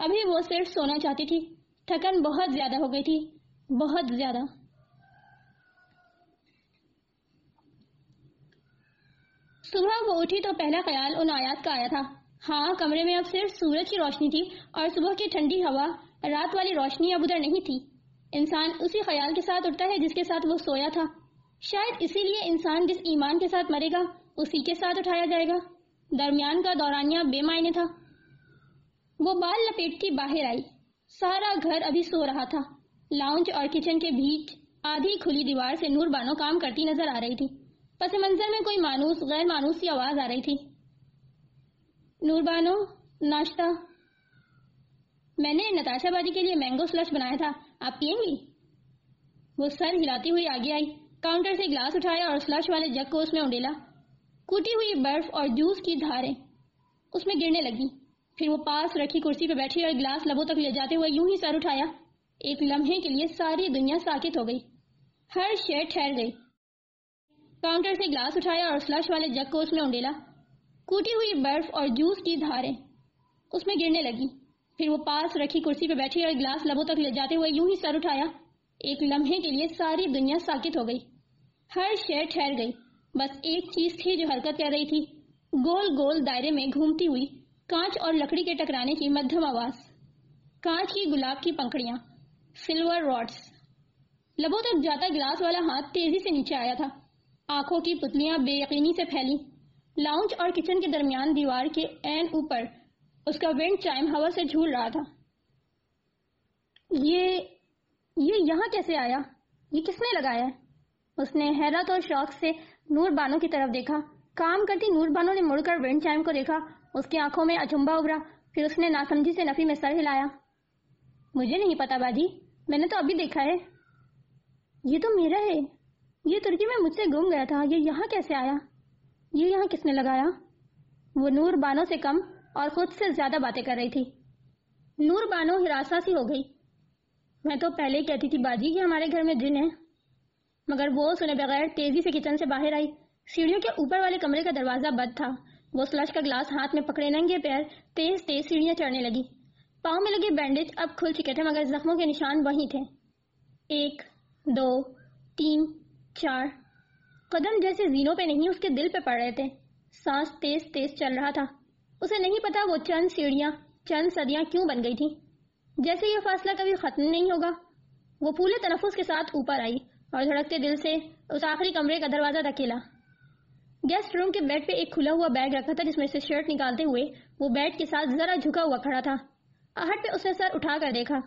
अभी वो सिर्फ़ सोना चाहती थी। थकन बहुत ज़्यादा हो गई थी। बहुत ज़्यादा। सुबह वो उठी तो पहला ख्याल उन आयात का आया था। हाँ कमरे में अब सिर्फ़ सूरज की रोशनी थी और सुबह की ठंडी हवा, रात वाली रोशनी अब उधर नहीं थी। इंसान उसी ख्याल के साथ उठता है जिसके साथ वो सोया था। शायद इसीलिए इंसान जिस ईमान के साथ मरेगा, उसी के साथ उठाया जाएगा। दरमियान का दौरानिया बेमायने था। वो बाल लपेटती बाहर आई। सारा घर अभी सो रहा था। लाउंज और किचन के बीच आधी खुली दीवार से नूर बानो काम करती नज़र आ रही थी। पस मंजर में कोई मानूस, गैर मानूस की आवाज़ आ रही थी। नूर बानो नाश्ता। मैंने नताशा बाजी के लिए मैंगो स्लश बनाया था। आप पियेंगी? वो सर हिलाती हुई आगे आई। काउंटर से ग्लास उठाया और स्लश वाले जग को उसमें उड़ेला। कूटी हुई बर्फ़ और जूस की धारें उसमें गिरने लगी। फिर वो पास रखी कुर्सी पर बैठी और गिलास लबों तक ले जाते हुए यूँ ही सर उठाया। एक लम्हे के लिए सारी दुनिया साकित हो गई। हर शेर ठहर गई। काउंटर से ग्लास उठाया और स्लश वाले जग को उसमें उंडेला। कूटी हुई बर्फ़ और जूस की धारें। उसमें गिरने लगी। फिर वो पास रखी कुर्सी पर बैठी और गिलास लबों तक ले जाते हुए यूँ ही सर उठाया। एक लम्हे के लिए सारी दुनिया साकित हो गई। हर शेर ठहर गई। बस एक चीज़ थी जो हरकत कर रही थी। गोल गोल दायरे में घूमती हुई कांच और लकड़ी के टकराने की मध्यम आवाज़। कांच की गुलाब की पंखड़ियाँ। Silver rods. लबों तक जाता गिलास वाला हाथ तेज़ी से नीचे आया था। आँखों की पुतलियाँ बेयकीनी से फैली। लाउंज और किचन के दरमियान दीवार के एन ऊपर उसका विंड चाइम हवा से झूल रहा था। ये ये यहाँ कैसे आया? ये किसने लगाया? उसने हैरत और शौक से नूर बानो की तरफ़ देखा। काम करती नूर बानो ने मुड़कर विंड चाइम को देखा। उसकी आँखों में अचुम्बा उभरा। फिर उसने नासमझी से नफी में सर हिलाया। मुझे नहीं पता बाजी, मैंने तो अभी देखा है। ये तो मेरा है। ये तुर्की में मुझसे गुम गया था। ये यहाँ कैसे आया? ये यहाँ किसने लगाया? वो नूर बानो से कम और खुद से ज़्यादा बातें कर रही थी। नूर बानो हिरासा सी हो गई। मैं तो पहले ही कहती थी, बाजी कि हमारे घर में जिन है। मगर वो सुने बगैर तेज़ी से किचन से बाहर आई। सीढ़ियों के ऊपर वाले कमरे का दरवाज़ा बंद था। वो स्लश का ग्लास हाथ में पकड़े नंगे पैर तेज तेज सीढ़ियाँ चढ़ने लगी। पाँव में लगे बैंडेज अब खुल चुके थे, मगर जख्मों के निशान वहीं थे। एक, दो, तीन, चार कदम जैसे जीनों पे नहीं उसके दिल पे पड़ रहे थे। सांस तेज तेज चल रहा था। उसे नहीं पता वो चंद सीढ़ियाँ, चंद सदियाँ क्यों बन गई थी। जैसे ये फासला कभी खत्म नहीं होगा, वो पूरे तनफुस के साथ ऊपर आई और धड़कते दिल से उस आखिरी कमरे का दरवाज़ा धकेला। गेस्ट रूम के बेड पे एक खुला हुआ बैग रखा था जिसमें से शर्ट निकालते हुए वो बेड के साथ जरा झुका हुआ खड़ा था। आहट पे उसने सर उठाकर देखा।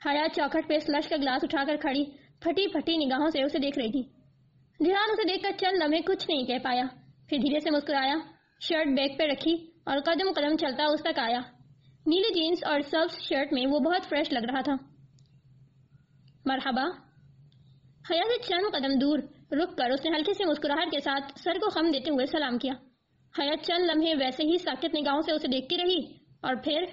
हया चौखट पे स्लश का ग्लास उठाकर खड़ी फटी फटी निगाहों से उसे देख रही थी। ध्यान उसे देखकर चंद लम्हे कुछ नहीं कह पाया। फिर धीरे से मुस्कुराया, शर्ट बैग पे रखी और कदम कदम चलता उस तक आया। नीली जीन्स और सब्ज शर्ट में वो बहुत फ्रेश लग रहा था। मरहबा, हया से चंद कदम दूर रुक कर उसने हल्के से मुस्कुराहट के साथ सर को खम देते हुए सलाम किया। हया चंद लम्हे वैसे ही साकित निगाहों से उसे देखती रही और फिर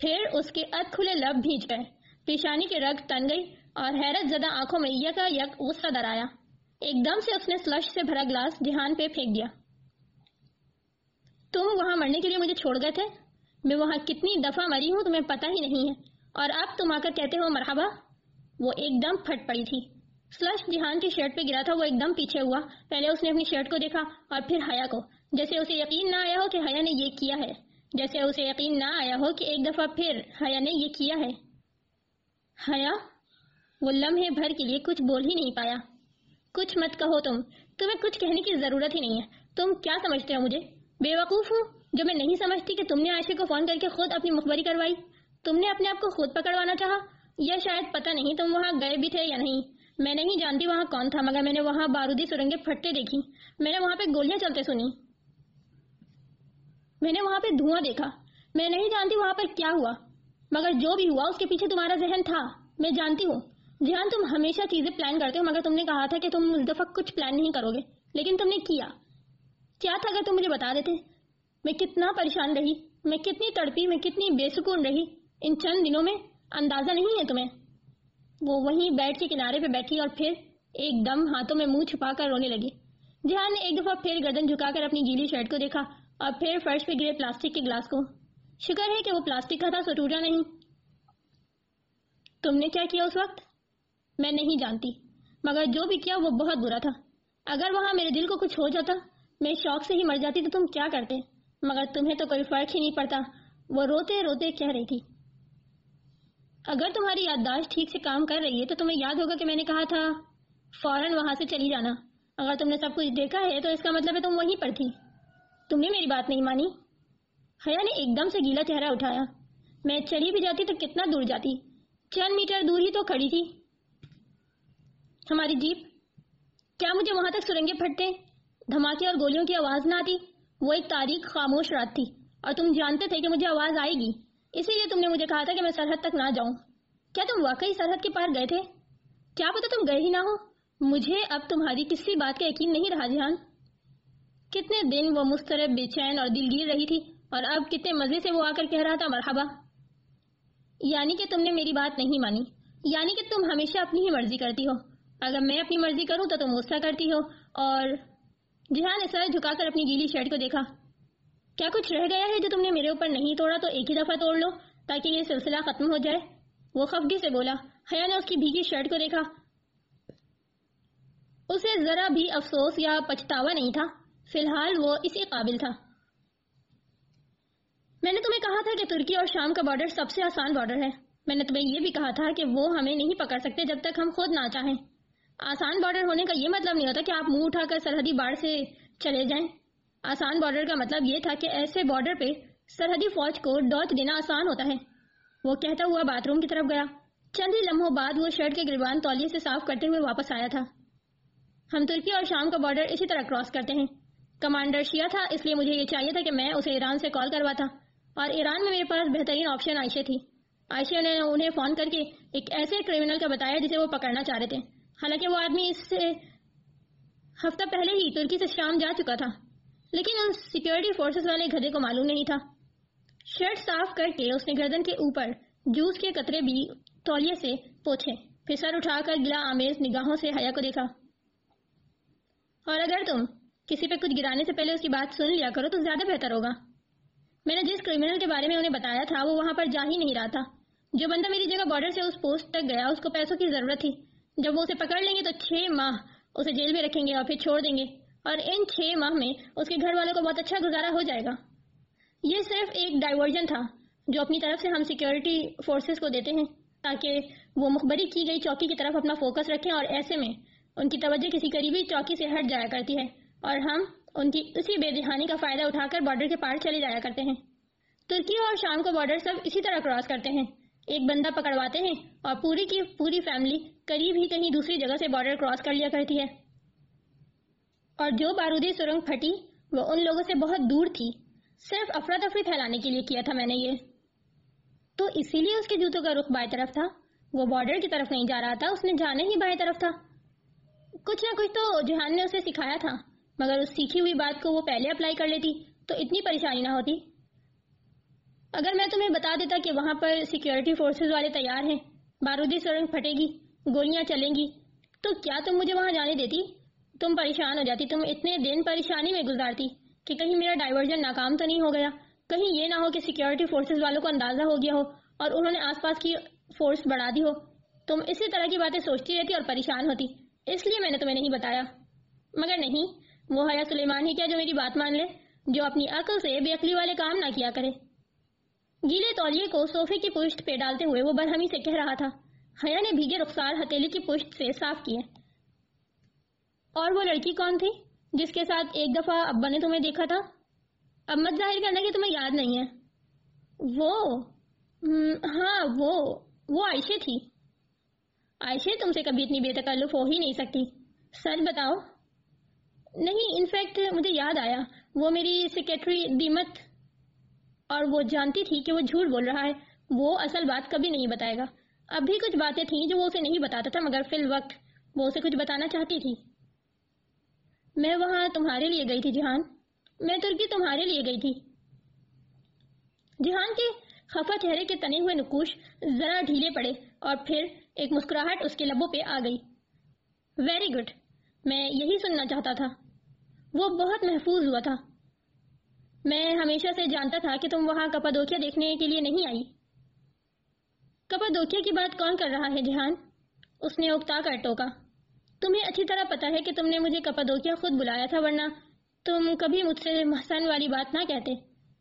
फिर उसके अध खुले लब भीज गए। पेशानी के रग तन गई और हैरत जदा आँखों में यका यक गुस्सा दराया एकदम से उसने स्लश से भरा ग्लास जिहान पे फेंक दिया। तुम वहाँ मरने के लिए मुझे छोड़ गए थे? मैं वहाँ कितनी दफ़ा मरी हूँ तुम्हें पता ही नहीं है। और अब तुम आकर कहते हो, मरहबा। वो एकदम फट पड़ी थी। स्लश जिहान की शर्ट पे गिरा था, वो एकदम पीछे हुआ। पहले उसने अपनी शर्ट को देखा और फिर हया को। जैसे उसे यकीन ना आया हो कि हया ने ये किया है। जैसे उसे यकीन ना आया हो कि एक दफ़ा फिर हया ने ये किया है। हया? वो लम्हे भर के लिए कुछ बोल ही नहीं पाया। कुछ मत कहो तुम। तुम्हें कुछ कहने की ज़रूरत ही नहीं है। तुम क्या समझते हो मुझे? बेवकूफ़ हूँ। जो मैं नहीं समझती कि तुमने आयशे को फ़ोन करके खुद अपनी मुखबरी करवाई। तुमने अपने आप को खुद पकड़वाना चाहा? या शायद पता नहीं तुम वहाँ गए भी थे या नहीं। मैं नहीं जानती वहाँ कौन था, मगर मैंने वहाँ बारूदी सुरंगे फटते देखी। मैंने वहाँ पे गोलियाँ चलते सुनी। मैंने वहाँ पे धुआँ देखा। मैं नहीं जानती वहाँ पर क्या हुआ। मगर जो भी हुआ, उसके पीछे तुम्हारा जहन था। मैं जानती हूँ। जहाँ तुम हमेशा चीज़ें प्लान करते हो, मगर तुमने कहा था कि तुम उस दफ़ा कुछ प्लान नहीं करोगे। लेकिन तुमने किया। क्या था अगर तुम मुझे बता देते? मैं कितना परेशान रही, मैं कितनी तड़पी, मैं कितनी बेसुकून रही। इन चंद दिनों में अंदाज़ा नहीं है तुम्हें। वो वहीं बेड के किनारे पे बैठी और फिर एकदम हाथों में मुँह छुपाकर रोने लगी। जिहान ने एक दफ़ा फिर गर्दन झुकाकर अपनी गीली शर्ट को देखा और फिर फर्श पे गिरे प्लास्टिक के ग्लास को। शुक्र है कि वो प्लास्टिक का था, सो टूटा नहीं। तुमने क्या किया उस वक्त? मैं नहीं जानती। मगर जो भी किया वो बहुत बुरा था। अगर वहाँ मेरे दिल को कुछ हो जाता, मैं शौक से ही मर जाती तो तुम क्या करते? मगर तुम्हें तो कोई फ़र्क ही नहीं पड़ता। वो रोते रोते कह रही थी। अगर तुम्हारी याददाश्त ठीक से काम कर रही है तो तुम्हें याद होगा कि मैंने कहा था, फ़ौरन वहाँ से चली जाना। अगर तुमने सब कुछ देखा है तो इसका मतलब है तुम वहीं पर थी। तुमने मेरी बात नहीं मानी। हया ने एकदम से गीला चेहरा उठाया। मैं चली भी जाती तो कितना दूर जाती। चंद मीटर दूर ही तो खड़ी थी। हमारी जीप। क्या मुझे वहाँ तक सुरंगे फटते? धमाके और गोलियों की आवाज़ ना आती। वो एक तारीख, खामोश रात थी। और तुम जानते थे कि मुझे आवाज़ आएगी। इसीलिए तुमने मुझे कहा था कि मैं सरहद तक ना जाऊँ। क्या तुम वाकई सरहद के पार गए थे? क्या पता तुम गए ही ना हो? मुझे अब तुम्हारी किसी बात का यकीन नहीं रहा, ध्यान। कितने दिन वो मुस्तरब, बेचैन और दिलगीर रही थी, और अब कितने मज़े से वो आकर कह रहा था, मरहबा। यानी कि तुमने मेरी बात नहीं मानी। यानी कि तुम हमेशा अपनी ही मर्ज़ी करती हो। अगर मैं अपनी मर्ज़ी करूँ तो तुम गुस्सा करती हो। और जिहान ने सर झुकाकर अपनी गीली शर्ट को देखा। क्या कुछ रह गया है जो तुमने मेरे ऊपर नहीं तोड़ा तो एक ही दफ़ा तोड़ लो, ताकि ये सिलसिला खत्म हो जाए? वो खफगी से बोला। हया ने उसकी भीगी शर्ट को देखा। उसे जरा भी अफसोस या पछतावा नहीं था। फ़िलहाल वो इसी काबिल था। मैंने तुम्हें कहा था कि तुर्की और शाम का बॉर्डर सबसे आसान बॉर्डर है। मैंने तुम्हें यह भी कहा था कि वो हमें नहीं पकड़ सकते जब तक हम खुद ना चाहें। आसान बॉर्डर होने का ये मतलब नहीं होता कि आप मुँह उठाकर सरहदी बाढ़ से चले जाएँ। आसान बॉर्डर का मतलब ये था कि ऐसे बॉर्डर पे सरहदी फौज को डॉच देना आसान होता है। वो कहता हुआ बाथरूम की तरफ़ गया। चंद ही लम्हों बाद वो शर्ट के गिरबान तौलिए से साफ़ करते हुए वापस आया था। हम तुर्की और शाम का बॉर्डर इसी तरह क्रॉस करते हैं। कमांडर शिया था, इसलिए मुझे ये चाहिए था कि मैं उसे ईरान से कॉल करवाता। और ईरान में मेरे पास बेहतरीन ऑप्शन आयशे थी। आयशे ने उन्हें फ़ोन करके एक ऐसे क्रिमिनल का बताया जिसे वो पकड़ना चाह रहे थे। हालाँकि वो आदमी इससे हफ़्ता पहले ही तुर्की से शाम जा चुका था, लेकिन उन सिक्योरिटी फोर्सेस वाले गधे को मालूम नहीं था। शर्ट साफ़ करके उसने गर्दन के ऊपर जूस के कतरे भी तौलिए से पोछे, फिर सर उठाकर गिला आमेज निगाहों से हया को देखा। और अगर तुम किसी पे कुछ गिराने से पहले उसकी बात सुन लिया करो तो ज़्यादा बेहतर होगा। मैंने जिस क्रिमिनल के बारे में उन्हें बताया था, वो वहाँ पर जा ही नहीं रहा था। जो बंदा मेरी जगह बॉर्डर से उस पोस्ट तक गया, उसको पैसों की ज़रूरत थी। जब वो उसे पकड़ लेंगे तो छह माह उसे जेल में रखेंगे और फिर छोड़ देंगे। और इन छह माह में उसके घर वालों को बहुत अच्छा गुजारा हो जाएगा। ये सिर्फ़ एक डाइवर्जन था, जो अपनी तरफ़ से हम सिक्योरिटी फोर्सेस को देते हैं, ताकि वो मुखबरी की गई चौकी की तरफ़ अपना फोकस रखें और ऐसे में उनकी तवज्जो किसी करीबी चौकी से हट जाया करती है। और हम उनकी उसी बेदिहानी का फ़ायदा उठाकर बॉर्डर के पार चले जाया करते हैं। तुर्की और शाम को बॉर्डर सब इसी तरह क्रॉस करते हैं। एक बंदा पकड़वाते हैं और पूरी की पूरी फैमिली करीब ही कहीं दूसरी जगह से बॉर्डर क्रॉस कर लिया करती है। और जो बारूदी सुरंग फटी, वो उन लोगों से बहुत दूर थी। सिर्फ़ अफरा तफरी फैलाने के लिए किया था मैंने ये। तो इसीलिए उसके जूतों का रुख बाएँ तरफ़ था। वो बॉर्डर की तरफ़ नहीं जा रहा था, उसने जाने ही बाएँ तरफ़ था। कुछ ना कुछ तो जहान ने उसे सिखाया था, मगर उस सीखी हुई बात को वो पहले अप्लाई कर लेती तो इतनी परेशानी ना होती। अगर मैं तुम्हें बता देता कि वहाँ पर सिक्योरिटी फोर्सेस वाले तैयार हैं, बारूदी सुरंग फटेगी गोलियाँ चलेंगी। तो क्या तुम मुझे वहाँ जाने देती? तुम परेशान हो जाती, तुम इतने दिन परेशानी में गुजारती कि कहीं मेरा डाइवर्जन नाकाम तो नहीं हो गया। कहीं ये ना हो कि सिक्योरिटी फोर्सेस वालों को अंदाज़ा हो गया हो और उन्होंने आसपास की फोर्स बढ़ा दी हो। तुम इसी तरह की बातें सोचती रहती और परेशान होती, इसलिए मैंने तुम्हें नहीं बताया। मगर नहीं वो हया सुलेमान ही क्या जो मेरी बात मान ले, जो अपनी अकल से बेअकली वाले काम ना किया करे। गीले तौलिए को सोफे की पुष्ट पे डालते हुए वो बरहमी से कह रहा था हया ने भीगे रुखसार हथेली की पुष्ट से साफ़ किए। और वो लड़की कौन थी जिसके साथ एक दफ़ा अब्बा ने तुम्हें देखा था? अब मत ज़ाहिर करना कि तुम्हें याद नहीं है। वो? हम्म, हाँ वो वो आयशे थी। आयशे तुमसे कभी इतनी बेतकल्लुफ हो ही नहीं सकती। सच बताओ। नहीं इनफैक्ट मुझे याद आया। वो मेरी सेक्रेटरी दीमत। और वो जानती थी कि वो झूठ बोल रहा है। वो असल बात कभी नहीं बताएगा। अब भी कुछ बातें थी जो वो उसे नहीं बताता था, मगर फिल वक्त वो उसे कुछ बताना चाहती थी। मैं वहाँ तुम्हारे लिए गई थी, जिहान। मैं तुर्की तुम्हारे लिए गई थी। जिहान के खफा चेहरे के तने हुए नुकूश जरा ढीले पड़े और फिर एक मुस्कुराहट उसके लबों पे आ गई। वेरी गुड मैं यही सुनना चाहता था। वो बहुत महफूज हुआ था। मैं हमेशा से जानता था कि तुम वहाँ कपादोकिया देखने के लिए नहीं आई। कपादोकिया की बात कौन कर रहा है जहान उसने उकता कर टोका। तुम्हें अच्छी तरह पता है कि तुमने मुझे कपादोकिया खुद बुलाया था, वरना तुम कभी मुझसे महसन वाली बात ना कहते।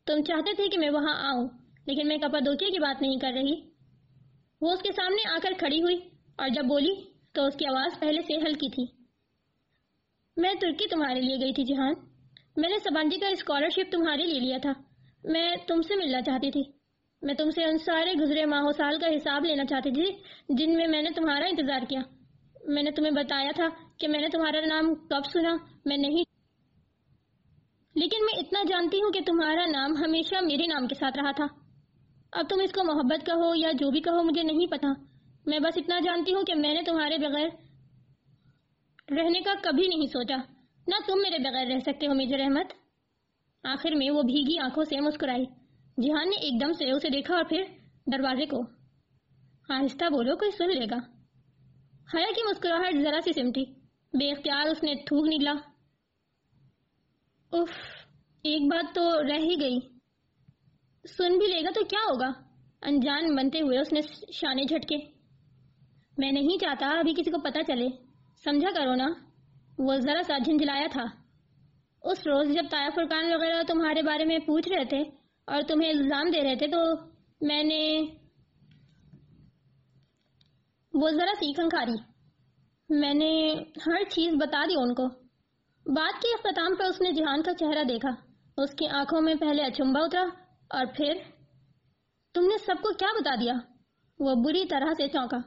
तुम चाहते थे कि मैं वहाँ आऊँ, लेकिन मैं कपादोकिया की बात नहीं कर रही। वो उसके सामने आकर खड़ी हुई और जब बोली तो उसकी आवाज़ पहले से हल्की थी। मैं तुर्की तुम्हारे लिए गई थी जिहान मैंने सबांजी का स्कॉलरशिप तुम्हारे लिए लिया था। मैं तुमसे मिलना चाहती थी। मैं तुमसे उन सारे गुजरे माहो साल का हिसाब लेना चाहती थी, जिनमें मैंने तुम्हारा इंतज़ार किया। मैंने तुम्हें बताया था कि मैंने तुम्हारा नाम कब सुना, मैं नहीं। लेकिन मैं इतना जानती हूँ कि तुम्हारा नाम हमेशा मेरे नाम के साथ रहा था। अब तुम इसको मोहब्बत कहो या जो भी कहो, मुझे नहीं पता। मैं बस इतना जानती हूँ कि मैंने तुम्हारे बगैर रहने का कभी नहीं सोचा। ना तुम मेरे बगैर रह सकते हो, मेजर अहमद। आखिर में वो भीगी आँखों से मुस्कुराई। जिहान ने एकदम से उसे देखा और फिर दरवाजे को। आहिस्ता बोलो, कोई सुन लेगा। हया की मुस्कुराहट जरा सी सिमटी। बेख्तियार उसने थूक निकला। उफ, एक बात तो रह ही गई। सुन भी लेगा तो क्या होगा? अनजान बनते हुए उसने शाने झटके। मैं नहीं चाहता अभी किसी को पता चले। समझा करो ना, वो जरा सा झिंझलाया था। उस रोज जब ताया फुरकान वगैरह तुम्हारे बारे में पूछ रहे थे और तुम्हें इल्ज़ाम दे रहे थे तो मैंने वो जरा सी खंखारी मैंने हर चीज़ बता दी उनको। बात के अख्ताम पर उसने जिहान का चेहरा देखा। उसकी आँखों में पहले अचंबा उतरा और फिर तुमने सबको क्या बता दिया? वो बुरी तरह से चौंका।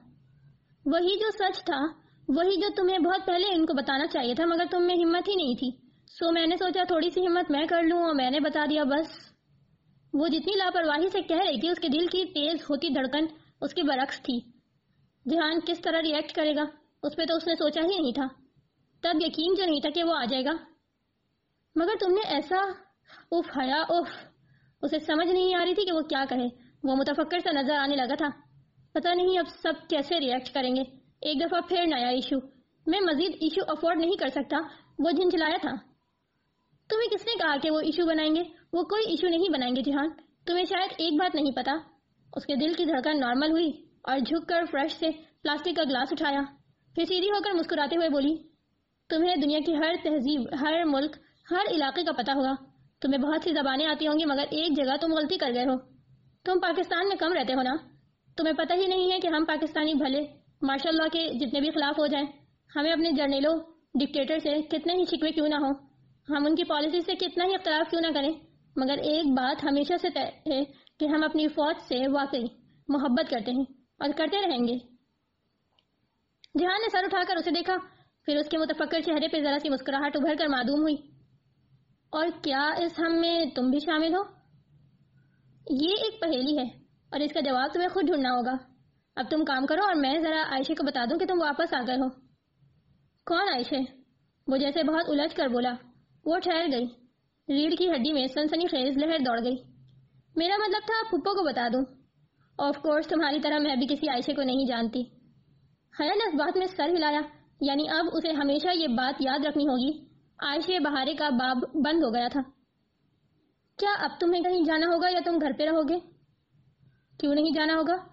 वही जो सच था, वही जो तुम्हें बहुत पहले इनको बताना चाहिए था, मगर तुम में हिम्मत ही नहीं थी। सो मैंने सोचा थोड़ी सी हिम्मत मैं कर लूँ और मैंने बता दिया, बस। वो जितनी लापरवाही से कह रही थी, उसके दिल की तेज होती धड़कन, उसके बरक्स थी। जहान किस तरह रिएक्ट करेगा? उस पर तो उसने सोचा ही नहीं था। तब यकीन जो नहीं था कि वो आ जाएगा। मगर तुमने ऐसा, उफ, हया, उफ, उसे समझ नहीं आ रही थी कि वो क्या कहे। वो मुतफक्र सा नज़र आने लगा था। पता नहीं अब सब कैसे रिएक्ट करेंगे। एक दफ़ा फिर नया इशू मैं मजीद इशू अफोर्ड नहीं कर सकता। वो झिंझलाया था। तुम्हें किसने कहा कि वो इशू बनाएँगे? वो कोई इशू नहीं बनाएँगे जिहान तुम्हें शायद एक बात नहीं पता, उसके दिल की धड़कन नॉर्मल हुई और झुककर फ्रेश से प्लास्टिक का ग्लास उठाया। फिर सीधी होकर मुस्कुराते हुए बोली, तुम्हें दुनिया की हर तहजीब, हर मुल्क, हर इलाके का पता होगा। तुम्हें बहुत सी जबानें आती होंगी, मगर एक जगह तुम गलती कर गए हो। तुम पाकिस्तान में कम रहते हो ना? तुम्हें पता ही नहीं है कि हम पाकिस्तानी भले मार्शल के जितने भी खिलाफ हो जाएँ, हमें अपने जर्नेलों डिक्टेटर से कितने ही शिकवे क्यों ना हो? हम उनकी पॉलिसी से कितना ही अख्तलाफ क्यों ना करें? मगर एक बात हमेशा से तय है कि हम अपनी फौज से वाकई मोहब्बत करते हैं और करते रहेंगे। जहाँ ने सर उठाकर उसे देखा, फिर उसके मुतफक्र चेहरे पर जरा सी मुस्कुराहट उभर कर मालूम हुई। और क्या इस हम में तुम भी शामिल हो? ये एक पहेली है और इसका जवाब तुम्हें खुद ढूंढना होगा। अब तुम काम करो और मैं जरा आयशे को बता दूँ कि तुम वापस आ गए हो। कौन आयशे? वो जैसे बहुत उलझ कर बोला, वो ठहर गई। रीढ़ की हड्डी में सनसनी खेज लहर दौड़ गई। मेरा मतलब था फुप्पो को बता दूँ। ऑफ़ कोर्स तुम्हारी तरह मैं भी किसी आयशे को नहीं जानती। हया ने बात में सर हिलाया, यानी अब उसे हमेशा ये बात याद रखनी होगी। आयशे बहारे का बाब बंद हो गया था। क्या अब तुम्हें कहीं जाना होगा या तुम घर पे रहोगे? क्यों नहीं जाना होगा?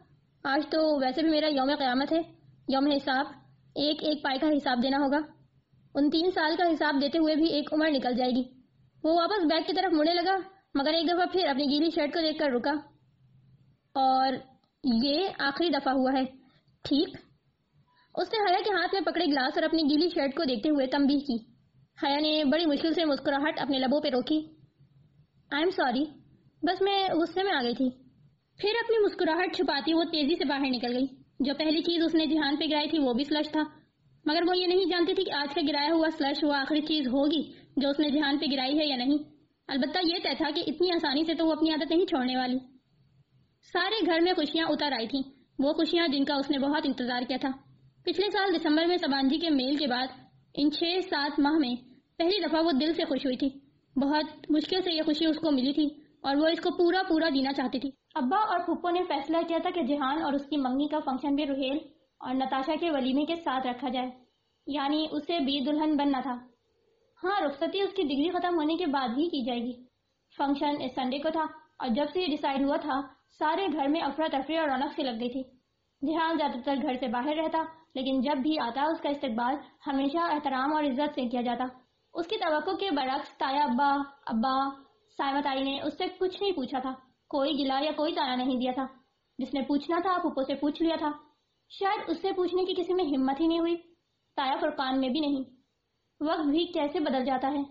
आज तो वैसे भी मेरा यौम क़यामत है। यौम हिसाब, एक एक पाई का हिसाब देना होगा। उन तीन साल का हिसाब देते हुए भी एक उम्र निकल जाएगी। वो वापस बैग की तरफ़ मुड़ने लगा, मगर एक दफ़ा फिर अपनी गीली शर्ट को देखकर रुका। और ये आखिरी दफ़ा हुआ है, ठीक? उसने हया के हाथ में पकड़े ग्लास और अपनी गीली शर्ट को देखते हुए तंबी की। हया ने बड़ी मुश्किल से मुस्कुराहट अपने लबों पे रोकी। आई एम सॉरी, बस मैं गुस्से में आ गई थी। फिर अपनी मुस्कुराहट छुपाती वो तेज़ी से बाहर निकल गई। जो पहली चीज़ उसने ध्यान पे गिराई थी वो भी स्लश था। मगर वो ये नहीं जानती थी कि आज का गिराया हुआ स्लश वो आखिरी चीज़ होगी। जो उसने ध्यान पे गिराई है या नहीं। अलबत्ता ये तय था कि इतनी आसानी से तो वो अपनी आदत नहीं छोड़ने वाली। सारे घर में खुशियाँ उतर आई थी। वो खुशियाँ जिनका उसने बहुत इंतज़ार किया था। पिछले साल दिसंबर में सबानजी के मेल के बाद, इन छह सात माह में, पहली दफ़ा वो दिल से खुश हुई थी। बहुत मुश्किल से ये खुशी उसको मिली थी और वो इसको पूरा पूरा जीना चाहती थी। अब्बा और फुप्पो ने फैसला किया था कि जिहान और उसकी मंगनी का फ़ंक्शन भी रुहेल और नताशा के वलीमे के साथ रखा जाए। यानी उसे भी दुल्हन बनना था। हाँ रुखसती उसकी डिग्री खत्म होने के बाद ही की जाएगी। फ़ंक्शन इस संडे को था, और जब से ये डिसाइड हुआ था, सारे घर में अफरा तफरी और रौनक से लग गई थी। जिहान ज़्यादातर घर से बाहर रहता, लेकिन जब भी आता उसका इस्तेबाल हमेशा एहतराम और इज़्ज़त से किया जाता। उसकी तो बरक्स ताया अब्बा अब्बा सामत आई ने उससे कुछ नहीं पूछा था। कोई गिला या कोई ताना नहीं दिया था। जिसने पूछना था पुप्पो से पूछ लिया था। शायद उससे पूछने की किसी में हिम्मत ही नहीं हुई। ताया फुरकान में भी नहीं। वक्त भी कैसे बदल जाता है?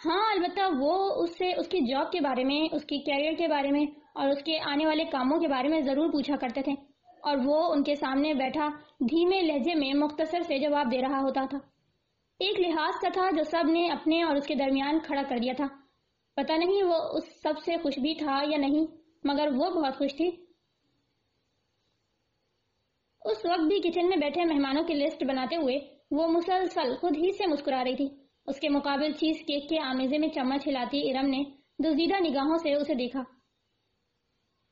हाँ अलबत्ता वो उससे, उसकी जॉब के बारे में, उसकी कैरियर के बारे में और उसके आने वाले कामों के बारे में ज़रूर पूछा करते थे। और वो उनके सामने बैठा, धीमे लहजे में मुख्तसर से जवाब दे रहा होता था। एक लिहाज का था जो सबने अपने और उसके दरमियान खड़ा कर दिया था। पता नहीं वो उस सबसे खुश भी था या नहीं, मगर वो बहुत खुश थी। उस वक्त भी किचन में बैठे मेहमानों की लिस्ट बनाते हुए वो मुसलसल खुद ही से मुस्कुरा रही थी। उसके मुकाबले चीज़ केक के आमेजे में चम्मच हिलाती इरम ने दुजीदा निगाहों से उसे देखा।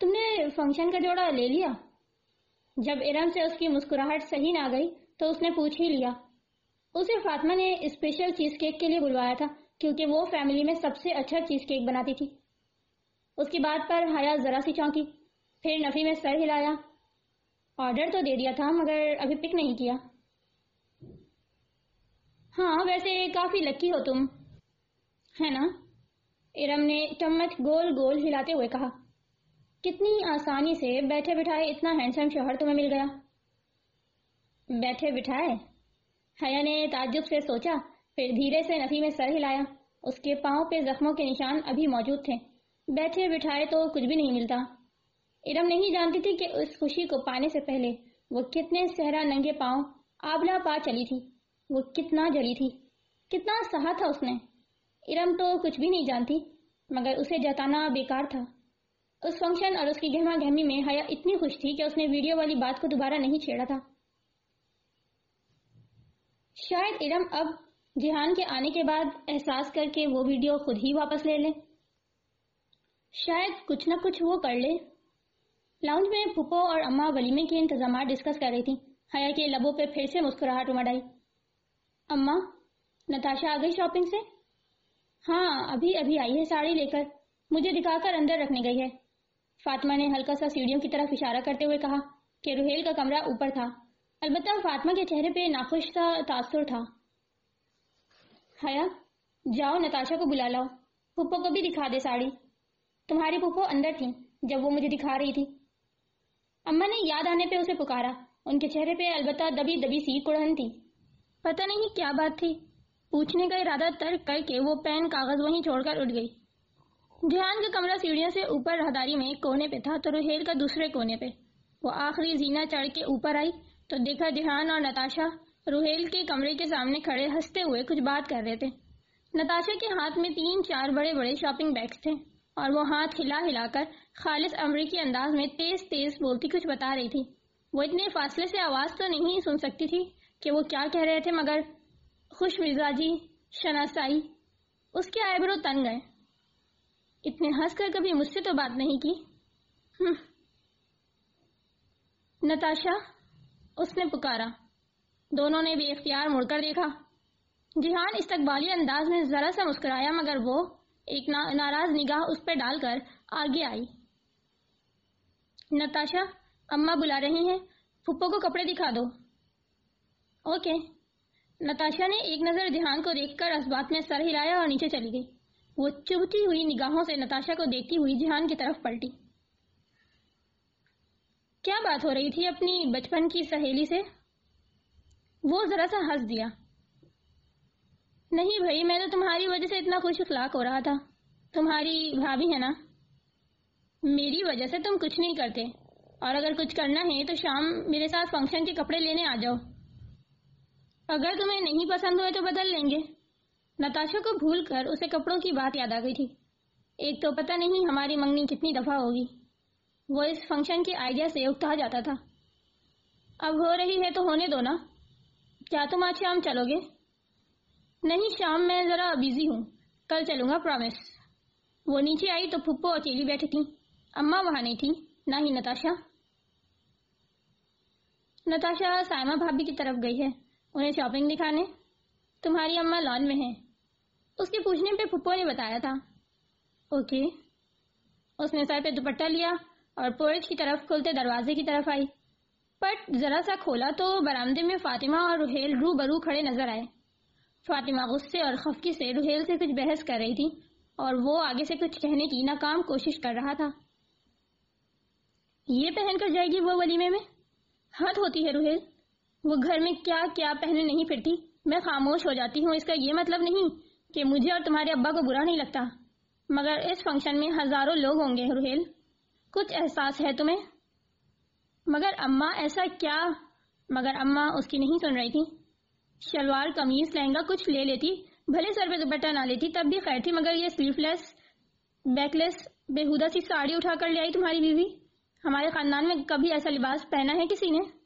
तुमने फ़ंक्शन का जोड़ा ले लिया? जब इरम से उसकी मुस्कुराहट सही ना गई तो उसने पूछ ही लिया। उसे फातिमा ने स्पेशल चीज़ केक के लिए बुलवाया था, क्योंकि वो फैमिली में सबसे अच्छा चीज़ केक बनाती थी। उसकी बात पर हया जरा सी चौंकी, फिर नफी में सर हिलाया। ऑर्डर तो दे दिया था, मगर अभी पिक नहीं किया। हाँ वैसे काफ़ी लकी हो तुम। है ना? इरम ने चम्मच गोल गोल हिलाते हुए कहा। कितनी आसानी से बैठे बिठाए इतना हैंडसम शोहर तुम्हें मिल गया। बैठे बिठाए? हया ने ताज्जुब से सोचा, फिर धीरे से नफी में सर हिलाया। उसके पाँव पे जख्मों के निशान अभी मौजूद थे। बैठे बिठाए तो कुछ भी नहीं मिलता। इरम नहीं जानती थी कि उस खुशी को पाने से पहले वो कितने सहरा नंगे पाँव आबला पा चली थी। वो कितना जली थी। कितना सहा था उसने। इरम तो कुछ भी नहीं जानती, मगर उसे जताना बेकार था। उस फ़ंक्शन और उसकी गहमा गहमी में हया इतनी खुश थी कि उसने वीडियो वाली बात को दोबारा नहीं छेड़ा था। शायद इरम अब जिहान के आने के बाद एहसास करके वो वीडियो खुद ही वापस ले ले। शायद कुछ ना कुछ वो कर ले। लाउंज में पुप्पो और अम्मा वलीमे के इंतज़ाम डिस्कस कर रही थी। हया के लबों पे फिर से मुस्कुराहट उमड़ आई। अम्मा, नताशा आ गई शॉपिंग से? हाँ अभी अभी आई है साड़ी लेकर। मुझे दिखाकर अंदर रखने गई है। फातिमा ने हल्का सा सीढ़ियों की तरफ़ इशारा करते हुए कहा कि रुहेल का कमरा ऊपर था। अलबत्ता फातिमा के चेहरे पे नाखुश सा तासुर था। हया, जाओ नताशा को बुला लाओ। पुप्पो को भी दिखा दे साड़ी। तुम्हारी पुप्पो अंदर थी, जब वो मुझे दिखा रही थी। अम्मा ने याद आने पे उसे पुकारा। उनके चेहरे पे अलबत्ता दबी दबी सी कुड़न थी। पता नहीं क्या बात थी। पूछने का इरादा तर्क करके वो पेन कागज़ वहीं छोड़कर उठ गई। ध्यान का कमरा सीढ़ियों से ऊपर रहदारी में कोने पे था तो रुहेल का दूसरे कोने पे। वो आखिरी जीना चढ़ के ऊपर आई तो देखा जिहान और नताशा रुहेल के कमरे के सामने खड़े हँसते हुए कुछ बात कर रहे थे। नताशा के हाथ में तीन चार बड़े बड़े शॉपिंग बैग्स थे और वो हाथ हिला हिलाकर खालिश अमरीकी अंदाज में तेज तेज बोलती कुछ बता रही थी। वो इतने फासले से आवाज़ तो नहीं सुन सकती थी कि वो क्या कह रहे थे मगर खुश मिजाजी शनासाई उसके आईब्रो तन गए। इतने हंसकर कभी मुझसे तो बात नहीं की। हम्म। नताशा उसने पुकारा। दोनों ने भी इख्तियार मुड़कर देखा। जिहान इस्तकबाली अंदाज में जरा सा मुस्कुराया मगर वो एक ना, नाराज़ निगाह उस पर डालकर आगे आई। नताशा अम्मा बुला रही हैं फुप्पो को कपड़े दिखा दो। ओके नताशा ने एक नज़र जिहान को देखकर असबात में सर हिलाया और नीचे चली गई। वो चुभती हुई निगाहों से नताशा को देखती हुई जिहान की तरफ़ पलटी। क्या बात हो रही थी अपनी बचपन की सहेली से? वो जरा सा हंस दिया। नहीं भाई, मैं तो तुम्हारी वजह से इतना खुश अखलाक हो रहा था। तुम्हारी भाभी है ना? मेरी वजह से तुम कुछ नहीं करते। और अगर कुछ करना है तो शाम मेरे साथ फ़ंक्शन के कपड़े लेने आ जाओ। अगर तुम्हें नहीं पसंद हुए तो बदल लेंगे। नताशा को भूल कर उसे कपड़ों की बात याद आ गई थी। एक तो पता नहीं हमारी मंगनी कितनी दफ़ा होगी। वो इस फ़ंक्शन के आइडिया से उकता जाता था। अब हो रही है तो होने दो ना। क्या तुम आज शाम चलोगे? नहीं, शाम मैं जरा बिज़ी हूँ। कल चलूँगा प्रॉमिस वो नीचे आई तो फुप्पो अकेली बैठी थी। अम्मा वहाँ नहीं थी, ना ही नताशा। नताशा सायमा भाभी की तरफ़ गई है। उन्हें शॉपिंग दिखाने? तुम्हारी अम्मा लॉन में है। उसके पूछने पे पुप्पो ने बताया था। ओके। उसने सर पे दुपट्टा लिया और पोर्च की तरफ़ खुलते दरवाजे की तरफ़ आई। बट जरा सा खोला तो बरामदे में फातिमा और रुहेल रू बरू खड़े नज़र आए। फातिमा गुस्से और खफकी से रुहेल से कुछ बहस कर रही थी और वो आगे से कुछ कहने की नाकाम कोशिश कर रहा था। ये पहनकर जाएगी वो वलीमे में? हद होती है रुहेल। वो घर में क्या क्या पहने नहीं फिरती। मैं खामोश हो जाती हूँ, इसका ये मतलब नहीं कि मुझे और तुम्हारे अब्बा को बुरा नहीं लगता। मगर इस फ़ंक्शन में हज़ारों लोग होंगे, रुहेल। कुछ एहसास है तुम्हें? मगर अम्मा ऐसा क्या? मगर अम्मा उसकी नहीं सुन रही थी। शलवार, कमीज, लहंगा कुछ ले लेती, भले सर पे दुपट्टा ना लेती, तब भी खैर थी, मगर ये स्लीवलेस बैकलेस बेहुदा सी साड़ी उठा कर ले आई तुम्हारी बीवी। हमारे खानदान में कभी ऐसा लिबास पहना है किसी ने?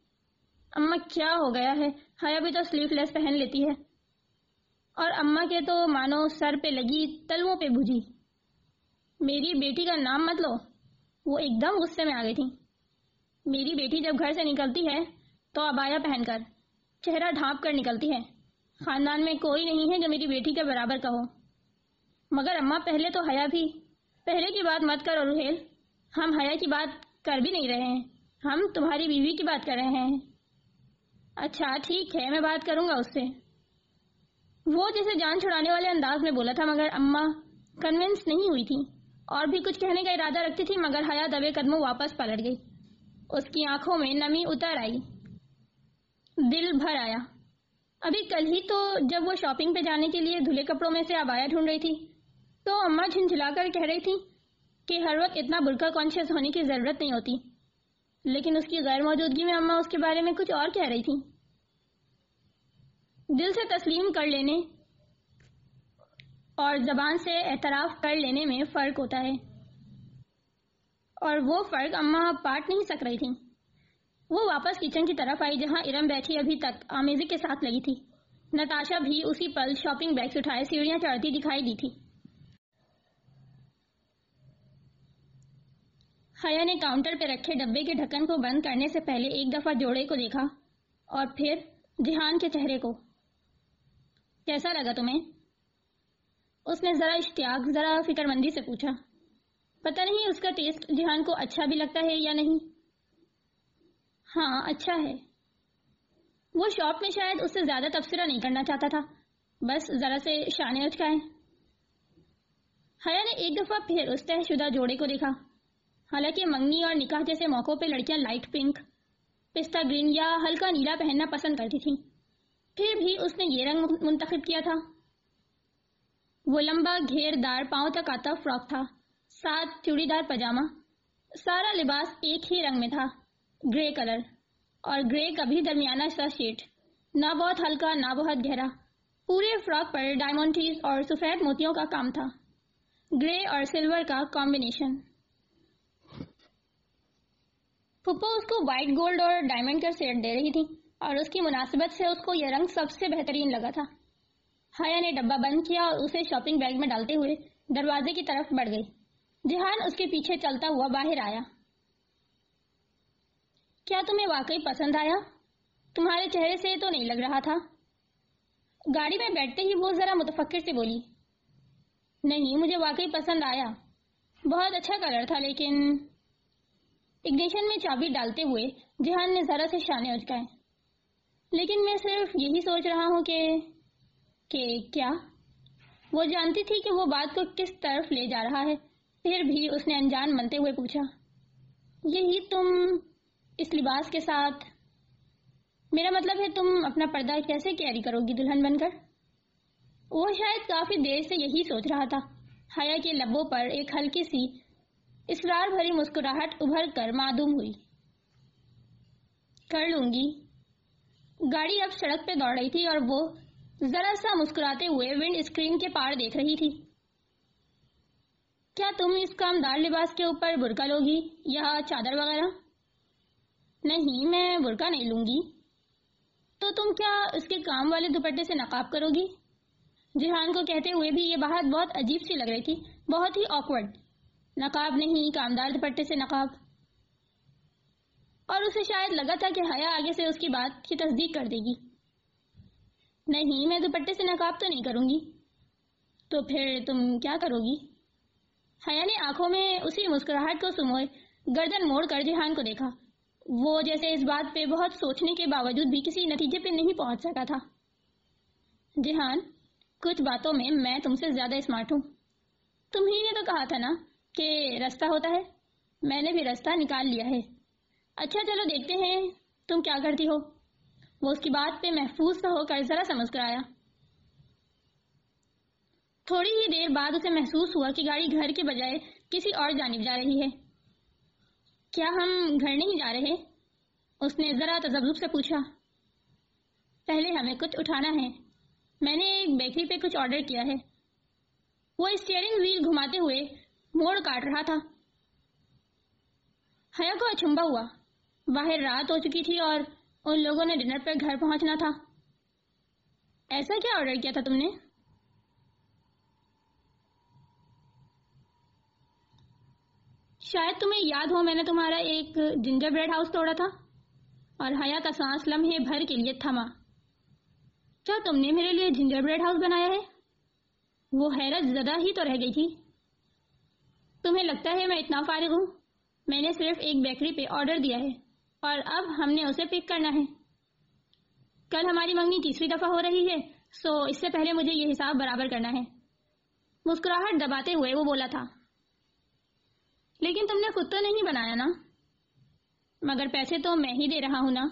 अम्मा, क्या हो गया है? हया भी तो स्लीवलेस पहन लेती है। और अम्मा के तो मानो, सर पे लगी तलवों पे बुझी मेरी बेटी का नाम मत लो। वो एकदम गुस्से में आ गई थी। मेरी बेटी जब घर से निकलती है तो अबाया पहनकर। चेहरा ढांप कर निकलती है। खानदान में कोई नहीं है जो मेरी बेटी के बराबर का हो मगर अम्मा, पहले तो हया भी। पहले की बात मत करो, रुहेल। हम हया की बात कर भी नहीं रहे हैं। हम तुम्हारी बीवी की बात कर रहे हैं। अच्छा ठीक है, मैं बात करूँगा उससे। वो जैसे जान छुड़ाने वाले अंदाज में बोला था, मगर अम्मा कन्विंस नहीं हुई थी। और भी कुछ कहने का इरादा रखती थी, मगर हया दबे कदमों वापस पलट गई। उसकी आँखों में नमी उतर आई। दिल भर आया। अभी कल ही तो जब वो शॉपिंग पे जाने के लिए धुले कपड़ों में से आबाया ढूंढ रही थी तो अम्मा झिझिलाकर कह रही थी कि हर वक्त इतना बुरका कॉन्शियस होने की ज़रूरत नहीं होती। लेकिन उसकी गैर मौजूदगी में अम्मा उसके बारे में कुछ और कह रही थी। दिल से तस्लीम कर लेने और जबान से एतराफ कर लेने में फ़र्क होता है। और वो फ़र्क अम्मा पाट नहीं सक रही थी। वो वापस किचन की तरफ़ आई, जहाँ इरम बैठी अभी तक आमेजी के साथ लगी थी। नताशा भी उसी पल शॉपिंग बैग्स उठाए, सीढ़ियाँ चढ़ती दिखाई दी थी। हया ने काउंटर पर रखे डब्बे के ढक्कन को बंद करने से पहले एक दफ़ा जोड़े को देखा और फिर जिहान के चेहरे को। कैसा लगा तुम्हें? उसने जरा इश्तियाक, जरा फिक्रमंदी से पूछा। पता नहीं उसका टेस्ट जिहान को अच्छा भी लगता है या नहीं। हाँ अच्छा है। वो शॉप में शायद उससे ज़्यादा तबसरा नहीं करना चाहता था। बस जरा से शाने उचकाए हया ने एक दफ़ा फिर उस तहशुदा जोड़े को देखा। हालाँकि मंगनी और निकाह जैसे मौकों पे लड़कियाँ लाइट पिंक पिस्ता ग्रीन या हल्का नीला पहनना पसंद करती थी। फिर भी उसने ये रंग मुंतखब किया था। वो लंबा घेरदार पाँव तक आता फ्रॉक था। साथ चूड़ीदार पजामा। सारा लिबास एक ही रंग में था। ग्रे कलर और ग्रे का भी दरमियाना सा शेड ना बहुत हल्का, ना बहुत गहरा। पूरे फ्रॉक पर डायमंडीज और सफ़ेद मोतियों का काम था। ग्रे और सिल्वर का कॉम्बिनेशन पुप्पो उसको व्हाइट गोल्ड और डायमंड का सेट दे रही थी, और उसकी मुनासिबत से उसको यह रंग सबसे बेहतरीन लगा था। हाया ने डब्बा बंद किया और उसे शॉपिंग बैग में डालते हुए दरवाजे की तरफ़ बढ़ गई। जिहान उसके पीछे चलता हुआ बाहर आया। क्या तुम्हें वाकई पसंद आया? तुम्हारे चेहरे से तो नहीं लग रहा था। गाड़ी में बैठते ही वो जरा मुतफक्र से बोली, नहीं, मुझे वाकई पसंद आया। बहुत अच्छा कलर था, लेकिन इग्निशन में चाबी डालते हुए जिहान ने जरा से शाने उचकाए लेकिन मैं सिर्फ़ यही सोच रहा हूँ कि कि क्या? वो जानती थी कि वो बात को किस तरफ़ ले जा रहा है, फिर भी उसने अनजान मनते हुए पूछा, यही तुम इस लिबास के साथ? मेरा मतलब है तुम अपना पर्दा कैसे कैरी करोगी दुल्हन बनकर? वो शायद काफ़ी देर से यही सोच रहा था हया के लबों पर एक हल्की सी इसरार भरी मुस्कुराहट उभर कर मादूम हुई। कर लूँगी। गाड़ी अब सड़क पे दौड़ रही थी और वो जरा सा मुस्कुराते हुए विंड स्क्रीन के पार देख रही थी। क्या तुम इस कामदार लिबास के ऊपर बुरका लोगी, या चादर वगैरह? नहीं, मैं बुरका नहीं लूँगी। तो तुम क्या उसके काम वाले दुपट्टे से नकाब करोगी? जिहान को कहते हुए भी ये बात बहुत अजीब सी लग रही थी, बहुत ही ऑकवर्ड नकाब नहीं, कामदार दुपट्टे से नकाब। और उसे शायद लगा था कि हया आगे से उसकी बात की तस्दीक कर देगी। नहीं, मैं दुपट्टे से नकाब तो नहीं करूँगी। तो फिर तुम क्या करोगी? हया ने आँखों में उसी मुस्कुराहट को सुमोए, गर्दन मोड़ कर जिहान को देखा। वो जैसे इस बात पे बहुत सोचने के बावजूद भी किसी नतीजे पे नहीं पहुँच सका था। जिहान, कुछ बातों में मैं तुमसे ज़्यादा स्मार्ट हूँ। तुम ही ने तो कहा था ना कि रास्ता होता है? मैंने भी रास्ता निकाल लिया है। अच्छा चलो देखते हैं तुम क्या करती हो। वो उसकी बात पे महफूज सा होकर जरा सा मुस्कुराया थोड़ी ही देर बाद उसे महसूस हुआ कि गाड़ी घर के बजाय किसी और जानिब जा रही है। क्या हम घर नहीं जा रहे? उसने जरा तजब्जुब से पूछा। पहले हमें कुछ उठाना है। मैंने एक बेकरी पे कुछ ऑर्डर किया है। वो स्टीयरिंग व्हील घुमाते हुए मोड़ काट रहा था। हया को अचंबा हुआ। बाहर रात हो चुकी थी और उन लोगों ने डिनर पर घर पहुँचना था। ऐसा क्या ऑर्डर किया था तुमने? शायद तुम्हें याद हो, मैंने तुम्हारा एक जिंजर ब्रेड हाउस तोड़ा था और हया का सांस लम्हे भर के लिए थमा। क्या तुमने मेरे लिए जिंजर ब्रेड हाउस बनाया है? वो हैरत ज़्यादा ही तो रह गई थी। तुम्हें लगता है मैं इतना फारिग हूँ? मैंने सिर्फ़ एक बेकरी पे ऑर्डर दिया है, और अब हमने उसे पिक करना है। कल हमारी मंगनी तीसरी दफ़ा हो रही है सो इससे पहले मुझे ये हिसाब बराबर करना है। मुस्कुराहट दबाते हुए वो बोला था, लेकिन तुमने खुद तो नहीं बनाया ना? मगर पैसे तो मैं ही दे रहा हूँ ना?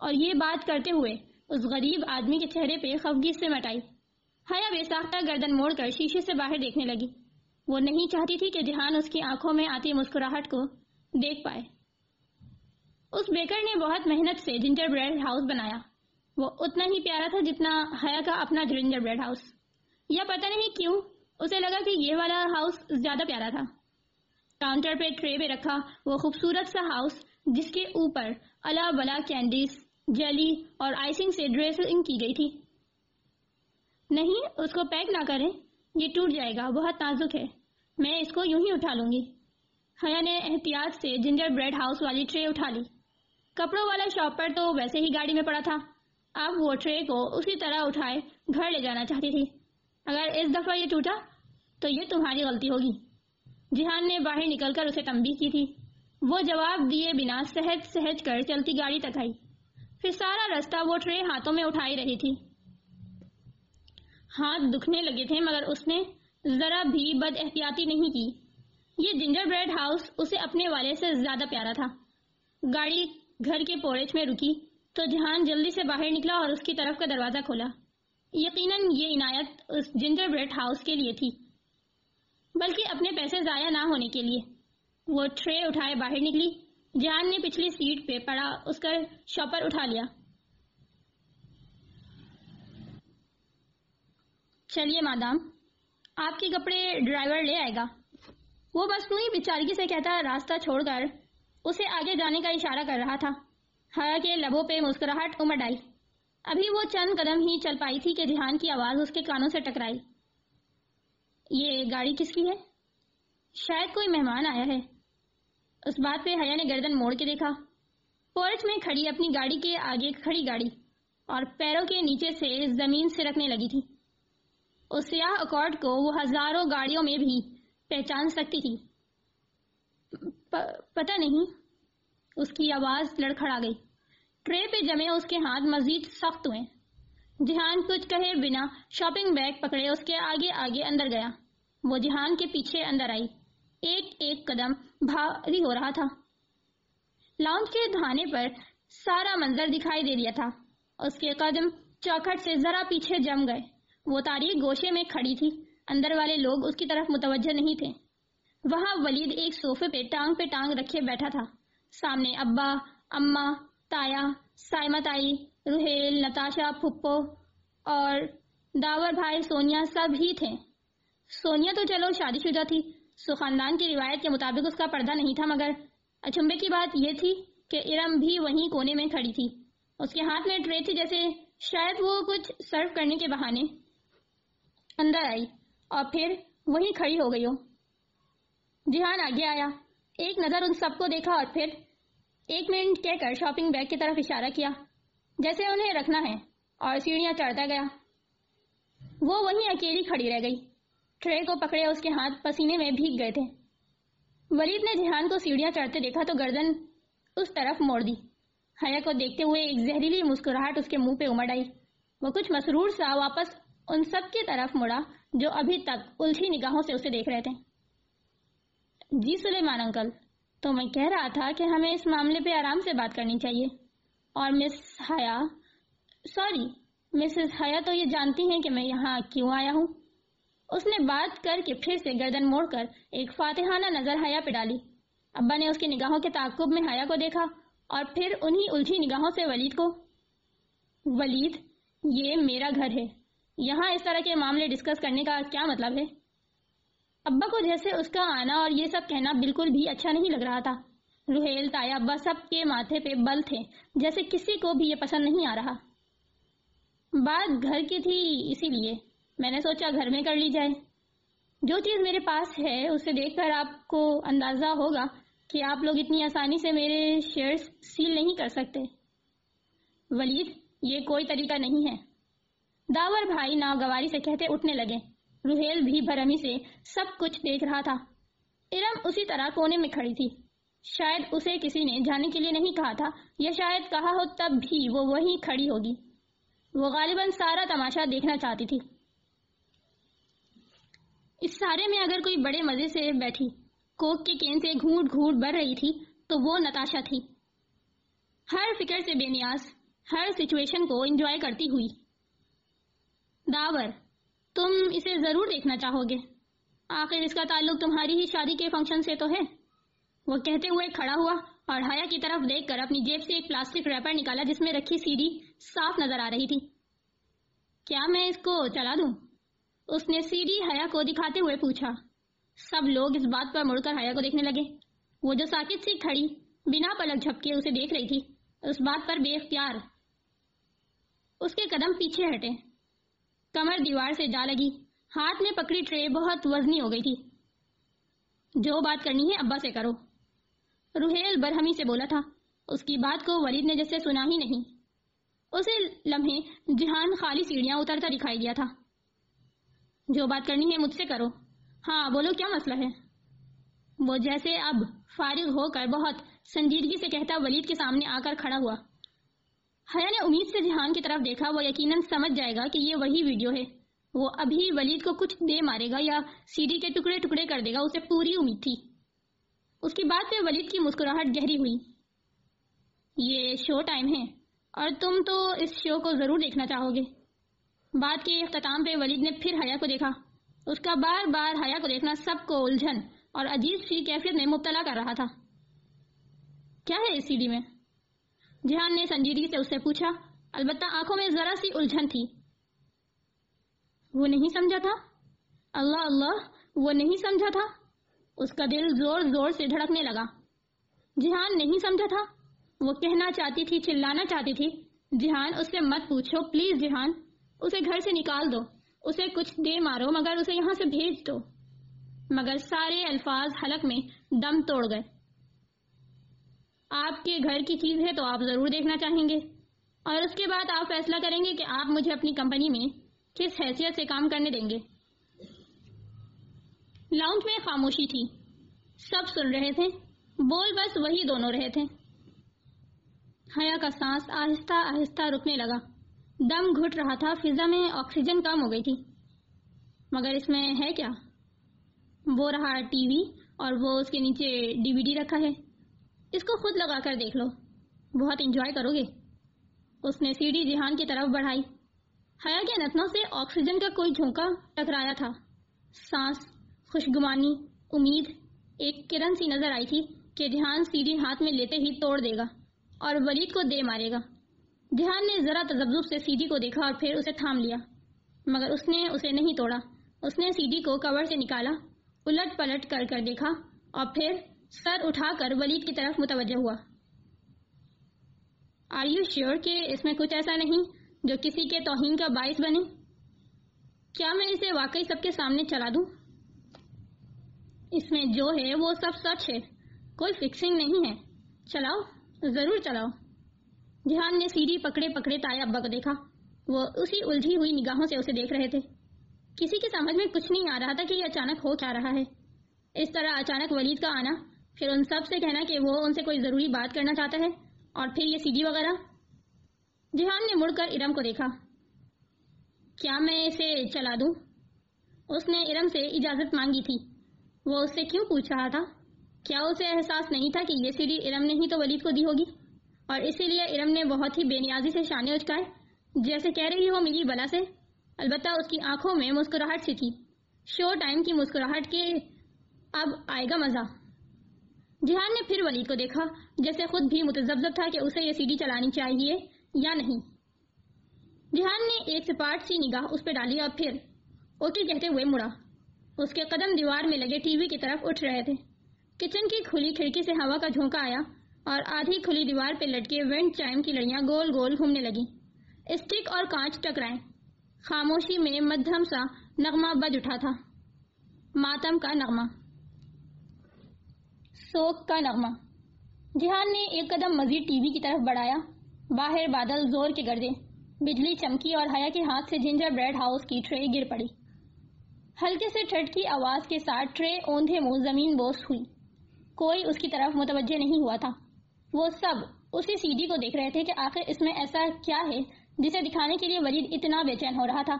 और ये बात करते हुए उस गरीब आदमी के चेहरे पे खफगी से मटाई। हया बेसाख्ता गर्दन मोड़कर शीशे से बाहर देखने लगी। वो नहीं चाहती थी कि जहान उसकी आँखों में आती मुस्कुराहट को देख पाए। उस बेकर ने बहुत मेहनत से जिंजर ब्रेड हाउस बनाया। वो उतना ही प्यारा था जितना हया का अपना जिंजर ब्रेड हाउस या पता नहीं क्यों, उसे लगा कि ये वाला हाउस ज़्यादा प्यारा था। काउंटर पे ट्रे पे रखा वो खूबसूरत सा हाउस जिसके ऊपर अला बला कैंडीज जेली और आइसिंग से ड्रेसिंग की गई थी। नहीं, उसको पैक ना करें। ये टूट जाएगा, बहुत नाजुक है। मैं इसको यूँ ही उठा लूँगी। हया ने एहतियात से जिंजर ब्रेड हाउस वाली ट्रे उठा ली। कपड़ों वाला शॉपर तो वैसे ही गाड़ी में पड़ा था। अब वो ट्रे को उसी तरह उठाए, घर ले जाना चाहती थी। अगर इस दफ़ा ये टूटा तो ये तुम्हारी गलती होगी। जिहान ने बाहर निकलकर उसे तंबी की थी। वो जवाब दिए बिना सहज सहज कर चलती गाड़ी तक आई। फिर सारा रास्ता वो ट्रे हाथों में उठाई रही थी। हाथ दुखने लगे थे, मगर उसने जरा भी बद एहतियाती नहीं की। ये जिंजर ब्रेड हाउस उसे अपने वाले से ज़्यादा प्यारा था। गाड़ी घर के पोरेज में रुकी तो जहान जल्दी से बाहर निकला और उसकी तरफ़ का दरवाज़ा खोला। यकीनन ये इनायत उस जिंजर ब्रेड हाउस के लिए थी, बल्कि अपने पैसे जाया ना होने के लिए। वो ट्रे उठाए बाहर निकली। जहान ने पिछली सीट पे पड़ा, उसका शॉपर उठा लिया। चलिए, मादाम। आपके कपड़े ड्राइवर ले आएगा। वो बस ही बिचारगी से कहता, रास्ता छोड़कर उसे आगे जाने का इशारा कर रहा था। हया के लबों पे मुस्कुराहट उमड़ आई। अभी वो चंद कदम ही चल पाई थी कि जिहान की आवाज़ उसके कानों से टकराई। ये गाड़ी किसकी है? शायद कोई मेहमान आया है। उस बात पे हया ने गर्दन मोड़ के देखा। पोर्च में खड़ी अपनी गाड़ी के आगे खड़ी गाड़ी और पैरों के नीचे से ज़मीन से रखने लगी थी। उस सियाह अकॉर्ड को वो हज़ारों गाड़ियों में भी पहचान सकती थी। प, पता नहीं। उसकी आवाज़ लड़खड़ा गई। ट्रे पे जमे उसके हाथ मजीद सख्त हुए। जिहान कुछ कहे बिना शॉपिंग बैग पकड़े उसके आगे आगे अंदर गया। वो जिहान के पीछे अंदर आई। एक एक कदम भारी हो रहा था। लाउंज के धाने पर सारा मंजर दिखाई दे दिया था। उसके कदम चौखट से जरा पीछे जम गए। वो तारीख गोशे में खड़ी थी। अंदर वाले लोग उसकी तरफ़ मुतवजह नहीं थे। वहाँ वलीद एक सोफे पे टांग पे टांग रखे बैठा था। सामने अब्बा, अम्मा, ताया, साइमा ताई, रुहेल, नताशा, फुप्पो और दावर भाई सोनिया सब ही थे। सोनिया तो चलो शादीशुदा थी। सो की रिवायत के मुताबिक उसका पर्दा नहीं था मगर अचंबे की बात यह थी कि इरम भी वहीं कोने में खड़ी थी। उसके हाथ में ट्रे थी जैसे शायद वो कुछ सर्व करने के बहाने। अंदर आई और फिर वहीं खड़ी हो गई हो। जिहान आगे आया, एक नज़र उन सबको देखा और फिर एक मिनट कहकर शॉपिंग बैग की तरफ़ इशारा किया, जैसे उन्हें रखना है, और सीढ़ियाँ चढ़ता गया। वो वहीं अकेली खड़ी रह गई। ट्रे को पकड़े उसके हाथ पसीने में भीग गए थे। वलीद ने जिहान को सीढ़ियाँ चढ़ते देखा तो गर्दन उस तरफ़ मोड़ दी। हया को देखते हुए एक जहरीली मुस्कुराहट उसके मुँह पे उमड़ आई। वो कुछ मसरूर सा वापस उन सब की तरफ़ मुड़ा, जो अभी तक उलझी निगाहों से उसे देख रहे थे। जी सुलेमान अंकल तो मैं कह रहा था कि हमें इस मामले पे आराम से बात करनी चाहिए। और मिस हया, सॉरी, मिसेस हया तो ये जानती हैं कि मैं यहाँ क्यों आया हूँ? उसने बात करके फिर से गर्दन मोड़कर एक फातिहाना नज़र हया पे डाली। अब्बा ने उसकी निगाहों के ताकुब में हया को देखा और फिर उन्हीं उलझी निगाहों से वलीद को, वलीद, ये मेरा घर है। यहाँ इस तरह के मामले डिस्कस करने का क्या मतलब है? अब्बा को जैसे उसका आना और ये सब कहना बिल्कुल भी अच्छा नहीं लग रहा था। रुहेल, ताया, अब्बा सब के माथे पे बल थे, जैसे किसी को भी ये पसंद नहीं आ रहा। बात घर की थी, इसीलिए। मैंने सोचा घर में कर ली जाए। जो चीज़ मेरे पास है, उसे देखकर आपको अंदाज़ा होगा कि आप लोग इतनी आसानी से मेरे शेयर्स सील नहीं कर सकते। वलीद, ये कोई तरीका नहीं है। दावर भाई नागवारी से कहते उठने लगे। रुहेल भी भरमी से सब कुछ देख रहा था। इरम उसी तरह कोने में खड़ी थी। शायद उसे किसी ने जाने के लिए नहीं कहा था, या शायद कहा हो तब भी वो वहीं खड़ी होगी। वो गालिबन सारा तमाशा देखना चाहती थी। इस सारे में अगर कोई बड़े मज़े से बैठी, कोक के केन से घूट घूट बढ़ रही थी तो वो नताशा थी। हर फ़िक्र से बेनियाज, हर सिचुएशन को एंजॉय करती हुई। दावर, तुम इसे ज़रूर देखना चाहोगे। आखिर इसका ताल्लुक तुम्हारी ही शादी के फ़ंक्शन से तो है। वो कहते हुए खड़ा हुआ और हया की तरफ़ देखकर अपनी जेब से एक प्लास्टिक रैपर निकाला जिसमें रखी सीडी साफ़ नज़र आ रही थी। क्या मैं इसको चला दूँ? उसने सीडी हया को दिखाते हुए पूछा। सब लोग इस बात पर मुड़कर हया को देखने लगे। वो जो साकित सी खड़ी, बिना पलक झपके उसे देख रही थी, उस बात पर बेख्तियार उसके कदम पीछे हटे। कमर दीवार से जा लगी। हाथ में पकड़ी ट्रे, बहुत वजनी हो गई थी। जो बात करनी है अब्बा से करो। रुहेल बरहमी से बोला था, उसकी बात को वलीद ने जैसे सुना ही नहीं। उसे लम्हे जिहान खाली सीढ़ियाँ उतरता दिखाई दिया था। जो बात करनी है मुझसे करो। हाँ बोलो क्या मसला है? वो जैसे अब फारिग होकर बहुत संजीदगी से कहता वलीद के सामने आकर खड़ा हुआ। हया ने उम्मीद से जिहान की तरफ़ देखा, वो यकीनन समझ जाएगा कि ये वही वीडियो है। वो अभी वलीद को कुछ दे मारेगा या सीडी के टुकड़े टुकड़े कर देगा, उसे पूरी उम्मीद थी। उसकी बात पे वलीद की मुस्कुराहट गहरी हुई। ये शो टाइम है, और तुम तो इस शो को ज़रूर देखना चाहोगे। बात के अख्ताम पे वलीद ने फिर हया को देखा। उसका बार बार हया को देखना सबको उलझन और अजीब सी कैफियत में मुबतला कर रहा था। क्या है इस सीडी में? जिहान ने संजीदगी से उससे पूछा, अलबत्ता आँखों में जरा सी उलझन थी। वो नहीं समझा था। अल्लाह अल्लाह, वो नहीं समझा था। उसका दिल ज़ोर ज़ोर से धड़कने लगा। जिहान नहीं समझा था। वो कहना चाहती थी, चिल्लाना चाहती थी। जिहान, उससे मत पूछो, प्लीज़ जिहान, उसे घर से निकाल दो। उसे कुछ दे मारो, मगर उसे यहाँ से भेज दो। मगर सारे अल्फाज हलक में दम तोड़ गए। आपके घर की चीज़ है तो आप ज़रूर देखना चाहेंगे। और उसके बाद आप फैसला करेंगे कि आप मुझे अपनी कंपनी में किस हैसियत से काम करने देंगे। लाउंज में खामोशी थी। सब सुन रहे थे। बोल बस वही दोनों रहे थे। हया का सांस आहिस्ता आहिस्ता रुकने लगा। दम घुट रहा था। फिजा में ऑक्सीजन कम हो गई थी। मगर इसमें है क्या? वो रहा टीवी और वो उसके नीचे डीवीडी रखा है। इसको खुद लगा कर देख लो। बहुत इंजॉय करोगे। उसने सीडी जिहान की तरफ़ बढ़ाई। हया के नतनों से ऑक्सीजन का कोई झोंका टकराया था। सांस, खुशगुमानी, उम्मीद, एक किरण सी नज़र आई थी कि ध्यान सीढ़ी हाथ में लेते ही तोड़ देगा और वलीद को दे मारेगा। ध्यान ने जरा तजब्जुब से सीडी को देखा और फिर उसे थाम लिया। मगर उसने उसे नहीं तोड़ा। उसने सीडी को कवर से निकाला उलट पलट कर कर देखा और फिर सर उठाकर वलीद की तरफ़ मुतवजह हुआ। आर यू श्योर कि इसमें कुछ ऐसा नहीं जो किसी के तोहिन का बाइस बने? क्या मैं इसे वाकई सबके सामने चला दूँ? इसमें जो है वो सब सच है। कोई फिक्सिंग नहीं है। चलाओ, ज़रूर चलाओ। जिहान ने सीढ़ी पकड़े पकड़े ताया अब्बा को देखा। वो उसी उलझी हुई निगाहों से उसे देख रहे थे। किसी की समझ में कुछ नहीं आ रहा था कि ये अचानक हो क्या रहा है। इस तरह अचानक वलीद का आना फिर उन सबसे कहना कि वो उनसे कोई ज़रूरी बात करना चाहता है? और फिर ये सीढ़ी वगैरह? जिहान ने मुड़कर इरम को देखा। क्या मैं इसे चला दूँ? उसने इरम से इजाज़त मांगी थी। वो उससे क्यों पूछ रहा था? क्या उसे एहसास नहीं था कि ये सीढ़ी इरम ने ही तो वलीद को दी होगी? और इसीलिए इरम ने बहुत ही बेनियाजी से शाने उचकाए, जैसे कह रही हो मिली बला से। अलबत्ता उसकी आँखों में मुस्कुराहट सी थी। शो टाइम की मुस्कुराहट के अब आएगा मज़ा। जिहान ने फिर वलीद को देखा, जैसे खुद भी मुतजब था कि उसे ये सीढ़ी चलानी चाहिए या नहीं। जिहान ने एक सपाट सी निगाह उस पर डाली और फिर ओके कहते हुए मुड़ा। उसके कदम दीवार में लगे टीवी की तरफ़ उठ रहे थे। किचन की खुली खिड़की से हवा का झोंका आया और आधी खुली दीवार पर लटके वेंट चाइम की लड़ियाँ गोल गोल घूमने लगी। स्टिक और कांच टकराए। खामोशी में मध्यम सा नगमा बज उठा था। मातम का नगमा। सोख का नगमा। जिहान ने एक कदम मजीद टीवी की तरफ़ बढ़ाया। बाहर बादल ज़ोर के गर्दे, बिजली चमकी और हया के हाथ से जिंजर ब्रेड हाउस की ट्रे गिर पड़ी। हल्के से ठट की आवाज़ के साथ ट्रे ओंधे मुँह ज़मीन बोस हुई। कोई उसकी तरफ़ मुतवजह नहीं हुआ था। वो सब उसी सीडी को देख रहे थे कि आखिर इसमें ऐसा क्या है, जिसे दिखाने के लिए वलीद इतना बेचैन हो रहा था।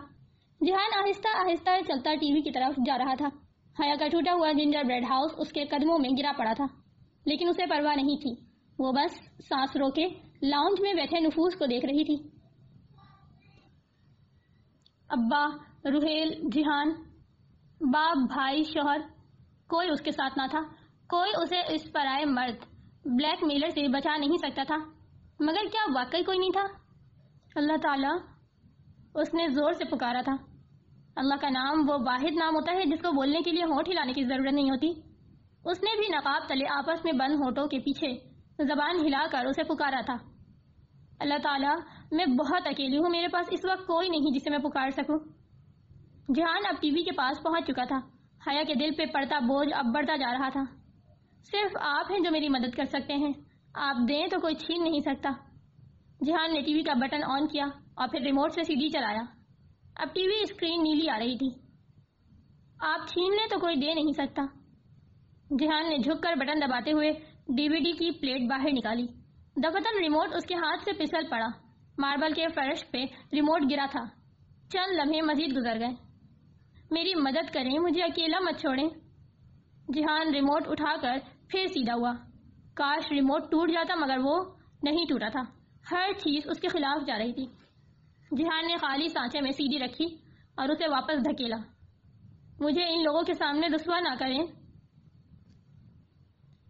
जिहान आहिस्ता आहिस्ता चलता टीवी की तरफ़ जा रहा था। हया का टूटा हुआ जिंजर ब्रेड हाउस उसके कदमों में गिरा पड़ा था, लेकिन उसे परवाह नहीं थी वो बस सांस रोके लाउंज में बैठे नफूस को देख रही थी। अब्बा, रुहेल, जिहान, बाप, भाई, शोहर, कोई उसके साथ ना था। कोई उसे इस पराए मर्द। ब्लैक मेलर से बचा नहीं सकता था। मगर क्या वाकई कोई नहीं था? अल्लाह ताला उसने ज़ोर से पुकारा था। अल्लाह का नाम वो वाहिद नाम होता है जिसको बोलने के लिए होठ हिलाने की ज़रूरत नहीं होती। उसने भी नकाब तले आपस में बंद होठों के पीछे जबान हिलाकर उसे पुकारा था। अल्लाह ताला, मैं बहुत अकेली हूँ, मेरे पास इस वक्त कोई नहीं जिसे मैं पुकार सकूँ। जहान अब टीवी के पास पहुँच चुका था। हया के दिल पे पड़ता बोझ अब बढ़ता जा रहा था। सिर्फ़ आप हैं जो मेरी मदद कर सकते हैं। आप दें तो कोई छीन नहीं सकता। जहान ने टीवी का बटन ऑन किया और फिर रिमोट से सीडी चलाया। अब टीवी स्क्रीन नीली आ रही थी। आप छीन ले तो कोई दे नहीं सकता। जिहान ने झुककर बटन दबाते हुए डीवीडी की प्लेट बाहर निकाली। दफतन रिमोट उसके हाथ से फिसल पड़ा। मार्बल के फर्श पे रिमोट गिरा था। चंद लम्हे मजीद गुजर गए। मेरी मदद करें, मुझे अकेला मत छोड़ें। जिहान रिमोट उठाकर फिर सीधा हुआ। काश रिमोट टूट जाता मगर वो नहीं टूटा था। हर चीज़ उसके खिलाफ जा रही थी। जिहान ने खाली सांचे में सीढ़ी रखी और उसे वापस धकेला। मुझे इन लोगों के सामने रुसवा ना करें।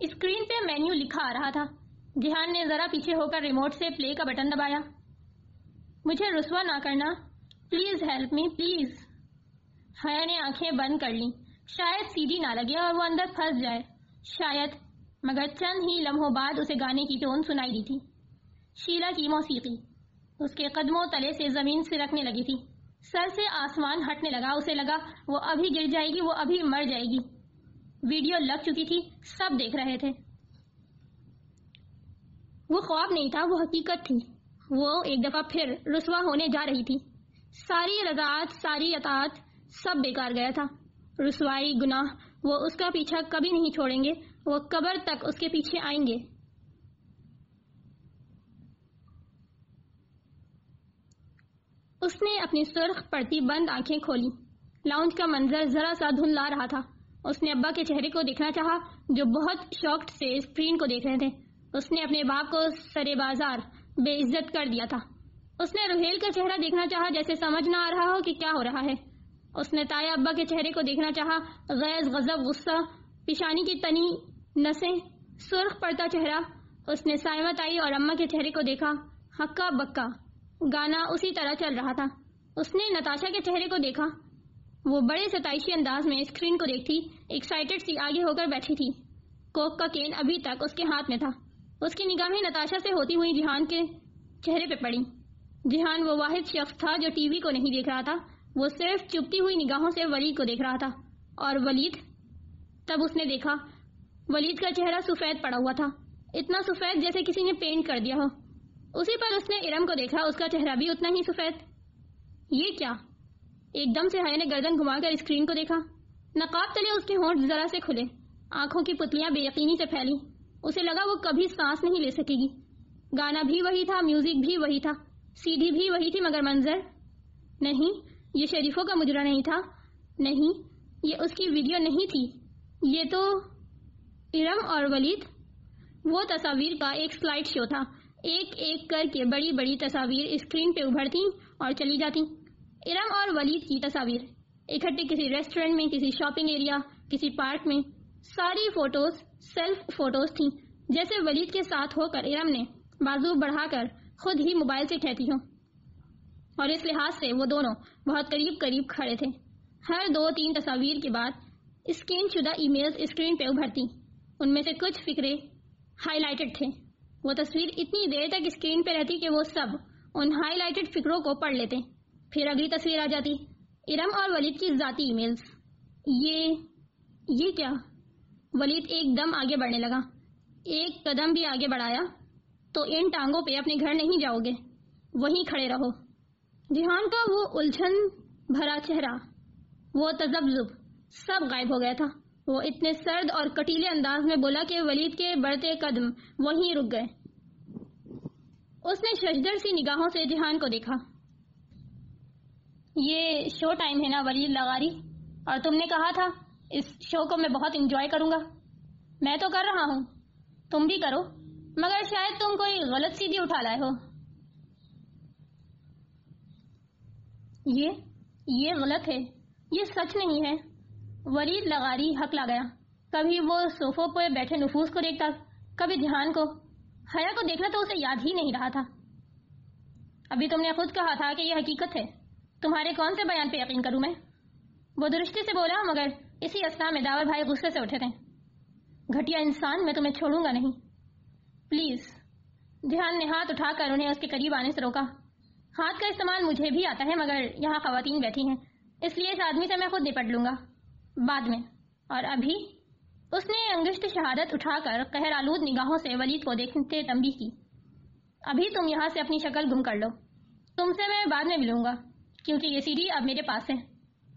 स्क्रीन पे मेन्यू लिखा आ रहा था। जिहान ने जरा पीछे होकर रिमोट से प्ले का बटन दबाया। मुझे रुसवा ना करना। Please help me, please. Haya ने आँखें बंद कर ली। शायद सीडी ना लगे और वो अंदर फंस जाए। शायद। मगर चंद ही लम्हों बाद उसे गाने की टोन सुनाई दी थी। शीला की मौसीकी। उसके कदमों तले से ज़मीन सिरकने लगी थी। सर से आसमान हटने लगा, उसे लगा, वो अभी गिर जाएगी, वो अभी मर जाएगी। वीडियो लग चुकी थी, सब देख रहे थे। वो ख्वाब नहीं था, वो हकीकत थी। वो एक दफ़ा फिर रुसवा होने जा रही थी। सारी रजात, सारी अतात, सब बेकार गया था। रुसवाई, गुनाह, वो उसका पीछा कभी नहीं छोड़ेंगे, वो कबर तक उसके पीछे आएँगे। उसने अपनी सुर्ख पड़ती बंद आँखें खोली। लाउंज का मंजर जरा सा धुंधला रहा था। उसने अब्बा के चेहरे को देखना चाहा, जो बहुत शौक से स्क्रीन को देख रहे थे। उसने अपने बाप को सरे बाज़ार बेइज्जत कर दिया था। उसने रुहेल का चेहरा देखना चाहा, जैसे समझ ना आ रहा हो कि क्या हो रहा है। उसने ताया अब्बा के चेहरे को देखना चाहा गैस गजब, गुस्सा, पिशानी की तनी नसें, सुर्ख पड़ता चेहरा। उसने साइमा ताई और अम्मा के चेहरे को देखा, हक्का बक्का। गाना उसी तरह चल रहा था। उसने नताशा के चेहरे को देखा। वो बड़े सताइशी अंदाज में स्क्रीन को देखती एक्साइटेड सी आगे होकर बैठी थी। कोक का केन अभी तक उसके हाथ में था। उसकी निगाहें नताशा से होती हुई जिहान के चेहरे पे पड़ी। जिहान वो वाहिद शख्स था जो टीवी को नहीं देख रहा था। वो सिर्फ़ चुपती हुई निगाहों से वलीद को देख रहा था। और वलीद? तब उसने देखा, वलीद का चेहरा सफ़ेद पड़ा हुआ था। इतना सफ़ेद जैसे किसी ने पेंट कर दिया हो। उसी पर उसने इरम को देखा, उसका चेहरा भी उतना ही सफ़ेद। ये क्या? एकदम से हया ने गर्दन घुमाकर स्क्रीन को देखा। नकाब तले उसके होंठ जरा से खुले। आँखों की पुतलियाँ बेयकीनी से फैली। उसे लगा वो कभी सांस नहीं ले सकेगी। गाना भी वही था, म्यूज़िक भी वही था सीधी भी वही थी, मगर मंजर। नहीं, ये शरीफों का मुजरा नहीं था। नहीं, ये उसकी वीडियो नहीं थी। ये तो इरम और वलीद। वो तस्वीर का एक स्लाइड शो था। एक एक करके बड़ी बड़ी तस्वीर स्क्रीन पे उभरती और चली जाती। इरम और वलीद की तस्वीर। इकट्ठे किसी रेस्टोरेंट में, किसी शॉपिंग एरिया, किसी पार्क में, सारी फ़ोटोज़, सेल्फ फ़ोटोज़ थी, जैसे वलीद के साथ होकर इरम ने बाजू बढ़ाकर खुद ही मोबाइल से ठहती हो। और इस लिहाज से वो दोनों बहुत करीब करीब खड़े थे। हर दो तीन तस्वीर के बाद स्कैन शुदा ईमेल्स स्क्रीन पे उभरती। उनमें से कुछ फिक्रे हाईलाइटेड थे। वो तस्वीर इतनी देर तक स्क्रीन पे रहती कि वो सब उन हाईलाइटेड फिक्रों को पढ़ लेते। फिर अगली तस्वीर आ जाती। इरम और वलीद की जाती ईमेल्स। ये ये क्या? वलीद एकदम आगे बढ़ने लगा। एक कदम भी आगे बढ़ाया तो इन टांगों पे अपने घर नहीं जाओगे। वहीं खड़े रहो। जिहान का वो उलझन भरा चेहरा, वो तजब्जुब सब गायब हो गया था। वो इतने सर्द और कटीले अंदाज में बोला कि वलीद के बढ़ते कदम वहीं रुक गए। उसने शजदर सी निगाहों से जिहान को देखा। ये शो टाइम है ना वलीद लगारी? और तुमने कहा था, इस शो को मैं बहुत इंजॉय करूँगा। मैं तो कर रहा हूँ। तुम भी करो, मगर शायद तुम कोई गलत सीधी उठा लाए हो। ये ये गलत है। ये सच नहीं है। वरीद लगारी हक ला गया। कभी वो सोफों पर बैठे नफूस को देखता, कभी ध्यान को। हया को देखना तो उसे याद ही नहीं रहा था। अभी तुमने खुद कहा था कि यह हकीकत है। तुम्हारे कौन से बयान पे यकीन करूँ मैं? वो दृष्टि से बोला, मगर इसी अस्था में दावर भाई गुस्से से उठे थे। घटिया इंसान मैं तुम्हें छोड़ूँगा नहीं। प्लीज़, ध्यान ने हाथ उठाकर उन्हें उसके करीब आने से रोका। हाथ का इस्तेमाल मुझे भी आता है, मगर यहाँ खातन बैठी हैं। इसलिए इस आदमी से मैं खुद निपट लूँगा। बाद में। और अभी उसने अंगिष्ट शहादत उठाकर कहर आलूद निगाहों से वलीद को देखते तंबी की। अभी तुम यहाँ से अपनी शक्ल गुम कर लो। तुमसे मैं बाद में मिलूँगा, क्योंकि ये सीढ़ी अब मेरे पास है।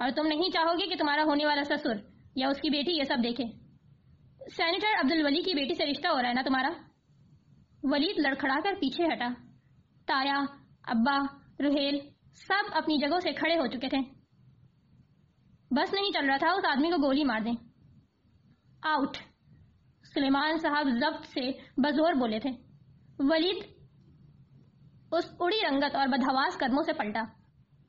और तुम नहीं चाहोगे कि तुम्हारा होने वाला ससुर या उसकी बेटी ये सब देखे। सेनेटर अब्दुल वली की बेटी से रिश्ता हो रहा है ना तुम्हारा? वलीद लड़खड़ा कर पीछे हटा। ताया, अब्बा, रुहेल सब अपनी जगहों से खड़े हो चुके थे। बस नहीं चल रहा था, उस आदमी को गोली मार दें। आउट सुलेमान साहब जब्त से बजोर बोले थे। वलीद उस उड़ी रंगत और बदहवास कदमों से पलटा।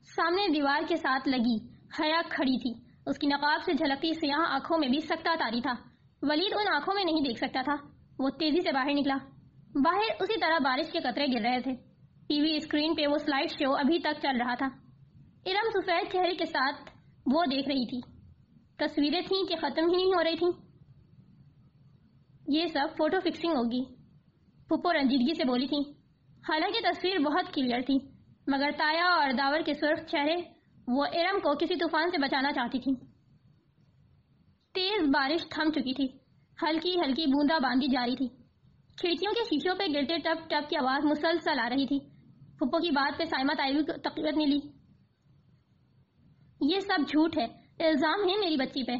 सामने दीवार के साथ लगी, हया खड़ी थी। उसकी नकाब से झलकती सियाह आँखों में भी सख्ता तारी था। वलीद उन आँखों में नहीं देख सकता था। वो तेज़ी से बाहर निकला। बाहर उसी तरह बारिश के कतरे गिर रहे थे। टीवी स्क्रीन पे वो स्लाइड शो अभी तक चल रहा था। इरम सफ़ेद चेहरे के साथ वो देख रही थी। तस्वीरें थी कि खत्म ही नहीं हो रही थी। ये सब फ़ोटो फिक्सिंग होगी। पुप्पो रंजीदगी से बोली थी। हालाँकि तस्वीर बहुत क्लियर थी, मगर ताया और दावर के सुर्ख चेहरे, वो इरम को किसी तूफ़ान से बचाना चाहती थी। तेज बारिश थम चुकी थी। हल्की हल्की बूंदा बांदी जारी थी। खिड़कियों के शीशों पे गिरते टप टप की आवाज़ मुसलसल आ रही थी। पुप्पो की बात पे साइमा ताई ताइवी तकलीफ़ नहीं ली ये सब झूठ है। इल्ज़ाम है मेरी बच्ची पे।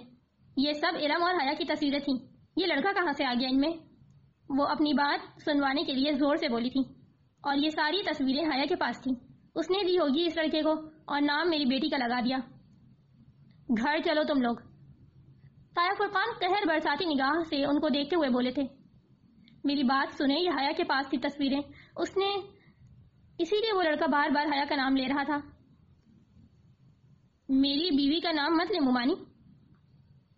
ये सब इरम और हया की तस्वीरें थी। ये लड़का कहाँ से आ गया इनमें? वो अपनी बात सुनवाने के लिए ज़ोर से बोली थी। और ये सारी तस्वीरें हया के पास थी। उसने दी होगी इस लड़के को और नाम मेरी बेटी का लगा दिया। घर चलो तुम लोग। ताया फुरकान कहर बरसाती निगाह से उनको देखते हुए बोले थे। मेरी बात सुने, ये हया के पास थी तस्वीरें। उसने, इसीलिए वो लड़का बार बार हया का नाम ले रहा था। मेरी बीवी का नाम मत ले, मुमानी।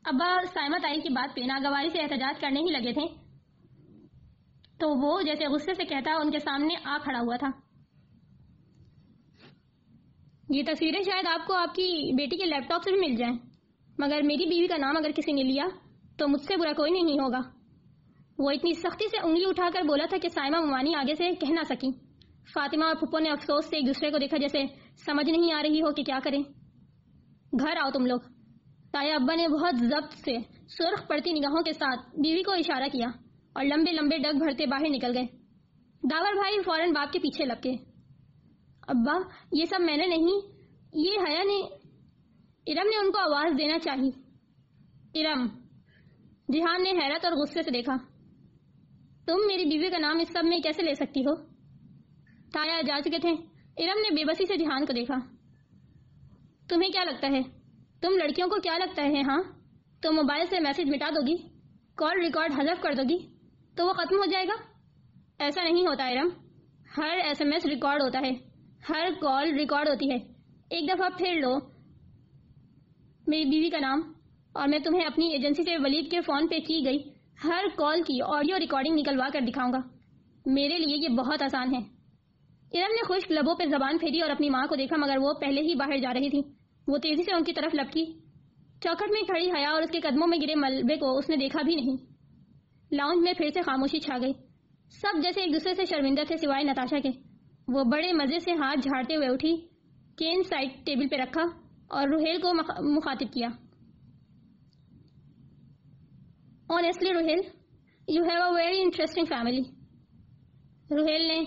अब्बा साइमा ताई की बात पे नागवारी से एहतजाज करने ही लगे थे। तो वो जैसे गुस्से से कहता, उनके सामने आ खड़ा हुआ था। ये तस्वीरें शायद आपको आपकी बेटी के लैपटॉप से भी मिल जाएँ, मगर मेरी बीवी का नाम अगर किसी ने लिया तो मुझसे बुरा कोई नहीं होगा। वो इतनी सख्ती से उंगली उठाकर बोला था कि सायमा मुमानी आगे से कह ना सकी। फातिमा और पुप्पो ने अफसोस से एक दूसरे को देखा, जैसे समझ नहीं आ रही हो कि क्या करें। घर आओ तुम लोग। ताया अब्बा ने बहुत जब्त से सुर्ख पड़ती निगाहों के साथ बीवी को इशारा किया और लंबे लंबे डग भरते बाहर निकल गए। दावर भाई फ़ौरन बाप के पीछे लपके। अब्बा, ये सब मैंने नहीं, ये हया ने, इरम ने उनको आवाज़ देना चाहिए। इरम जिहान ने हैरत और गुस्से से देखा। तुम मेरी बीवी का नाम इस सब में कैसे ले सकती हो? ताया जा चुके थे। इरम ने बेबसी से जिहान को देखा। तुम्हें क्या लगता है? तुम लड़कियों को क्या लगता है हाँ? तो मोबाइल से मैसेज मिटा दोगी, कॉल रिकॉर्ड हजफ कर दोगी तो वो खत्म हो जाएगा? ऐसा नहीं होता है रम हर एसएमएस रिकॉर्ड होता है। हर कॉल रिकॉर्ड होती है। एक दफ़ा फिर लो। मेरी बीवी का नाम, और मैं तुम्हें अपनी एजेंसी से वलीद के फ़ोन पे की गई हर कॉल की ऑडियो रिकॉर्डिंग निकलवा कर दिखाऊँगा। मेरे लिए ये बहुत आसान है। इरम ने खुश्क लबों पर जबान फेरी और अपनी माँ को देखा, मगर वो पहले ही बाहर जा रही थी। वो तेज़ी से उनकी तरफ़ लपकी। चौखट में खड़ी हया और उसके कदमों में गिरे मलबे को उसने देखा भी नहीं। लाउंज में फिर से खामोशी छा गई। सब जैसे एक दूसरे से शर्मिंदा थे, सिवाय नताशा के। वो बड़े मज़े से हाथ झाड़ते हुए उठी, केन साइड टेबल पे रखा और रुहेल को मुखातिब किया। Honestly Ruhail you have a very interesting family Ruhail ने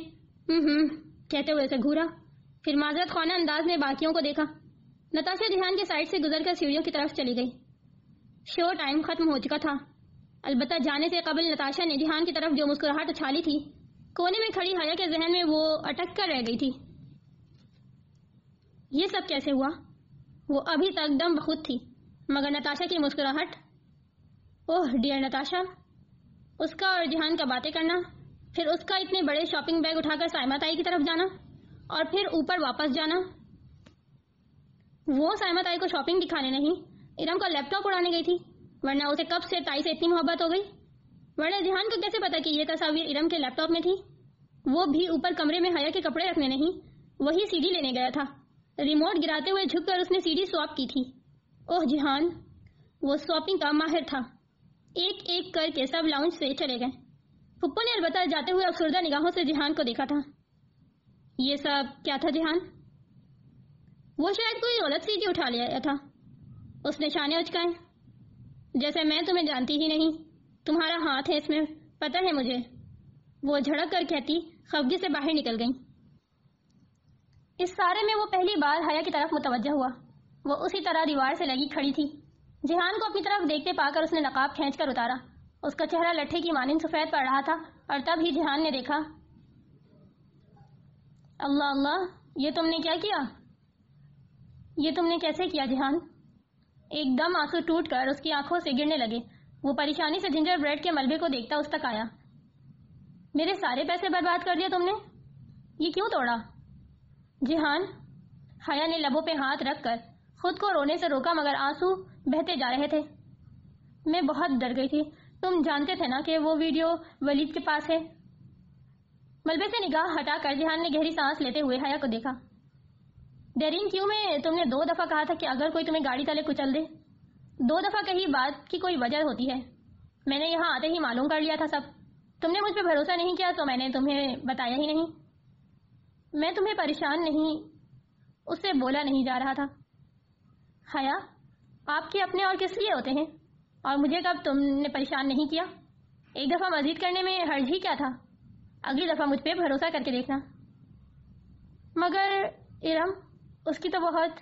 हम्म कहते हुए उसे घूरा। फिर माजरत खाना अंदाज में बाकियों को देखा। नताशा ध्यान के साइड से गुजरकर सीढ़ियों की तरफ़ चली गई। शो टाइम खत्म हो चुका था। अलबत्ता जाने से कबल नताशा ने ध्यान की तरफ़ जो मुस्कुराहट उछाली थी, कोने में खड़ी हया के जहन में वो अटक कर रह गई थी। ये सब कैसे हुआ? वो अभी तक दम बहुत थी, मगर नताशा की मुस्कुराहट, ओह, डियर नताशा, उसका और जिहान का बातें करना फिर उसका इतने बड़े शॉपिंग बैग उठाकर साइमा ताई की तरफ़ जाना और फिर ऊपर वापस जाना। वो साइमा ताई को शॉपिंग दिखाने नहीं इरम का लैपटॉप उड़ाने गई थी, वरना उसे कब से ताई से इतनी मोहब्बत हो गई? वरना जिहान को कैसे पता कि ये तस्वीर इरम के लैपटॉप में थी? वो भी ऊपर कमरे में हया के कपड़े रखने नहीं, वही सीडी लेने गया था। रिमोट गिराते हुए झुककर उसने सीडी स्वैप की थी। ओह जिहान वो स्वैपिंग का माहिर था। एक एक करके सब लाउंज से चले गए। पुप्पो ने अलबत्ता जाते हुए अफसरदा निगाहों से जिहान को देखा था। ये सब क्या था जिहान? वो शायद कोई गलत सीधी उठा लिया था। उसने शाने उचकाए। जैसे मैं तुम्हें जानती ही नहीं। तुम्हारा हाथ है इसमें, पता है मुझे। वो झड़क कर कहती खफगी से बाहर निकल गई। इस सारे में वो पहली बार हया की तरफ़ मुतवजह हुआ। वो उसी तरह दीवार से लगी खड़ी थी। जिहान को अपनी तरफ़ देखते पाकर उसने नकाब खींच कर उतारा। उसका चेहरा लट्ठे की मानिंद सफ़ेद पड़ रहा था और तब ही जिहान ने देखा। अल्लाह अल्लाह, ये तुमने क्या किया? ये तुमने कैसे किया जिहान? एकदम आँसू टूट कर उसकी आँखों से गिरने लगे। वो परेशानी से जिंजर ब्रेड के मलबे को देखता उस तक आया। मेरे सारे पैसे बर्बाद कर दिए तुमने? ये क्यों तोड़ा? जिहान, हया ने लबों पे हाथ रखकर खुद को रोने से रोका मगर आँसू बहते जा रहे थे। मैं बहुत डर गई थी। तुम जानते थे ना कि वो वीडियो वलीद के पास है? मलबे से निगाह हटाकर जिहान ने गहरी सांस लेते हुए हया को देखा। डेरिन, क्यों में तुमने दो दफ़ा कहा था कि अगर कोई तुम्हें गाड़ी तले कुचल दे? दो दफ़ा कही बात की कोई वजह होती है। मैंने यहाँ आते ही मालूम कर लिया था सब। तुमने मुझ पर भरोसा नहीं किया तो मैंने तुम्हें बताया ही नहीं। मैं तुम्हें परेशान नहीं, उससे बोला नहीं जा रहा था। हया, आपके अपने और किस लिए होते हैं? और मुझे कब तुमने परेशान नहीं किया? एक दफ़ा मजीद करने में हर्ज ही क्या था? अगली दफ़ा मुझ पर भरोसा करके देखना। मगर इरम, उसकी तो बहुत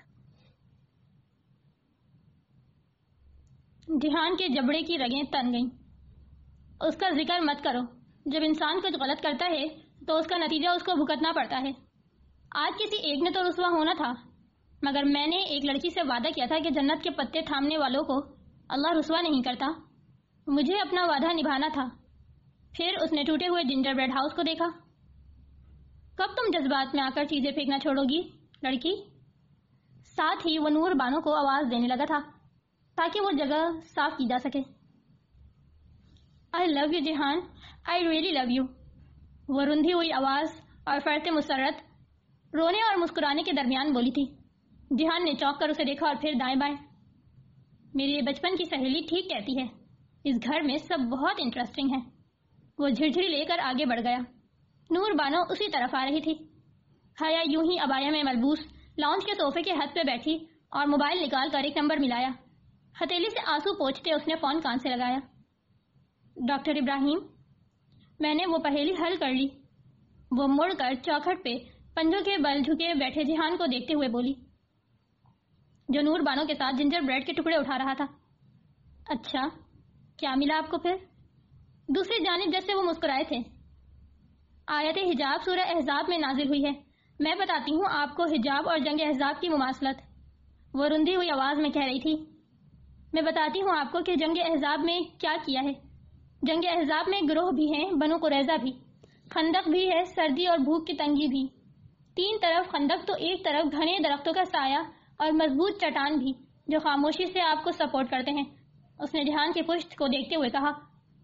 ध्यान के जबड़े की रगें तन गईं। उसका ज़िक्र मत करो। जब इंसान कुछ गलत करता है तो उसका नतीजा उसको भुगतना पड़ता है। आज किसी एक ने तो रुसवा होना था, मगर मैंने एक लड़की से वादा किया था कि जन्नत के पत्ते थामने वालों को अल्लाह रुसवा नहीं करता। मुझे अपना वादा निभाना था। फिर उसने टूटे हुए जिंजर ब्रेड हाउस को देखा। कब तुम जज्बात में आकर चीज़ें फेंकना छोड़ोगी, लड़की? साथ ही वो नूर बानो को आवाज़ देने लगा था, ताकि वो जगह साफ़ की जा सके। I love you Jihan I really love you वो रुंधी हुई आवाज़ और फरते मुसरत, रोने और मुस्कुराने के दरमियान बोली थी। जिहान ने चौंक कर उसे देखा और फिर दाएँ बाएँ। मेरी बचपन की सहेली ठीक कहती है। इस घर में सब बहुत इंटरेस्टिंग है। वो झिरझिरी लेकर आगे बढ़ गया। नूर बानो उसी तरफ़ आ रही थी। हया यूँ ही अबाया में मलबूस लॉन्च के सोफे के हद पे बैठी और मोबाइल निकाल कर एक नंबर मिलाया। हथेली से आँसू पोछते उसने फ़ोन कान से लगाया। डॉक्टर इब्राहिम, मैंने वो पहेली हल कर ली। वो मुड़कर चौखट पे पंजों के बल झुके बैठे जिहान को देखते हुए बोली जो नूर बानो के साथ जिंजर ब्रेड के टुकड़े उठा रहा था। अच्छा क्या मिला आपको फिर? दूसरी जानिब जैसे वो मुस्कुराए थे। आयत हिजाब सूरह एहजाब में नाजिल हुई है। मैं बताती हूँ आपको हिजाब और जंग एहजाब की मुमासलत। वो रुंधी हुई आवाज़ में कह रही थी। मैं बताती हूँ आपको कि जंग एहजाब में क्या किया है। जंग एहजाब में ग्रोह भी हैं, बनो कुरैजा भी। खंदक भी है, सर्दी और भूख की तंगी भी। तीन तरफ़ खंदक तो एक तरफ़ घने दरख्तों का साया और मज़बूत चट्टान भी, जो खामोशी से आपको सपोर्ट करते हैं। उसने जहान की पुष्ट को देखते हुए कहा,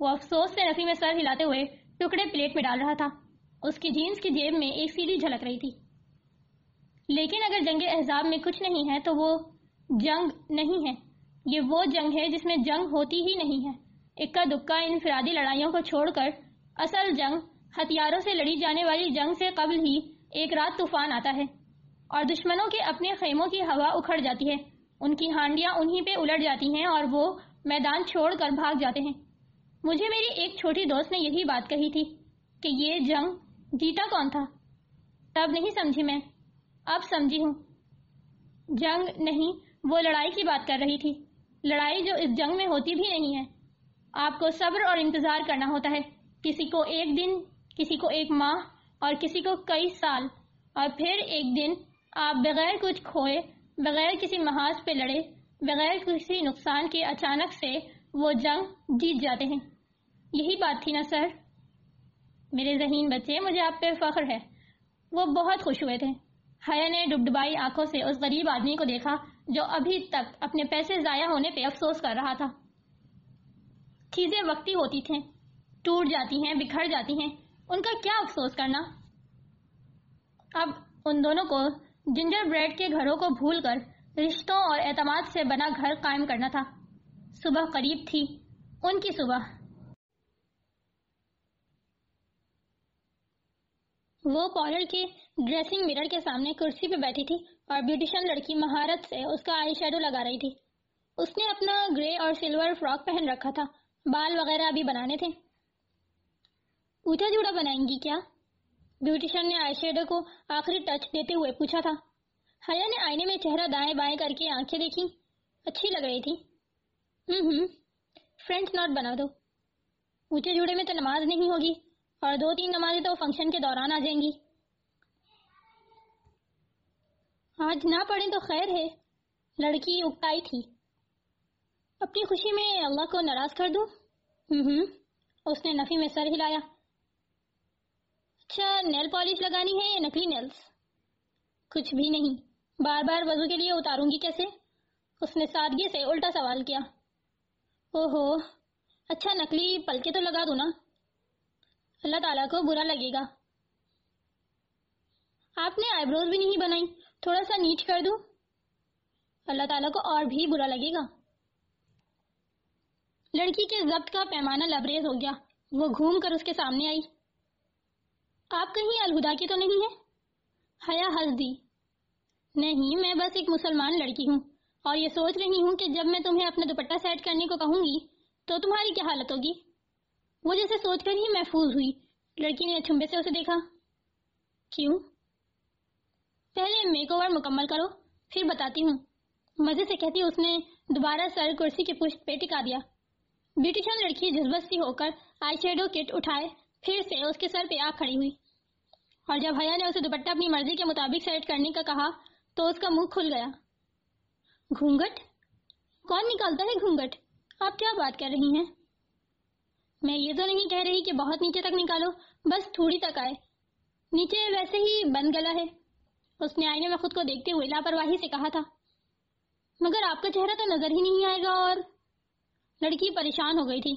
वो अफसोस से नफी में सर हिलाते हुए टुकड़े प्लेट में डाल रहा था। उसकी जीन्स की जेब में एक सीढ़ी झलक रही थी। लेकिन अगर जंग एहजाब में कुछ नहीं है तो वो जंग नहीं है। ये वो जंग है जिसमें जंग होती ही नहीं है। इक्का दुक्का इनफरादी लड़ाइयों को छोड़कर असल जंग, हथियारों से लड़ी जाने वाली जंग से कबल ही एक रात तूफ़ान आता है। और दुश्मनों के अपने खेमों की हवा उखड़ जाती है। उनकी हांडियाँ उन्हीं पे उलट जाती हैं और वो मैदान छोड़कर भाग जाते हैं। मुझे मेरी एक छोटी दोस्त ने यही बात कही थी कि ये जंग जीता कौन था? तब नहीं समझी मैं, अब समझी हूँ। जंग नहीं, वो लड़ाई की बात कर रही थी। लड़ाई जो इस जंग में होती भी नहीं है। आपको सब्र और इंतज़ार करना होता है। किसी को एक दिन, किसी को एक माह और किसी को कई साल। और फिर एक दिन आप बगैर कुछ खोए, बगैर किसी महाज पे लड़े, बगैर किसी नुकसान के अचानक से वो जंग जीत जाते हैं। यही बात थी ना, सर? मेरे जहीन बच्चे, मुझे आप पे फख्र है। वो बहुत खुश हुए थे। हया ने डुबडुबाई आँखों से उस गरीब आदमी को देखा, जो अभी तक अपने पैसे जाया होने पे अफसोस कर रहा था। चीज़ें वक्ती होती थी, टूट जाती हैं, बिखर जाती हैं। उनका क्या अफसोस करना? अब उन दोनों को जिंजर ब्रेड के घरों को भूलकर रिश्तों और एतमाद से बना घर कायम करना था। सुबह करीब थी, उनकी सुबह। वो पार्लर के ड्रेसिंग मिरर के सामने कुर्सी पे बैठी थी और ब्यूटिशियन लड़की महारत से उसका आई शेडो लगा रही थी। उसने अपना ग्रे और सिल्वर फ्रॉक पहन रखा था। बाल वगैरह अभी बनाने थे। पूछा जुड़ा बनाएँगी क्या? ब्यूटिशियन ने आई शेडो को आखिरी टच देते हुए पूछा था, हया ने आईने में चेहरा दाएँ बाएँ करके आँखें देखी? अच्छी लग रही थी? हम्म फ्रेंड्स नॉट बना दो। ऊँचे जुड़े में तो नमाज़ नहीं होगी और दो तीन नमाजें तो फ़ंक्शन के दौरान आ जाएँगी। आज ना पढ़े तो खैर है, लड़की उकताई थी। अपनी खुशी में अल्लाह को नाराज़ कर दूँ? हम्म उसने नफी में सर हिलाया। अच्छा नेल पॉलिश लगानी है या नकली नेल्स कुछ भी नहीं। बार बार वज़ू के लिए उतारूँगी कैसे? उसने सादगी से उल्टा सवाल किया। ओहो अच्छा नकली पलके तो लगा दू ना। अल्लाह ताला को बुरा लगेगा। आपने आईब्रोज भी नहीं बनाई। थोड़ा सा नीच कर दूँ? अल्लाह ताला को और भी बुरा लगेगा। लड़की के जब्त का पैमाना लबरेज हो गया। वो घूम कर उसके सामने आई। आप कहीं अलहुदा की तो नहीं है? हया हंस दी नहीं, मैं बस एक मुसलमान लड़की हूँ, और ये सोच रही हूँ कि जब मैं तुम्हें अपना दुपट्टा सेट करने को कहूँगी तो तुम्हारी क्या हालत होगी? वो जैसे सोचकर ही महफूज हुई, लड़की ने अचुम्बे से उसे देखा। क्यों? पहले मेकओवर मुकम्मल करो, फिर बताती हूँ। मज़े से कहती उसने दोबारा सर कुर्सी के पुष्ट पे टिका दिया। ब्यूटिशियन लड़की जज्बत सी होकर आई शेडो किट उठाए, फिर से उसके सर पे आ खड़ी हुई। और जब हया ने उसे दुपट्टा अपनी मर्ज़ी के मुताबिक सेट करने का कहा तो उसका मुँह खुल गया। घूंघट? कौन निकालता है घूंघट? आप क्या बात कर रही हैं? मैं ये तो नहीं कह रही कि बहुत नीचे तक निकालो, बस थोड़ी तक आए। नीचे वैसे ही बंद गला है। उसने आईने में खुद को देखते हुए लापरवाही से कहा था। मगर आपका चेहरा तो नज़र ही नहीं आएगा और लड़की परेशान हो गई थी।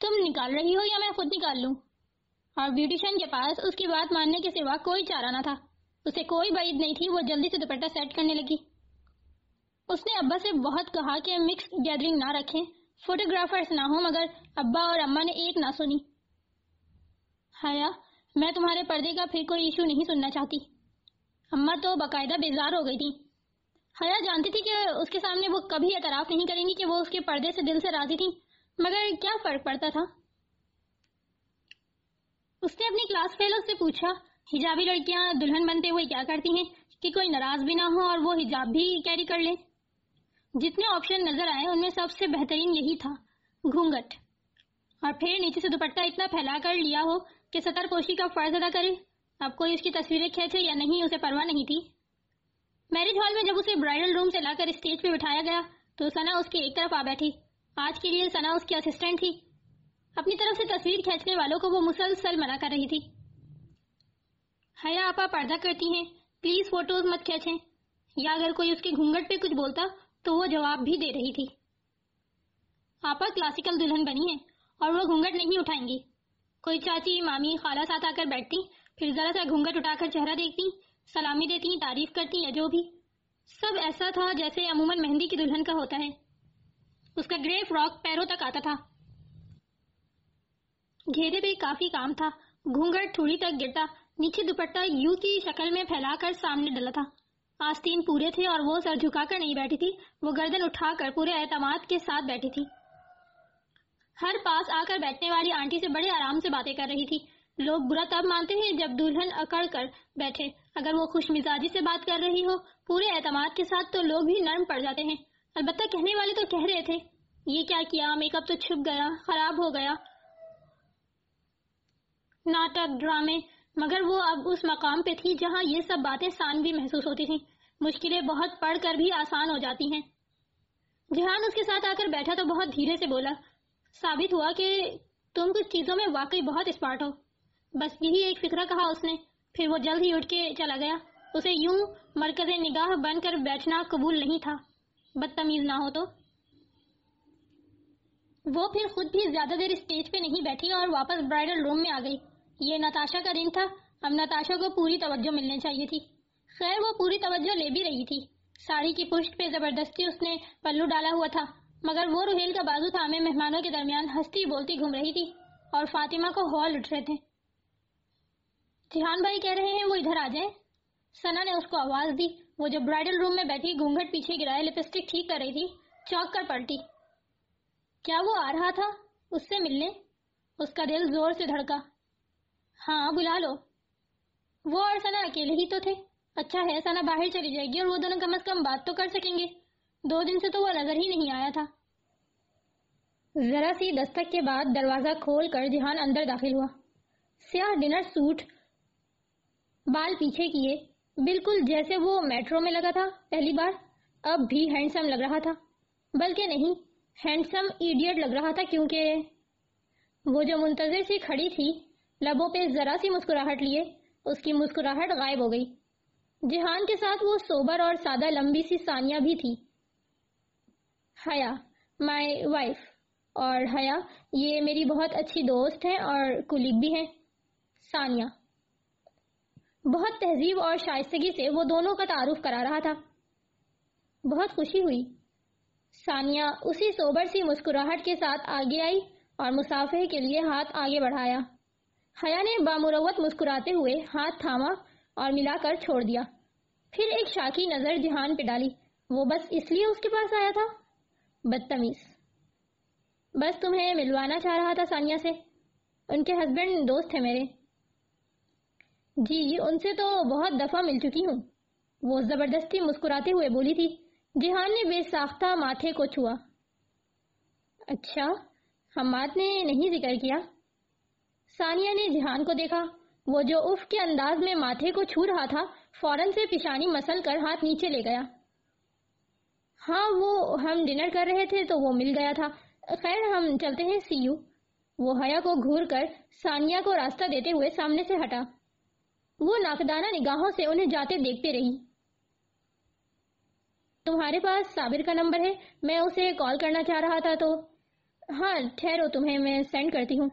तुम निकाल रही हो या मैं खुद निकाल लूँ? और ब्यूटिशियन के पास उसकी बात मानने के सिवा कोई चारा ना था। उसे कोई बैद नहीं थी, वो जल्दी से दुपट्टा सेट करने लगी। उसने अब्बा से बहुत कहा कि मिक्स गैदरिंग ना रखें, फोटोग्राफर्स ना हो, मगर अब्बा और अम्मा ने एक ना सुनी। हाया, मैं तुम्हारे पर्दे का फिर कोई इशू नहीं सुनना चाहती। अम्मा तो बाकायदा बेजार हो गई थी। हया, जानती थी कि उसके सामने वो कभी एतराफ नहीं करेंगी कि वो उसके पर्दे से दिल से राज़ी थी, मगर क्या फ़र्क पड़ता था? उसने अपनी क्लास फेलो से पूछा, हिजाबी लड़कियाँ दुल्हन बनते हुए क्या करती हैं? कि कोई नाराज़ भी ना हो और वो हिजाब भी कैरी कर ले? जितने ऑप्शन नज़र आए, उनमें सबसे बेहतरीन यही था, घूंघट। और फिर नीचे से दुपट्टा इतना फैला कर लिया हो कि सतर पोशी का फ़र्ज़ अदा करे। अब कोई उसकी तस्वीरें खेचे या नहीं, उसे परवाह नहीं थी। मैरिज हॉल में जब उसे ब्राइडल रूम से लाकर स्टेज पे बिठाया गया तो सना उसकी एक तरफ़ आ बैठी। आज के लिए सना उसकी असिस्टेंट थी। अपनी तरफ़ से तस्वीर खींचने वालों को वो मुसलसल मना कर रही थी। हया, आपा पर्दा करती हैं। प्लीज़ फ़ोटोज़ मत खींचें। या अगर कोई उसके घूंघट पे कुछ बोलता तो वो जवाब भी दे रही थी। आपा क्लासिकल दुल्हन बनी है, और वो घूंघट नहीं उठाएँगी। कोई चाची, मामी, खाला साथ आकर बैठती, फिर जरा सा घूंघट उठाकर चेहरा देखती, सलामी देती, तारीफ़ करती, या जो भी। सब ऐसा था जैसे अमूमन मेहंदी की दुल्हन का होता है। उसका ग्रे फ्रॉक पैरों तक आता था। घेरे पे काफ़ी काम था। घूंघट थोड़ी तक गिरता, नीचे दुपट्टा यू की शक्ल में फैलाकर सामने डला था। आस्तीन पूरे थे और वो सर झुकाकर नहीं बैठी थी, वो गर्दन उठाकर पूरे एतमाद के साथ बैठी थी। हर पास आकर बैठने वाली आंटी से बड़े आराम से बातें कर रही थी। लोग बुरा तब मानते हैं जब दुल्हन अकड़ कर बैठे। अगर वो खुश मिजाजी से बात कर रही हो, पूरे एतमाद के साथ तो लोग भी नर्म पड़ जाते हैं। अलबत्ता कहने वाले तो कह रहे थे, ये क्या किया, मेकअप तो छुप गया, खराब हो गया नाटक, ड्रामे, मगर वो अब उस मकाम पे थी जहाँ ये सब बातें सान भी महसूस होती थी। मुश्किलें बहुत पढ़कर भी आसान हो जाती हैं। जहान उसके साथ आकर बैठा तो बहुत धीरे से बोला, साबित हुआ कि तुम कुछ चीज़ों में वाकई बहुत स्मार्ट हो। बस यही एक फिक्रा कहा उसने। फिर वो जल्द ही उठ के चला गया। उसे यूँ मरकज निगाह बनकर बैठना कबूल नहीं था। बदतमीज ना हो तो। वो फिर खुद भी ज़्यादा देर स्टेज पे नहीं बैठी और वापस ब्राइडल रूम में आ गई। ये नताशा का दिन था। अब नताशा को पूरी तवज्जो मिलने चाहिए थी। खैर, वो पूरी तवज्जो ले भी रही थी। साड़ी की पुष्ट पे ज़बरदस्ती उसने पल्लू डाला हुआ था, मगर वो रुहेल का बाजू थामे मेहमानों के दरमियान हंसती बोलती घूम रही थी और फातिमा को हॉल उठ रहे थे। जिहान भाई कह रहे हैं, वो इधर आ जाए। सना ने उसको आवाज़ दी। वो जब ब्राइडल रूम में बैठी घूंघट पीछे गिराए लिपस्टिक ठीक कर रही थी, चौक कर पलटी। क्या वो आ रहा था उससे मिलने? उसका दिल ज़ोर से धड़का। हाँ बुला लो। वो और सना अकेले ही तो थे। अच्छा है, सना बाहर चली जाएगी और वो दोनों कम अज कम बात तो कर सकेंगे। दो दिन से तो वो नज़र ही नहीं आया था। जरा सी दस्तक के बाद दरवाज़ा खोल कर जिहान अंदर दाखिल हुआ। स्याह डिनर सूट बाल पीछे किए। बिल्कुल जैसे वो मेट्रो में लगा था, पहली बार। अब भी हैंडसम लग रहा था। बल्कि नहीं, हैंडसम इडियट लग रहा था क्योंकि वो जो मुंतजर सी खड़ी थी लबों पे जरा सी मुस्कुराहट लिए, उसकी मुस्कुराहट गायब हो गई। जिहान के साथ वो सोबर और सादा लंबी सी सानिया भी थी। हया, माय वाइफ, और हया, ये मेरी बहुत अच्छी दोस्त है और कुलीग भी है। सानिया। बहुत तहजीब और शाइस्तगी से वो दोनों का तारुफ करा रहा था। बहुत खुशी हुई। सानिया उसी सोबर सी मुस्कुराहट के साथ आगे आई और मुसाफे के लिए हाथ आगे बढ़ाया। हया ने बामुरवत मुस्कुराते हुए हाथ थामा और मिलाकर छोड़ दिया। फिर एक शाकी नज़र जिहान पे डाली। वो बस इसलिए उसके पास आया था? बदतमीज। बस तुम्हें मिलवाना चाह रहा था सानिया से। उनके हस्बैंड दोस्त है मेरे। जी, उनसे तो बहुत दफ़ा मिल चुकी हूँ। वो ज़बरदस्ती मुस्कुराते हुए बोली थी, जिहान ने बेसाख्ता माथे को छुआ। अच्छा हमाद ने नहीं ज़िक्र किया। सानिया ने जिहान को देखा। वो जो उफ के अंदाज में माथे को छू रहा था, फ़ौरन से पिशानी मसल कर हाथ नीचे ले गया। हाँ वो हम डिनर कर रहे थे तो वो मिल गया था। खैर, हम चलते हैं, सी यू। वो हया को घूर कर सानिया को रास्ता देते हुए सामने से हटा। वो नाकदाना निगाहों से उन्हें जाते देखते रही। तुम्हारे पास साबिर का नंबर है? मैं उसे कॉल करना चाह रहा था तो। हाँ ठहरो तुम्हें, मैं सेंड करती हूँ।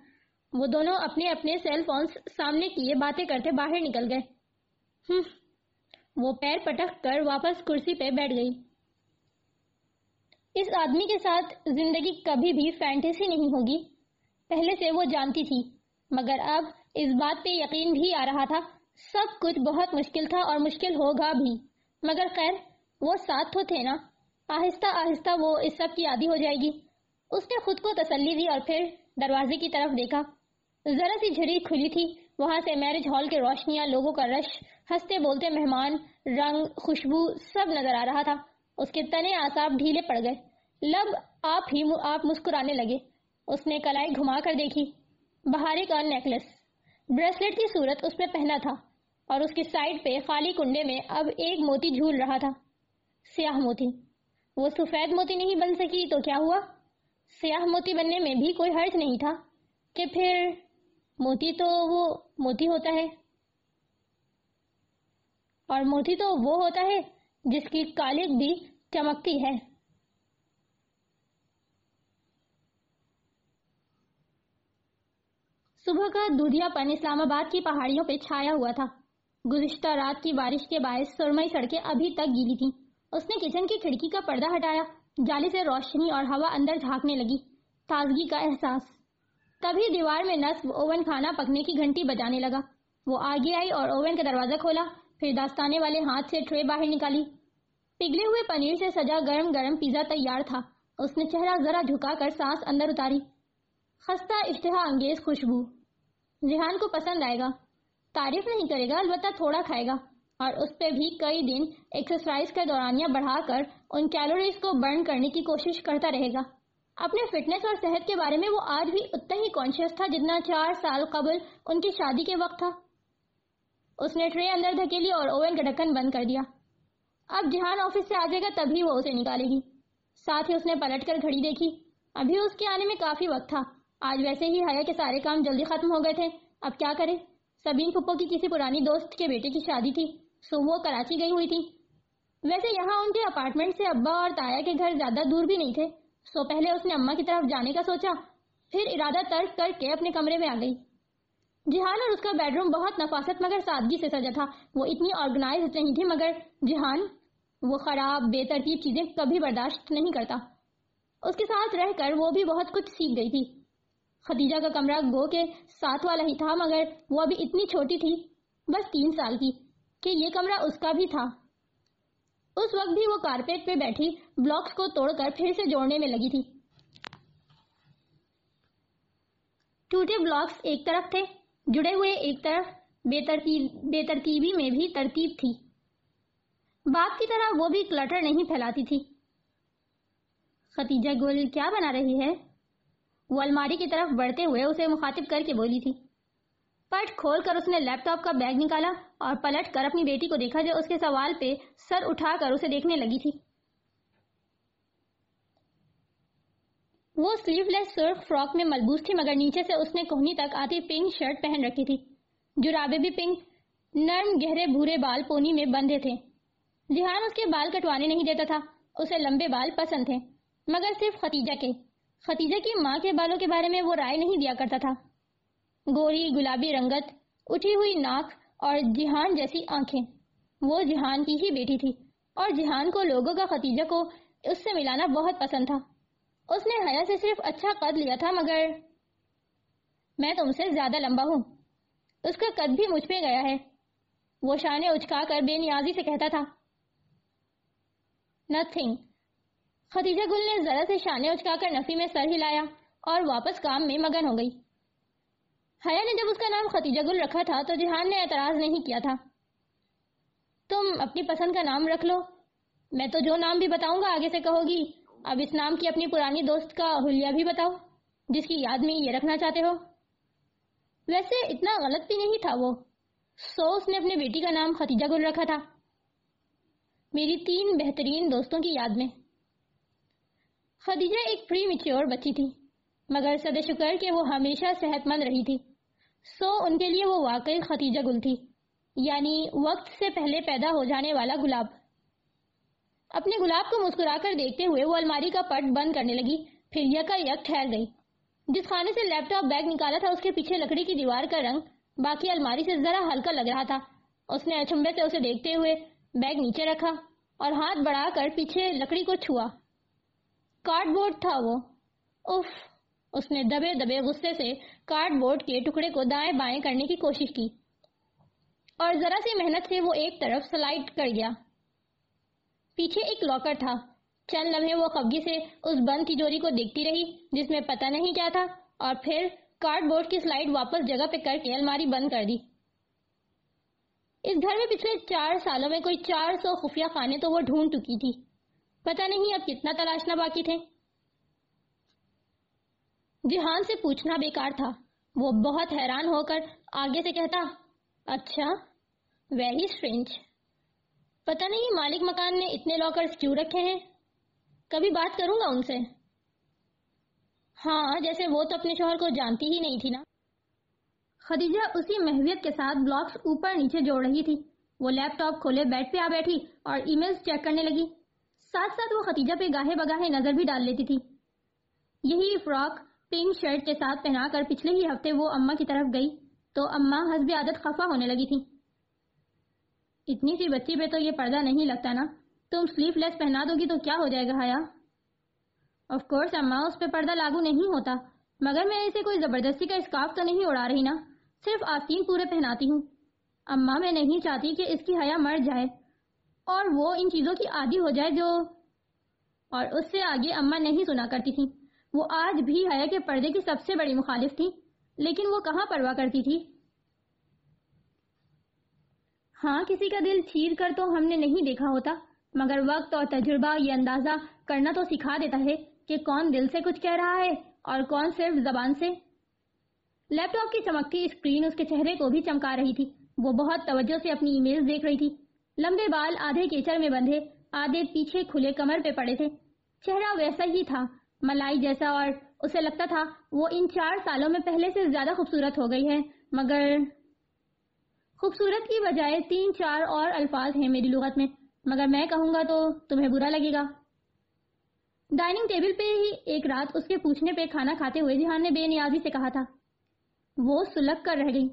वो दोनों अपने अपने सेल फ़ोन सामने किए, बातें करते, बाहर निकल गए। हम्म। वो पैर पटक कर वापस कुर्सी पे बैठ गई। इस आदमी के साथ ज़िंदगी कभी भी फैंटेसी नहीं होगी। पहले से वो जानती थी, मगर अब इस बात पे यकीन भी आ रहा था। सब कुछ बहुत मुश्किल था और मुश्किल होगा भी। मगर खैर, वो साथ तो थे ना। आहिस्ता आहिस्ता वो इस सब की आदि हो जाएगी। उसने खुद को तसल्ली दी और फिर दरवाजे की तरफ़ देखा। जरा सी झड़ी खुली थी। वहाँ से मैरिज हॉल के रोशनियाँ, लोगों का रश, हँसते बोलते मेहमान, रंग, खुशबू सब नज़र आ रहा था। उसके तने आसाब ढीले पड़ गए। लब, आप ही आप मुस्कुराने लगे। उसने कलाई घुमा कर देखी। बहारे का नेकलेस ब्रेसलेट की सूरत उसमें पहना था और उसकी साइड पे खाली कुंडे में अब एक मोती झूल रहा था। स्याह मोती। वो सफ़ेद मोती नहीं बन सकी तो क्या हुआ? स्याह मोती बनने में भी कोई हर्ज नहीं था कि फिर मोती तो वो मोती होता है। और मोती तो वो होता है जिसकी कालिक भी चमकती है। सुबह का दूधियापन इस्लामाबाद की पहाड़ियों पे छाया हुआ था। गुजश्ता रात की बारिश के बायस सुरमई सड़कें अभी तक गीली थीं। उसने किचन की खिड़की का पर्दा हटाया, जाली से रोशनी और हवा अंदर झांकने लगी। ताजगी का एहसास। तभी दीवार में नस्ब ओवन खाना पकने की घंटी बजाने लगा। वो आगे आई और ओवन का दरवाज़ा खोला। फिर दास्ताने वाले हाथ से ट्रे बाहर निकाली। पिघले हुए पनीर से सजा गरम गरम पिज्जा तैयार था। उसने चेहरा जरा झुकाकर सांस अंदर उतारी। खस्ता इश्तहा अंगेज खुशबू। जिहान को पसंद आएगा। तारीफ़ नहीं करेगा, अलबत्ता थोड़ा खाएगा। और उस पर भी कई दिन एक्सरसाइज का दौरानिया बढ़ाकर उन कैलोरीज को बर्न करने की कोशिश करता रहेगा। अपने फिटनेस और सेहत के बारे में वो आज भी उतना ही कॉन्शियस था जितना चार साल कबल उनकी शादी के वक्त था। उसने ट्रे अंदर धकेली और ओवन का ढक्कन बंद कर दिया। अब जिहान ऑफ़िस से आ जाएगा तभी वो उसे निकालेगी। साथ ही उसने पलट कर घड़ी देखी। अभी उसके आने में काफ़ी वक्त था। आज वैसे ही हया के सारे काम जल्दी खत्म हो गए थे। अब क्या करे? सबीन फुप्पो की किसी पुरानी दोस्त के बेटे की शादी थी। सो वो कराची गई हुई थी। वैसे यहाँ उनके अपार्टमेंट से अब्बा और ताया के घर ज़्यादा दूर भी नहीं थे। सो पहले उसने अम्मा की तरफ़ जाने का सोचा, फिर इरादा तर्क करके अपने कमरे में आ गई। जिहान और उसका बेडरूम बहुत नफासत मगर सादगी से सजा था। वो इतनी ऑर्गेनाइज नहीं थी मगर जिहान, वो खराब, बेतरतीब चीज़ें कभी बर्दाश्त नहीं करता। उसके साथ रहकर वो भी बहुत कुछ सीख गई थी। खदीजा का कमरा गो के साथ वाला ही था मगर वो अभी इतनी छोटी थी, बस तीन साल की, कि ये कमरा उसका भी था। उस वक्त भी वो कारपेट पे बैठी ब्लॉक्स को तोड़कर फिर से जोड़ने में लगी थी। टूटे ब्लॉक्स एक तरफ़ थे, जुड़े हुए एक तरफ़ बेतरतीब बेतरतीबी में भी तरतीब थी। बाप की तरह वो भी क्लटर नहीं फैलाती थी। खतीजा गुल क्या बना रही है? वो अलमारी की तरफ़ बढ़ते हुए उसे मुखातिब करके बोली थी। पट खोलकर उसने लैपटॉप का बैग निकाला। और पलट कर अपनी बेटी को देखा जो उसके सवाल पे सर उठाकर उसे देखने लगी थी। वो स्लीवलेस सुर्ख फ्रॉक में मलबूस थी, मगर नीचे से उसने कोहनी तक आती पिंक शर्ट पहन रखी थी। जुराबे भी पिंक नर्म, गहरे, भूरे बाल पोनी में बंधे थे। जिहान उसके बाल कटवाने नहीं देता था, उसे लंबे बाल पसंद थे, मगर सिर्फ़ खतीजा के। खतीजा की माँ के बालों के बारे में वो राय नहीं दिया करता था। गोरी, गुलाबी रंगत, उठी हुई नाक और जिहान जैसी आँखें। वो जिहान की ही बेटी थी और जिहान को लोगों का खतीजा को उससे मिलाना बहुत पसंद था। उसने हया से सिर्फ़ अच्छा कद लिया था मगर मैं तुमसे ज़्यादा लंबा हूँ। उसका कद भी मुझ पे गया है। वो शाने उचका कर बेनियाजी से कहता था नथिंग खतीजा गुल ने जरा से शाने उचकाकर नफी में सर हिलाया और वापस काम में मगन हो गई। हया ने जब उसका नाम खतीजा गुल रखा था तो जिहान ने एतराज़ नहीं किया था। तुम अपनी पसंद का नाम रख लो। मैं तो जो नाम भी बताऊँगा, आगे से कहोगी, अब इस नाम की अपनी पुरानी दोस्त का हुलिया भी बताओ, जिसकी याद में ये रखना चाहते हो। वैसे इतना गलत भी नहीं था वो। सो उसने अपनी बेटी का नाम खतीजा गुल रखा था। मेरी तीन बेहतरीन दोस्तों की याद में। खदीजा एक प्री मिच्योर बच्ची थी, मगर सदे शुक्र के वो हमेशा सेहतमंद रही थी। सो उनके लिए वो वाकई खतीजा गुल थी। यानी वक्त से पहले पैदा हो जाने वाला गुलाब। अपने गुलाब को मुस्कुराकर देखते हुए वो अलमारी का पट बंद करने लगी। फिर यका यक ठहर गई। जिस खाने से लैपटॉप बैग निकाला था, उसके पीछे लकड़ी की दीवार का रंग बाकी अलमारी से जरा हल्का लग रहा था। उसने अचंबे से उसे देखते हुए बैग नीचे रखा और हाथ बढ़ाकर पीछे लकड़ी को छुआ। कार्डबोर्ड था वो। उफ, उसने दबे दबे गुस्से से कार्डबोर्ड के टुकड़े को दाएँ बाएँ करने की कोशिश की। और जरा सी मेहनत से वो एक तरफ़ स्लाइड कर गया। पीछे एक लॉकर था। चंद लम्हे वो खबगी से उस बंद तिजोरी को देखती रही, जिसमें पता नहीं क्या था, और फिर कार्डबोर्ड की स्लाइड वापस जगह पे करके अलमारी बंद कर दी। इस घर में पिछले चार सालों में कोई चार सौ खुफिया खाने तो वो ढूंढ चुकी थी। पता नहीं अब कितना तलाशना बाकी थे। जिहान से पूछना बेकार था। वो बहुत हैरान होकर आगे से कहता अच्छा वेरी स्ट्रेंज पता नहीं मालिक मकान ने इतने लॉकर्स क्यों रखे हैं? कभी बात करूँगा उनसे? हाँ जैसे वो तो अपने शोहर को जानती ही नहीं थी ना। खदीजा उसी महवियत के साथ ब्लॉक्स ऊपर नीचे जोड़ रही थी। वो लैपटॉप खोले बेड पे आ बैठी और ईमेल्स चेक करने लगी। साथ साथ वो खतीजा पे गाहे बगाहे नज़र भी डाल लेती थी। यही फ्रॉक पिंक शर्ट के साथ पहनाकर पिछले ही हफ़्ते वो अम्मा की तरफ़ गई तो अम्मा हसब आदत खफा होने लगी थी। इतनी सी बच्ची पे तो ये पर्दा नहीं लगता ना? तुम स्लीवलेस पहना दोगी तो क्या हो जाएगा, हया? ऑफ़ कोर्स अम्मा उस पर पर्दा लागू नहीं होता, मगर मैं इसे कोई ज़बरदस्ती का स्काफ तो नहीं उड़ा रही ना, सिर्फ़ आस्तीन पूरे पहनाती हूँ। अम्मा, मैं नहीं चाहती कि इसकी हया मर जाए, और वो इन चीज़ों की आदि हो जाए जो, और उससे आगे अम्मा नहीं सुना करती थी। वो आज भी हया के पर्दे की सबसे बड़ी मुखालिफ थी, लेकिन वो कहाँ परवाह करती थी? हाँ किसी का दिल चीर कर तो हमने नहीं देखा होता, मगर वक्त और तजुर्बा ये अंदाज़ा करना तो सिखा देता है कि कौन दिल से कुछ कह रहा है और कौन सिर्फ़ जबान से। लैपटॉप की चमकती स्क्रीन उसके चेहरे को भी चमका रही थी। वो बहुत तवज्जो से अपनी ईमेल देख रही थी। लंबे बाल आधे केचर में बंधे, आधे पीछे खुले कमर पे पड़े थे। चेहरा वैसा ही था मलाई जैसा और उसे लगता था वो इन चार सालों में पहले से ज़्यादा खूबसूरत हो गई है, मगर खूबसूरत की बजाय तीन चार और अल्फाज हैं मेरी लुगत में। मगर मैं कहूँगा तो तुम्हें बुरा लगेगा। डाइनिंग टेबल पे ही एक रात उसके पूछने पे खाना खाते हुए जिहान ने बेनियाजी से कहा था, वो सुलग कर रह गई।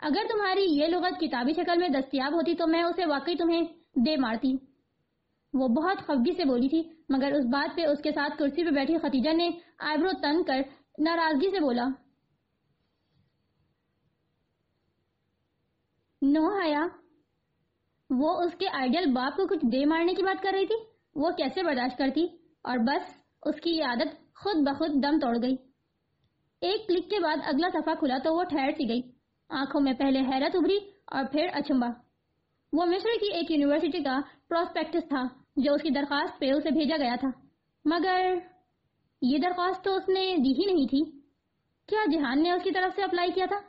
अगर तुम्हारी ये लुगत किताबी शक्ल में दस्तियाब होती तो मैं उसे वाकई तुम्हें दे मारती। वो बहुत खफगी से बोली थी मगर उस बात पे उसके साथ कुर्सी पे बैठी खतीजा ने आईब्रो तन कर नाराज़गी से बोला, नो हया वो उसके आइडियल बाप को कुछ दे मारने की बात कर रही थी? वो कैसे बर्दाश्त करती? और बस उसकी ये आदत खुद ब खुद दम तोड़ गई। एक क्लिक के बाद अगला सफ़ा खुला तो वो ठहर सी गई। आँखों में पहले हैरत उभरी और फिर अचंबा। वो मिस्र की एक यूनिवर्सिटी का प्रोस्पेक्टस था। जो उसकी दरखास्त पे उसे भेजा गया था। मगर ये दरखास्त तो उसने दी ही नहीं थी। क्या जिहान ने उसकी तरफ़ से अप्लाई किया था?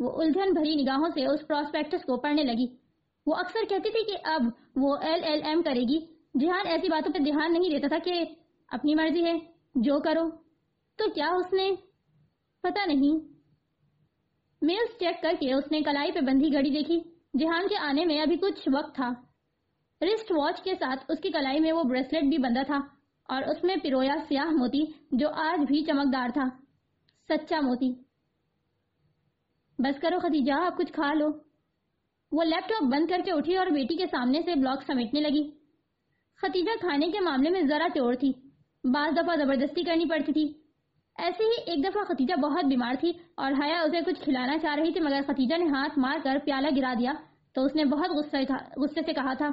वो उलझन भरी निगाहों से उस प्रोस्पेक्टस को पढ़ने लगी। वो अक्सर कहती थी कि अब वो एल एल एम करेगी। जिहान ऐसी बातों पर ध्यान नहीं देता था कि अपनी मर्ज़ी है, जो करो। तो क्या उसने? पता नहीं। मेल्स चेक करके उसने कलाई पे बंधी घड़ी देखी। जिहान के आने में अभी कुछ वक्त था। रिस्ट वॉच के साथ उसकी कलाई में वो ब्रेसलेट भी बंधा था और उसमें पिरोया स्याह मोती, जो आज भी चमकदार था। सच्चा मोती। बस करो खदीजा, आप कुछ खा लो। वो लैपटॉप बंद करके उठी और बेटी के सामने से ब्लॉक समेटने लगी। खतीजा खाने के मामले में जरा चोर थी। बाज दफ़ा ज़बरदस्ती करनी पड़ती थी। ऐसे ही एक दफ़ा खतीजा बहुत बीमार थी और हया उसे कुछ खिलाना चाह रही थी, मगर खतीजा ने हाथ मार कर प्याला गिरा दिया तो उसने बहुत गुस्से गुस्से से कहा था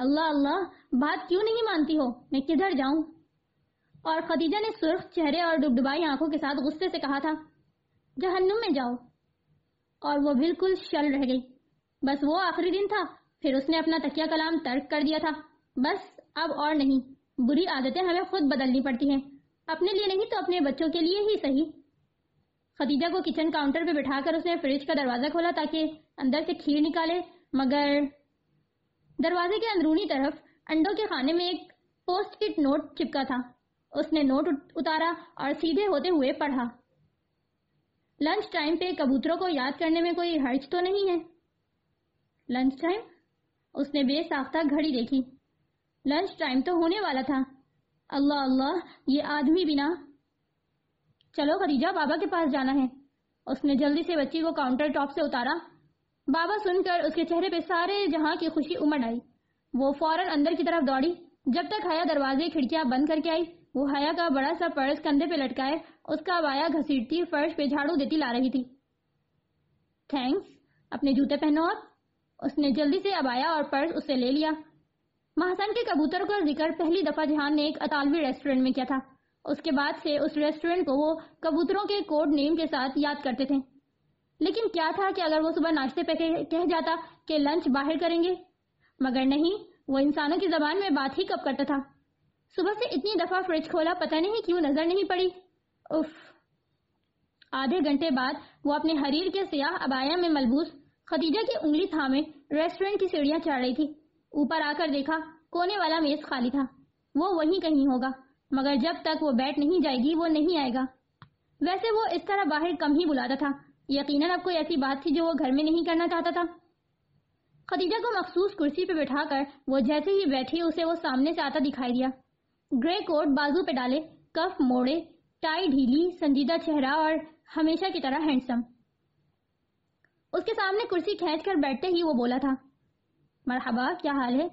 अल्लाह अल्लाह, बात क्यों नहीं मानती हो? मैं किधर जाऊँ? और खतीजा ने सुर्ख चेहरे और डुबडुबाई आँखों के साथ गुस्से से कहा था, जहन्नुम में जाओ। और वो बिल्कुल शल रह गई। बस वो आखिरी दिन था, फिर उसने अपना तकिया कलाम तर्क कर दिया था। बस अब और नहीं, बुरी आदतें हमें खुद बदलनी पड़ती हैं। अपने लिए नहीं तो अपने बच्चों के लिए ही सही। खदीजा को किचन काउंटर पे बिठाकर उसने फ्रिज का दरवाज़ा खोला ताकि अंदर से खीर निकाले, मगर दरवाजे के अंदरूनी तरफ़ अंडों के खाने में एक पोस्ट किट नोट चिपका था। उसने नोट उतारा और सीधे होते हुए पढ़ा। लंच टाइम पे कबूतरों को याद करने में कोई हर्ज तो नहीं है। लंच टाइम उसने बेसाख्ता घड़ी देखी। लंच टाइम तो होने वाला था। अल्लाह अल्लाह, ये आदमी बिना। चलो खदीजा बाबा के पास जाना है। उसने जल्दी से बच्ची को काउंटर टॉप से उतारा। बाबा सुनकर उसके चेहरे पे सारे जहाँ की खुशी उमड़ आई। वो फ़ौरन अंदर की तरफ़ दौड़ी। जब तक हया दरवाजे खिड़कियाँ बंद करके आई, वो हया का बड़ा सा पर्स कंधे पे लटकाए, उसका वाया घसीटती फर्श पे झाड़ू देती ला रही थी। थैंक्स, अपने जूते पहनो अब। उसने जल्दी से अबाया और पर्स उससे ले लिया। महासन के कबूतर का ज़िक्र पहली दफ़ा जहान ने एक अतालवी रेस्टोरेंट में किया था। उसके बाद से उस रेस्टोरेंट को वो कबूतरों के कोड नेम के साथ याद करते थे। लेकिन क्या था कि अगर वो सुबह नाश्ते पे कह जाता कि लंच बाहर करेंगे? मगर नहीं, वो इंसानों की जबान में बात ही कब करता था? सुबह से इतनी दफ़ा फ्रिज खोला, पता नहीं क्यों नज़र नहीं पड़ी। उफ। आधे घंटे बाद वो अपने हरीर के सियाह अबाया में मलबूस, खदीजा की उंगली थामे रेस्टोरेंट की सीढ़ियाँ चढ़ रही थी। ऊपर आकर देखा, कोने वाला मेज खाली था। वो वहीं कहीं होगा, मगर जब तक वो बैठ नहीं जाएगी, वो नहीं आएगा। वैसे वो इस तरह बाहर कम ही बुलाता था। यकीनन अब कोई ऐसी बात थी जो वो घर में नहीं करना चाहता था। खदीजा को मखसूस कुर्सी पे बैठाकर वो जैसे ही बैठी उसे वो सामने से आता दिखाई दिया। ग्रे कोट बाजू पे डाले, कफ मोड़े, टाई ढीली, संजीदा चेहरा और हमेशा की तरह हैंडसम। उसके सामने कुर्सी खींच कर बैठते ही वो बोला था, मरहबा, क्या हाल है?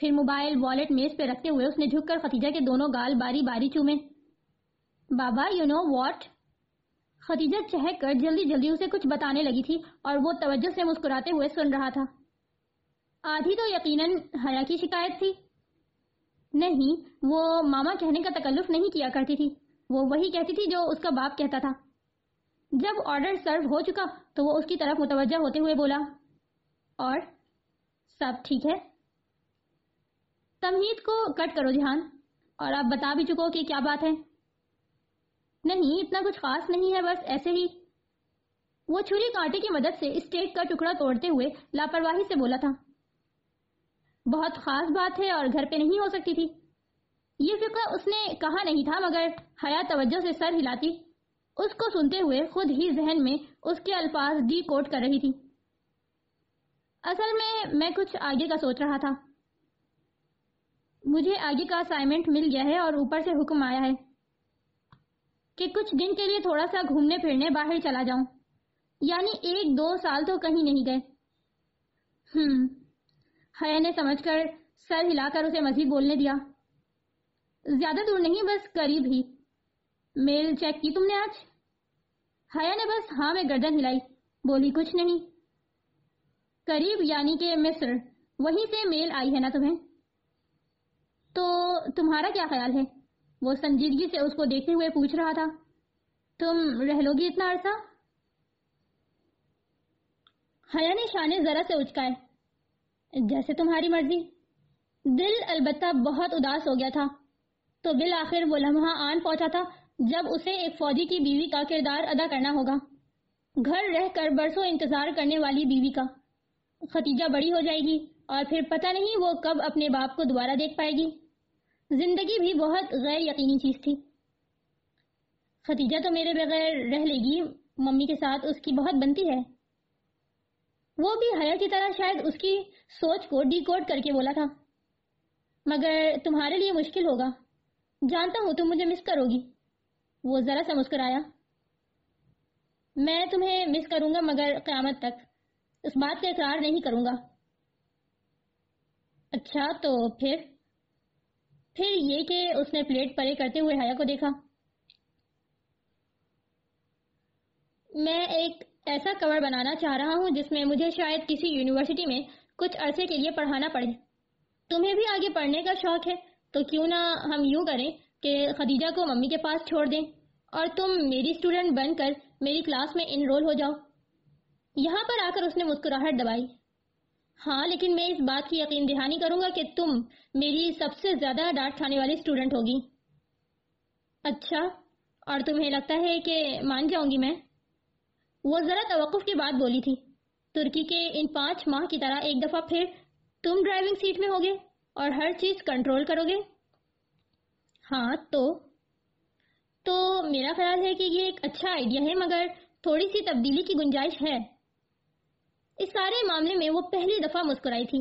फिर मोबाइल वॉलेट मेज पे रखते हुए उसने झुककर खतीजा के दोनों गाल बारी बारी चूमे। बाबा यू नो वॉट खतीजा चहक कर जल्दी जल्दी उसे कुछ बताने लगी थी और वो तवज्जो से मुस्कुराते हुए सुन रहा था। आधी तो यकीनन हया की शिकायत थी। नहीं, वो मामा कहने का तकल्लुफ नहीं किया करती थी। वो वही कहती थी जो उसका बाप कहता था। जब ऑर्डर सर्व हो चुका तो वो उसकी तरफ़ मुतवजह होते हुए बोला, और? सब ठीक है? तमहीद को कट करो, जहान। और आप बता भी चुको कि क्या बात है। नहीं, इतना कुछ खास नहीं है, बस ऐसे ही। वो छुरी कांटे की मदद से स्टेक का टुकड़ा तोड़ते हुए लापरवाही से बोला था। बहुत खास बात है और घर पे नहीं हो सकती थी। ये फ़िक्र उसने कहा नहीं था, मगर हया तवज्जो से सर हिलाती। उसको सुनते हुए खुद ही जहन में उसके अल्फाज डी कोट कर रही थी। असल में मैं कुछ आगे का सोच रहा था। मुझे आगे का असाइनमेंट मिल गया है और ऊपर से हुक्म आया है। कि कुछ दिन के लिए थोड़ा सा घूमने फिरने बाहर चला जाऊँ। यानी एक दो साल तो कहीं नहीं गए। हम्म हया ने समझकर सर हिलाकर उसे मजीद बोलने दिया। ज़्यादा दूर नहीं, बस करीब ही। मेल चेक की तुमने आज? हया ने बस हाँ में गर्दन हिलाई। बोली, कुछ नहीं। करीब यानी के मिस्र। वहीं से मेल आई है ना तुम्हें? तो तुम्हारा क्या ख्याल है? वो संजीदगी से उसको देखते हुए पूछ रहा था, तुम रह लोगी इतना अरसा? हया ने शाने जरा से उचकाए, जैसे तुम्हारी मर्ज़ी। दिल अलबत्ता बहुत उदास हो गया था तो बिल आखिर वो लम्हा आन पहुँचा था जब उसे एक फौजी की बीवी का किरदार अदा करना होगा। घर रहकर बरसों इंतज़ार करने वाली बीवी का खतीजा बड़ी हो जाएगी और फिर पता नहीं वो कब अपने बाप को दोबारा देख पाएगी। ज़िंदगी भी बहुत गैर यकीनी चीज़ थी। खतीजा तो मेरे बगैर रह लेगी, मम्मी के साथ उसकी बहुत बनती है। वो भी हया की तरह शायद उसकी सोच को डिकोड करके बोला था। मगर तुम्हारे लिए मुश्किल होगा। जानता हूँ तुम मुझे मिस करोगी। वो जरा सा मुस्कुराया। मैं तुम्हें मिस करूँगा मगर क्यामत तक। उस बात का इकरार नहीं करूँगा। अच्छा तो फिर? फिर ये कि उसने प्लेट परे करते हुए हया को देखा। मैं एक ऐसा कवर बनाना चाह रहा हूँ जिसमें मुझे शायद किसी यूनिवर्सिटी में कुछ अरसे के लिए पढ़ाना पड़े। तुम्हें भी आगे पढ़ने का शौक है तो क्यों ना हम यूँ करें कि खदीजा को मम्मी के पास छोड़ दें और तुम मेरी स्टूडेंट बनकर मेरी क्लास में इनरोल हो जाओ। यहाँ पर आकर उसने मुस्कुराहट दबाई। हाँ लेकिन मैं इस बात की यकीन दहानी करूँगा कि तुम मेरी सबसे ज़्यादा डांट खाने वाली स्टूडेंट होगी। अच्छा और तुम्हें लगता है कि मान जाऊँगी मैं? वो जरा तवकुफ के बाद बोली थी। तुर्की के इन पाँच माह की तरह एक दफ़ा फिर तुम ड्राइविंग सीट में होगे और हर चीज़ कंट्रोल करोगे? हाँ तो? तो मेरा ख्याल है कि ये एक अच्छा आइडिया है, मगर थोड़ी सी तब्दीली की गुंजाइश है। इस सारे मामले में वो पहली दफ़ा मुस्कुराई थी।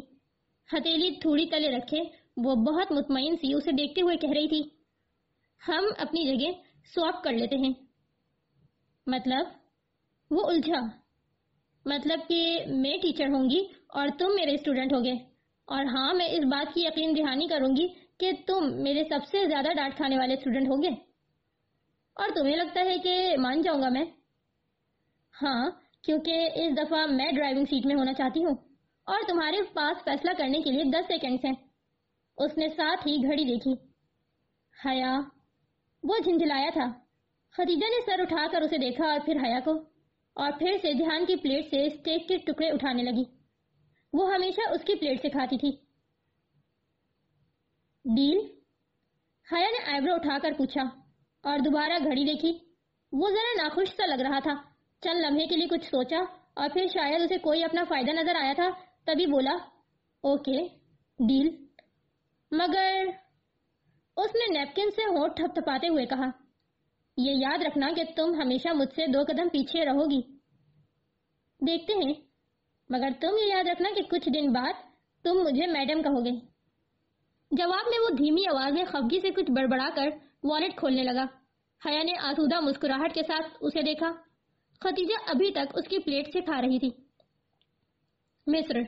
हथेली थोड़ी तले रखे, वो बहुत मुतमिन सी उसे देखते हुए कह रही थी, हम अपनी जगह स्वैप कर लेते हैं। मतलब? वो उलझा। मतलब कि मैं टीचर होंगी और तुम मेरे स्टूडेंट होगे। और हाँ मैं इस बात की यकीन दहानी करूँगी कि तुम मेरे सबसे ज़्यादा डांट खाने वाले स्टूडेंट होगे। और तुम्हें लगता है कि मान जाऊँगा मैं? हाँ क्योंकि इस दफ़ा मैं ड्राइविंग सीट में होना चाहती हूँ और तुम्हारे पास फैसला करने के लिए दस सेकेंड्स हैं। उसने साथ ही घड़ी देखी। हया, वो झिंझलाया था। खदीजा ने सर उठाकर उसे देखा और फिर हया को, और फिर से ध्यान की प्लेट से स्टेक के टुकड़े उठाने लगी। वो हमेशा उसकी प्लेट से खाती थी। डील हया ने आईब्रो उठाकर पूछा और दोबारा घड़ी देखी। वो जरा नाखुश सा लग रहा था। चंद लम्हे के लिए कुछ सोचा और फिर शायद उसे कोई अपना फ़ायदा नज़र आया था, तभी बोला, ओके, डील। मगर उसने नेपकिन से होठ थपथपाते हुए कहा, ये याद रखना कि तुम हमेशा मुझसे दो कदम पीछे रहोगी। देखते हैं, मगर तुम ये याद रखना कि कुछ दिन बाद तुम मुझे मैडम कहोगे। जवाब में वो धीमी आवाज़ में खफगी से कुछ बड़बड़ाकर वॉलेट खोलने लगा। हया ने आसूदा मुस्कुराहट के साथ उसे देखा। खतीजा अभी तक उसकी प्लेट से खा रही थी। मिस्र,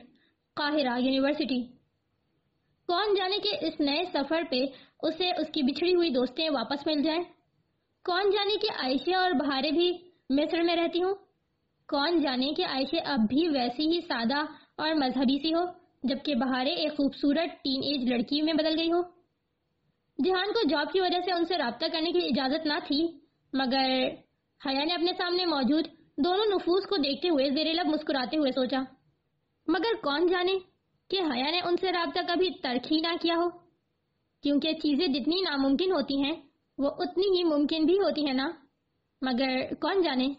काहिरा यूनिवर्सिटी। कौन जाने के इस नए सफ़र पे उसे उसकी बिछड़ी हुई दोस्तें वापस मिल जाएँ? कौन जाने कि आयशा और बहारे भी मिस्र में रहती हूँ? कौन जाने कि आयशा अब भी वैसी ही सादा और मजहबी सी हो, जबकि बहारे एक खूबसूरत टीन एज लड़की में बदल गई हो? जिहान को जॉब की वजह से उनसे रब्ता करने की इजाज़त ना थी, मगर हया ने अपने सामने मौजूद दोनों नफूस को देखते हुए जेरेलब मुस्कुराते हुए सोचा, मगर कौन जाने कि हया ने उनसे रब्ता कभी तर्क ही ना किया हो? क्योंकि चीज़ें जितनी नामुमकिन होती हैं, वो उतनी ही मुमकिन भी होती है ना? मगर कौन जाने